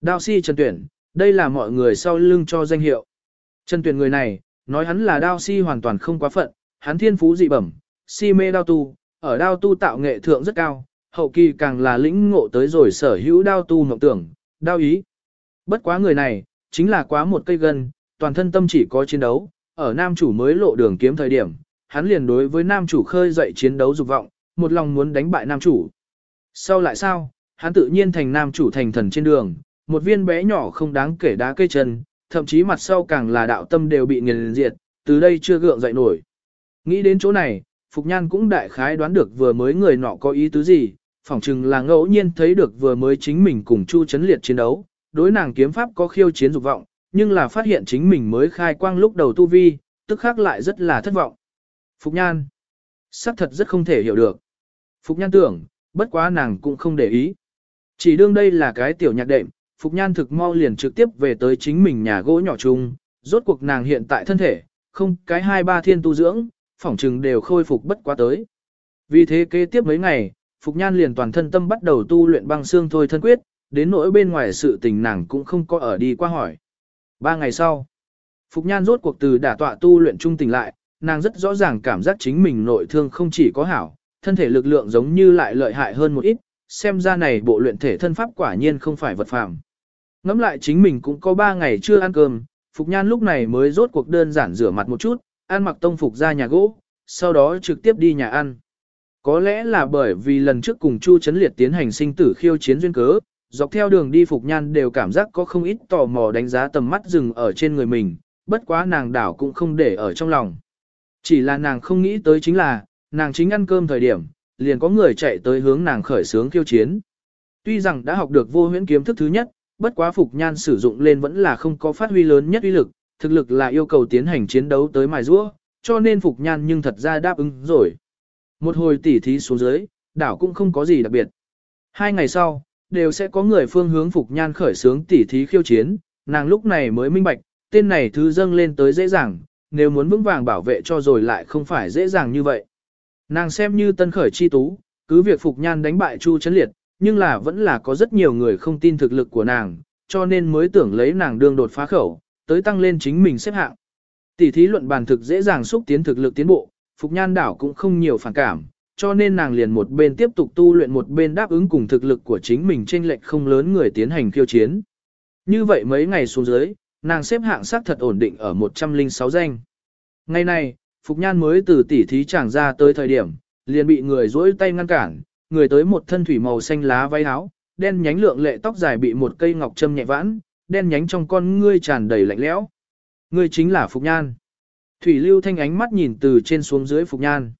S1: Đao si Trần Tuyển, đây là mọi người sau lưng cho danh hiệu. Trần Tuyển người này, nói hắn là đao si hoàn toàn không quá phận, hắn thiên phú dị bẩm, si mê đao tu, ở đao tu tạo nghệ thượng rất cao, hậu kỳ càng là lĩnh ngộ tới rồi sở hữu đao tu mộng tưởng, đao ý. Bất quá người này, chính là quá một cây gân, toàn thân tâm chỉ có chiến đấu, ở nam chủ mới lộ đường kiếm thời điểm, hắn liền đối với nam chủ khơi dậy chiến đấu dục vọng, một lòng muốn đánh bại nam chủ. Sau lại sao, hắn tự nhiên thành nam chủ thành thần trên đường, một viên bé nhỏ không đáng kể đá cây chân, thậm chí mặt sau càng là đạo tâm đều bị nghiền diệt, từ đây chưa gượng dậy nổi. Nghĩ đến chỗ này, Phục Nhan cũng đại khái đoán được vừa mới người nọ có ý tứ gì, phỏng chừng là ngẫu nhiên thấy được vừa mới chính mình cùng Chu Chấn Liệt chiến đấu, đối nàng kiếm pháp có khiêu chiến dục vọng, nhưng là phát hiện chính mình mới khai quang lúc đầu tu vi, tức khác lại rất là thất vọng. Phục Nhan, xác thật rất không thể hiểu được. Phục Nhan tưởng, bất quá nàng cũng không để ý. Chỉ đương đây là cái tiểu nhạc đệm, Phục Nhan thực mau liền trực tiếp về tới chính mình nhà gỗ nhỏ chung, rốt cuộc nàng hiện tại thân thể, không cái hai ba thiên tu dưỡng, phỏng chừng đều khôi phục bất quá tới. Vì thế kế tiếp mấy ngày, Phục Nhan liền toàn thân tâm bắt đầu tu luyện băng xương thôi thân quyết, đến nỗi bên ngoài sự tình nàng cũng không có ở đi qua hỏi. Ba ngày sau, Phục Nhan rốt cuộc từ đả tọa tu luyện trung tình lại, nàng rất rõ ràng cảm giác chính mình nội thương không chỉ có hảo, thân thể lực lượng giống như lại lợi hại hơn một ít, xem ra này bộ luyện thể thân pháp quả nhiên không phải vật phàm. Ngắm lại chính mình cũng có ba ngày chưa ăn cơm, Phục Nhan lúc này mới rốt cuộc đơn giản rửa mặt một chút, ăn mặc tông phục ra nhà gỗ, sau đó trực tiếp đi nhà ăn. Có lẽ là bởi vì lần trước cùng Chu Trấn Liệt tiến hành sinh tử khiêu chiến duyên cớ, dọc theo đường đi Phục Nhan đều cảm giác có không ít tò mò đánh giá tầm mắt dừng ở trên người mình, bất quá nàng đảo cũng không để ở trong lòng. Chỉ là nàng không nghĩ tới chính là, nàng chính ăn cơm thời điểm, liền có người chạy tới hướng nàng khởi sướng khiêu chiến. Tuy rằng đã học được vô huyễn kiếm thức thứ nhất, bất quá Phục Nhan sử dụng lên vẫn là không có phát huy lớn nhất uy lực, thực lực là yêu cầu tiến hành chiến đấu tới mài rũa, cho nên Phục Nhan nhưng thật ra đáp ứng rồi. Một hồi tỉ thí xuống dưới, đảo cũng không có gì đặc biệt. Hai ngày sau, đều sẽ có người phương hướng Phục Nhan khởi sướng tỉ thí khiêu chiến, nàng lúc này mới minh bạch, tên này thứ dâng lên tới dễ dàng, nếu muốn vững vàng bảo vệ cho rồi lại không phải dễ dàng như vậy. Nàng xem như tân khởi chi tú, cứ việc Phục Nhan đánh bại Chu Trấn Liệt, nhưng là vẫn là có rất nhiều người không tin thực lực của nàng, cho nên mới tưởng lấy nàng đương đột phá khẩu, tới tăng lên chính mình xếp hạng. Tỷ thí luận bàn thực dễ dàng xúc tiến thực lực tiến bộ, Phục Nhan đảo cũng không nhiều phản cảm, cho nên nàng liền một bên tiếp tục tu luyện một bên đáp ứng cùng thực lực của chính mình chênh lệch không lớn người tiến hành khiêu chiến. Như vậy mấy ngày xuống dưới, nàng xếp hạng sắc thật ổn định ở 106 danh. Ngày này, Phục Nhan mới từ tỉ thí chẳng ra tới thời điểm, liền bị người dỗi tay ngăn cản, người tới một thân thủy màu xanh lá váy áo, đen nhánh lượng lệ tóc dài bị một cây ngọc châm nhẹ vãn, đen nhánh trong con ngươi tràn đầy lạnh lẽo. Ngươi chính là Phục Nhan. Thủy Lưu Thanh ánh mắt nhìn từ trên xuống dưới Phục Nhan.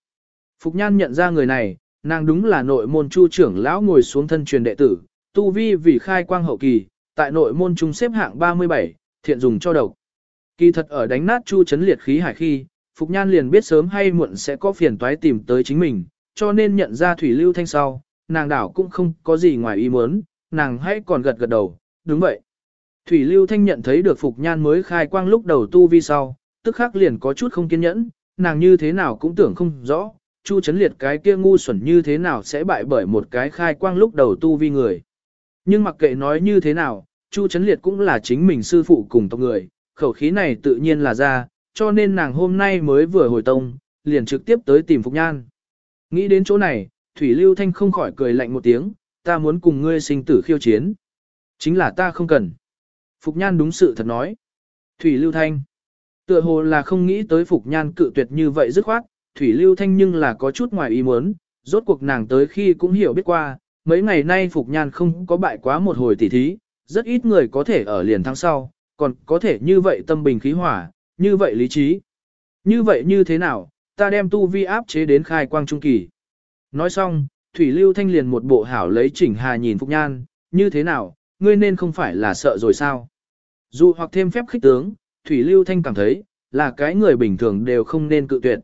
S1: Phục Nhan nhận ra người này, nàng đúng là nội môn chu trưởng lão ngồi xuống thân truyền đệ tử, tu vi vì khai quang hậu kỳ, tại nội môn trung xếp hạng 37, thiện dùng cho độc. Kỳ thật ở đánh nát chu chấn liệt khí hải khi, Phục Nhan liền biết sớm hay muộn sẽ có phiền toái tìm tới chính mình, cho nên nhận ra Thủy Lưu Thanh sau, nàng đảo cũng không có gì ngoài ý muốn, nàng hãy còn gật gật đầu, đúng vậy. Thủy Lưu Thanh nhận thấy được Phục Nhan mới khai quang lúc đầu tu vi sau, tức khắc liền có chút không kiên nhẫn, nàng như thế nào cũng tưởng không rõ, Chu Chấn Liệt cái kia ngu xuẩn như thế nào sẽ bại bởi một cái khai quang lúc đầu tu vi người. Nhưng mặc kệ nói như thế nào, Chu Chấn Liệt cũng là chính mình sư phụ cùng tộc người, khẩu khí này tự nhiên là ra, cho nên nàng hôm nay mới vừa hồi tông, liền trực tiếp tới tìm Phục Nhan. Nghĩ đến chỗ này, Thủy Lưu Thanh không khỏi cười lạnh một tiếng, ta muốn cùng ngươi sinh tử khiêu chiến. Chính là ta không cần. Phục Nhan đúng sự thật nói. Thủy Lưu Thanh. Tựa hồ là không nghĩ tới Phục Nhan cự tuyệt như vậy dứt khoát, Thủy Lưu Thanh nhưng là có chút ngoài ý muốn, rốt cuộc nàng tới khi cũng hiểu biết qua, mấy ngày nay Phục Nhan không có bại quá một hồi tỉ thí, rất ít người có thể ở liền tháng sau, còn có thể như vậy tâm bình khí hỏa, như vậy lý trí. Như vậy như thế nào, ta đem tu vi áp chế đến khai quang trung kỳ. Nói xong, Thủy Lưu Thanh liền một bộ hảo lấy chỉnh hà nhìn Phục Nhan, như thế nào, ngươi nên không phải là sợ rồi sao? Dù hoặc thêm phép khích tướng, Thủy Lưu Thanh cảm thấy, là cái người bình thường đều không nên cự tuyệt.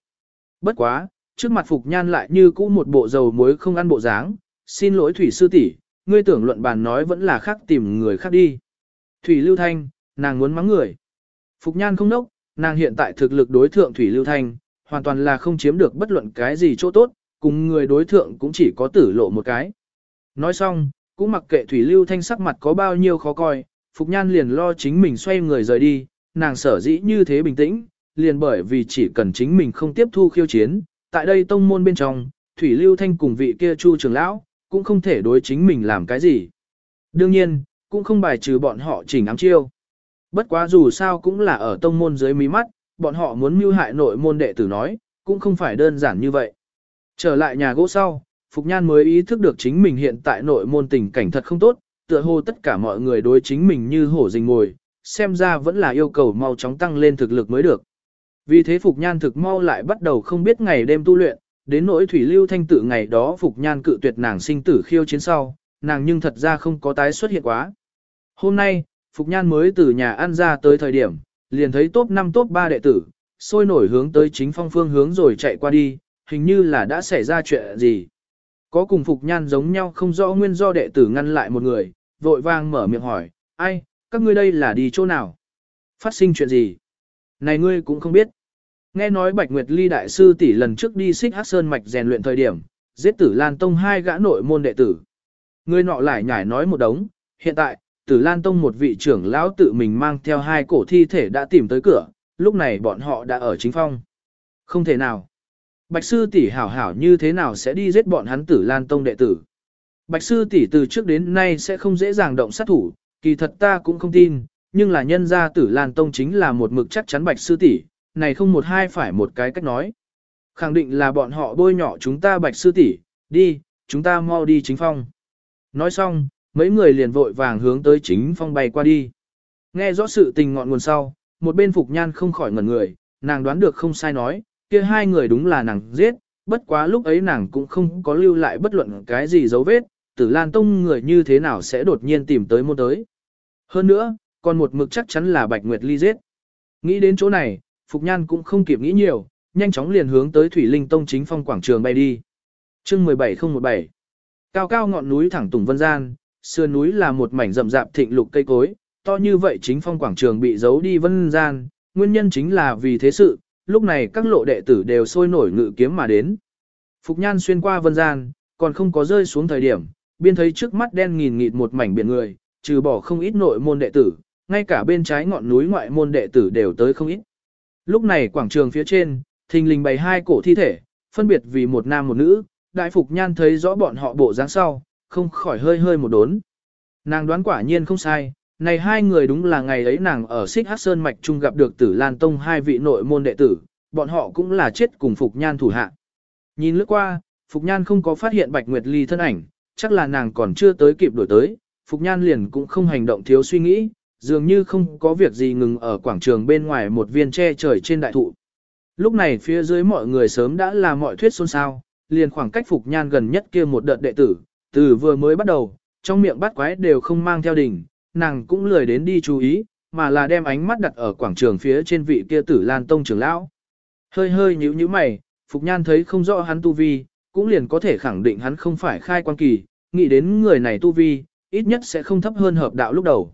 S1: Bất quá, trước mặt Phục Nhan lại như cũ một bộ dầu muối không ăn bộ dáng, xin lỗi Thủy Sư tỷ ngươi tưởng luận bàn nói vẫn là khác tìm người khác đi. Thủy Lưu Thanh, nàng muốn mắng người. Phục Nhan không nốc, nàng hiện tại thực lực đối thượng Thủy Lưu Thanh, hoàn toàn là không chiếm được bất luận cái gì chỗ tốt, cùng người đối thượng cũng chỉ có tử lộ một cái. Nói xong, cũng mặc kệ Thủy Lưu Thanh sắc mặt có bao nhiêu khó coi, Phục Nhan liền lo chính mình xoay người rời đi, nàng sở dĩ như thế bình tĩnh, liền bởi vì chỉ cần chính mình không tiếp thu khiêu chiến, tại đây tông môn bên trong, Thủy Lưu Thanh cùng vị kia Chu trưởng lão, cũng không thể đối chính mình làm cái gì. Đương nhiên, cũng không bài trừ bọn họ chỉnh ám chiêu. Bất quá dù sao cũng là ở tông môn dưới mí mắt, bọn họ muốn mưu hại nội môn đệ tử nói, cũng không phải đơn giản như vậy. Trở lại nhà gỗ sau, Phục Nhan mới ý thức được chính mình hiện tại nội môn tình cảnh thật không tốt, tựa hồ tất cả mọi người đối chính mình như hổ rình ngồi, xem ra vẫn là yêu cầu mau chóng tăng lên thực lực mới được. Vì thế Phục Nhan thực mau lại bắt đầu không biết ngày đêm tu luyện, đến nỗi thủy lưu thanh tự ngày đó Phục Nhan cự tuyệt nàng sinh tử khiêu chiến sau, nàng nhưng thật ra không có tái xuất hiện quá. Hôm nay, Phục Nhan mới từ nhà ăn ra tới thời điểm, liền thấy top 5 top 3 đệ tử, sôi nổi hướng tới chính phong phương hướng rồi chạy qua đi, hình như là đã xảy ra chuyện gì. Có cùng Phục Nhan giống nhau không rõ nguyên do đệ tử ngăn lại một người, vội vang mở miệng hỏi, ai, các ngươi đây là đi chỗ nào? Phát sinh chuyện gì? Này ngươi cũng không biết. Nghe nói Bạch Nguyệt Ly đại sư tỷ lần trước đi xích hát sơn mạch rèn luyện thời điểm, giết tử Lan Tông hai gã nội môn đệ tử. Ngươi nọ lại nhảy nói một đống, hiện tại, tử Lan Tông một vị trưởng lão tự mình mang theo hai cổ thi thể đã tìm tới cửa, lúc này bọn họ đã ở chính phong. Không thể nào. Bạch sư tỷ hảo hảo như thế nào sẽ đi giết bọn hắn tử Lan Tông đệ tử. Bạch sư tỷ từ trước đến nay sẽ không dễ dàng động sát thủ, kỳ thật ta cũng không tin, nhưng là nhân gia tử Lan Tông chính là một mực chắc chắn Bạch sư tỷ, này không một hai phải một cái cách nói. Khẳng định là bọn họ bôi nhỏ chúng ta Bạch sư tỷ, đi, chúng ta mau đi chính phong. Nói xong, mấy người liền vội vàng hướng tới chính phong bay qua đi. Nghe rõ sự tình ngọn nguồn sau, một bên Phục Nhan không khỏi ngẩn người, nàng đoán được không sai nói, kia hai người đúng là nàng giết, bất quá lúc ấy nàng cũng không có lưu lại bất luận cái gì dấu vết, tử Lan Tông người như thế nào sẽ đột nhiên tìm tới môn tới. Hơn nữa, còn một mực chắc chắn là Bạch Nguyệt Ly giết. Nghĩ đến chỗ này, Phục Nhan cũng không kịp nghĩ nhiều, nhanh chóng liền hướng tới Thủy Linh Tông chính phong quảng trường bay đi. chương 17017 Cao cao ngọn núi thẳng tùng vân gian, sườn núi là một mảnh rậm rạp thịnh lục cây cối, to như vậy chính phong quảng trường bị giấu đi vân gian, nguyên nhân chính là vì thế sự, lúc này các lộ đệ tử đều sôi nổi ngự kiếm mà đến. Phục Nhan xuyên qua vân gian, còn không có rơi xuống thời điểm, biên thấy trước mắt đen nghìn nghịt một mảnh biển người, trừ bỏ không ít nội môn đệ tử, ngay cả bên trái ngọn núi ngoại môn đệ tử đều tới không ít. Lúc này quảng trường phía trên, thình lình bày hai cổ thi thể, phân biệt vì một nam một nữ, đại Phục Nhan thấy rõ bọn họ bộ dáng sau, không khỏi hơi hơi một đốn. Nàng đoán quả nhiên không sai, này hai người đúng là ngày ấy nàng ở Xích Hát Sơn Mạch Trung gặp được Tử Lan Tông hai vị nội môn đệ tử, bọn họ cũng là chết cùng Phục Nhan thủ hạ. Nhìn lướt qua, Phục Nhan không có phát hiện Bạch Nguyệt Ly thân ảnh, chắc là nàng còn chưa tới kịp đổi tới, Phục Nhan liền cũng không hành động thiếu suy nghĩ, dường như không có việc gì ngừng ở quảng trường bên ngoài một viên tre trời trên đại thụ. Lúc này phía dưới mọi người sớm đã là mọi thuyết xôn xao, liền khoảng cách Phục Nhan gần nhất kia một đợt đệ tử, từ vừa mới bắt đầu, trong miệng bắt quái đều không mang theo đỉnh, nàng cũng lười đến đi chú ý, mà là đem ánh mắt đặt ở quảng trường phía trên vị kia tử Lan Tông trưởng lão. Hơi hơi nhíu nhíu mày, Phục Nhan thấy không rõ hắn tu vi, cũng liền có thể khẳng định hắn không phải khai quan kỳ, nghĩ đến người này tu vi, ít nhất sẽ không thấp hơn hợp đạo lúc đầu.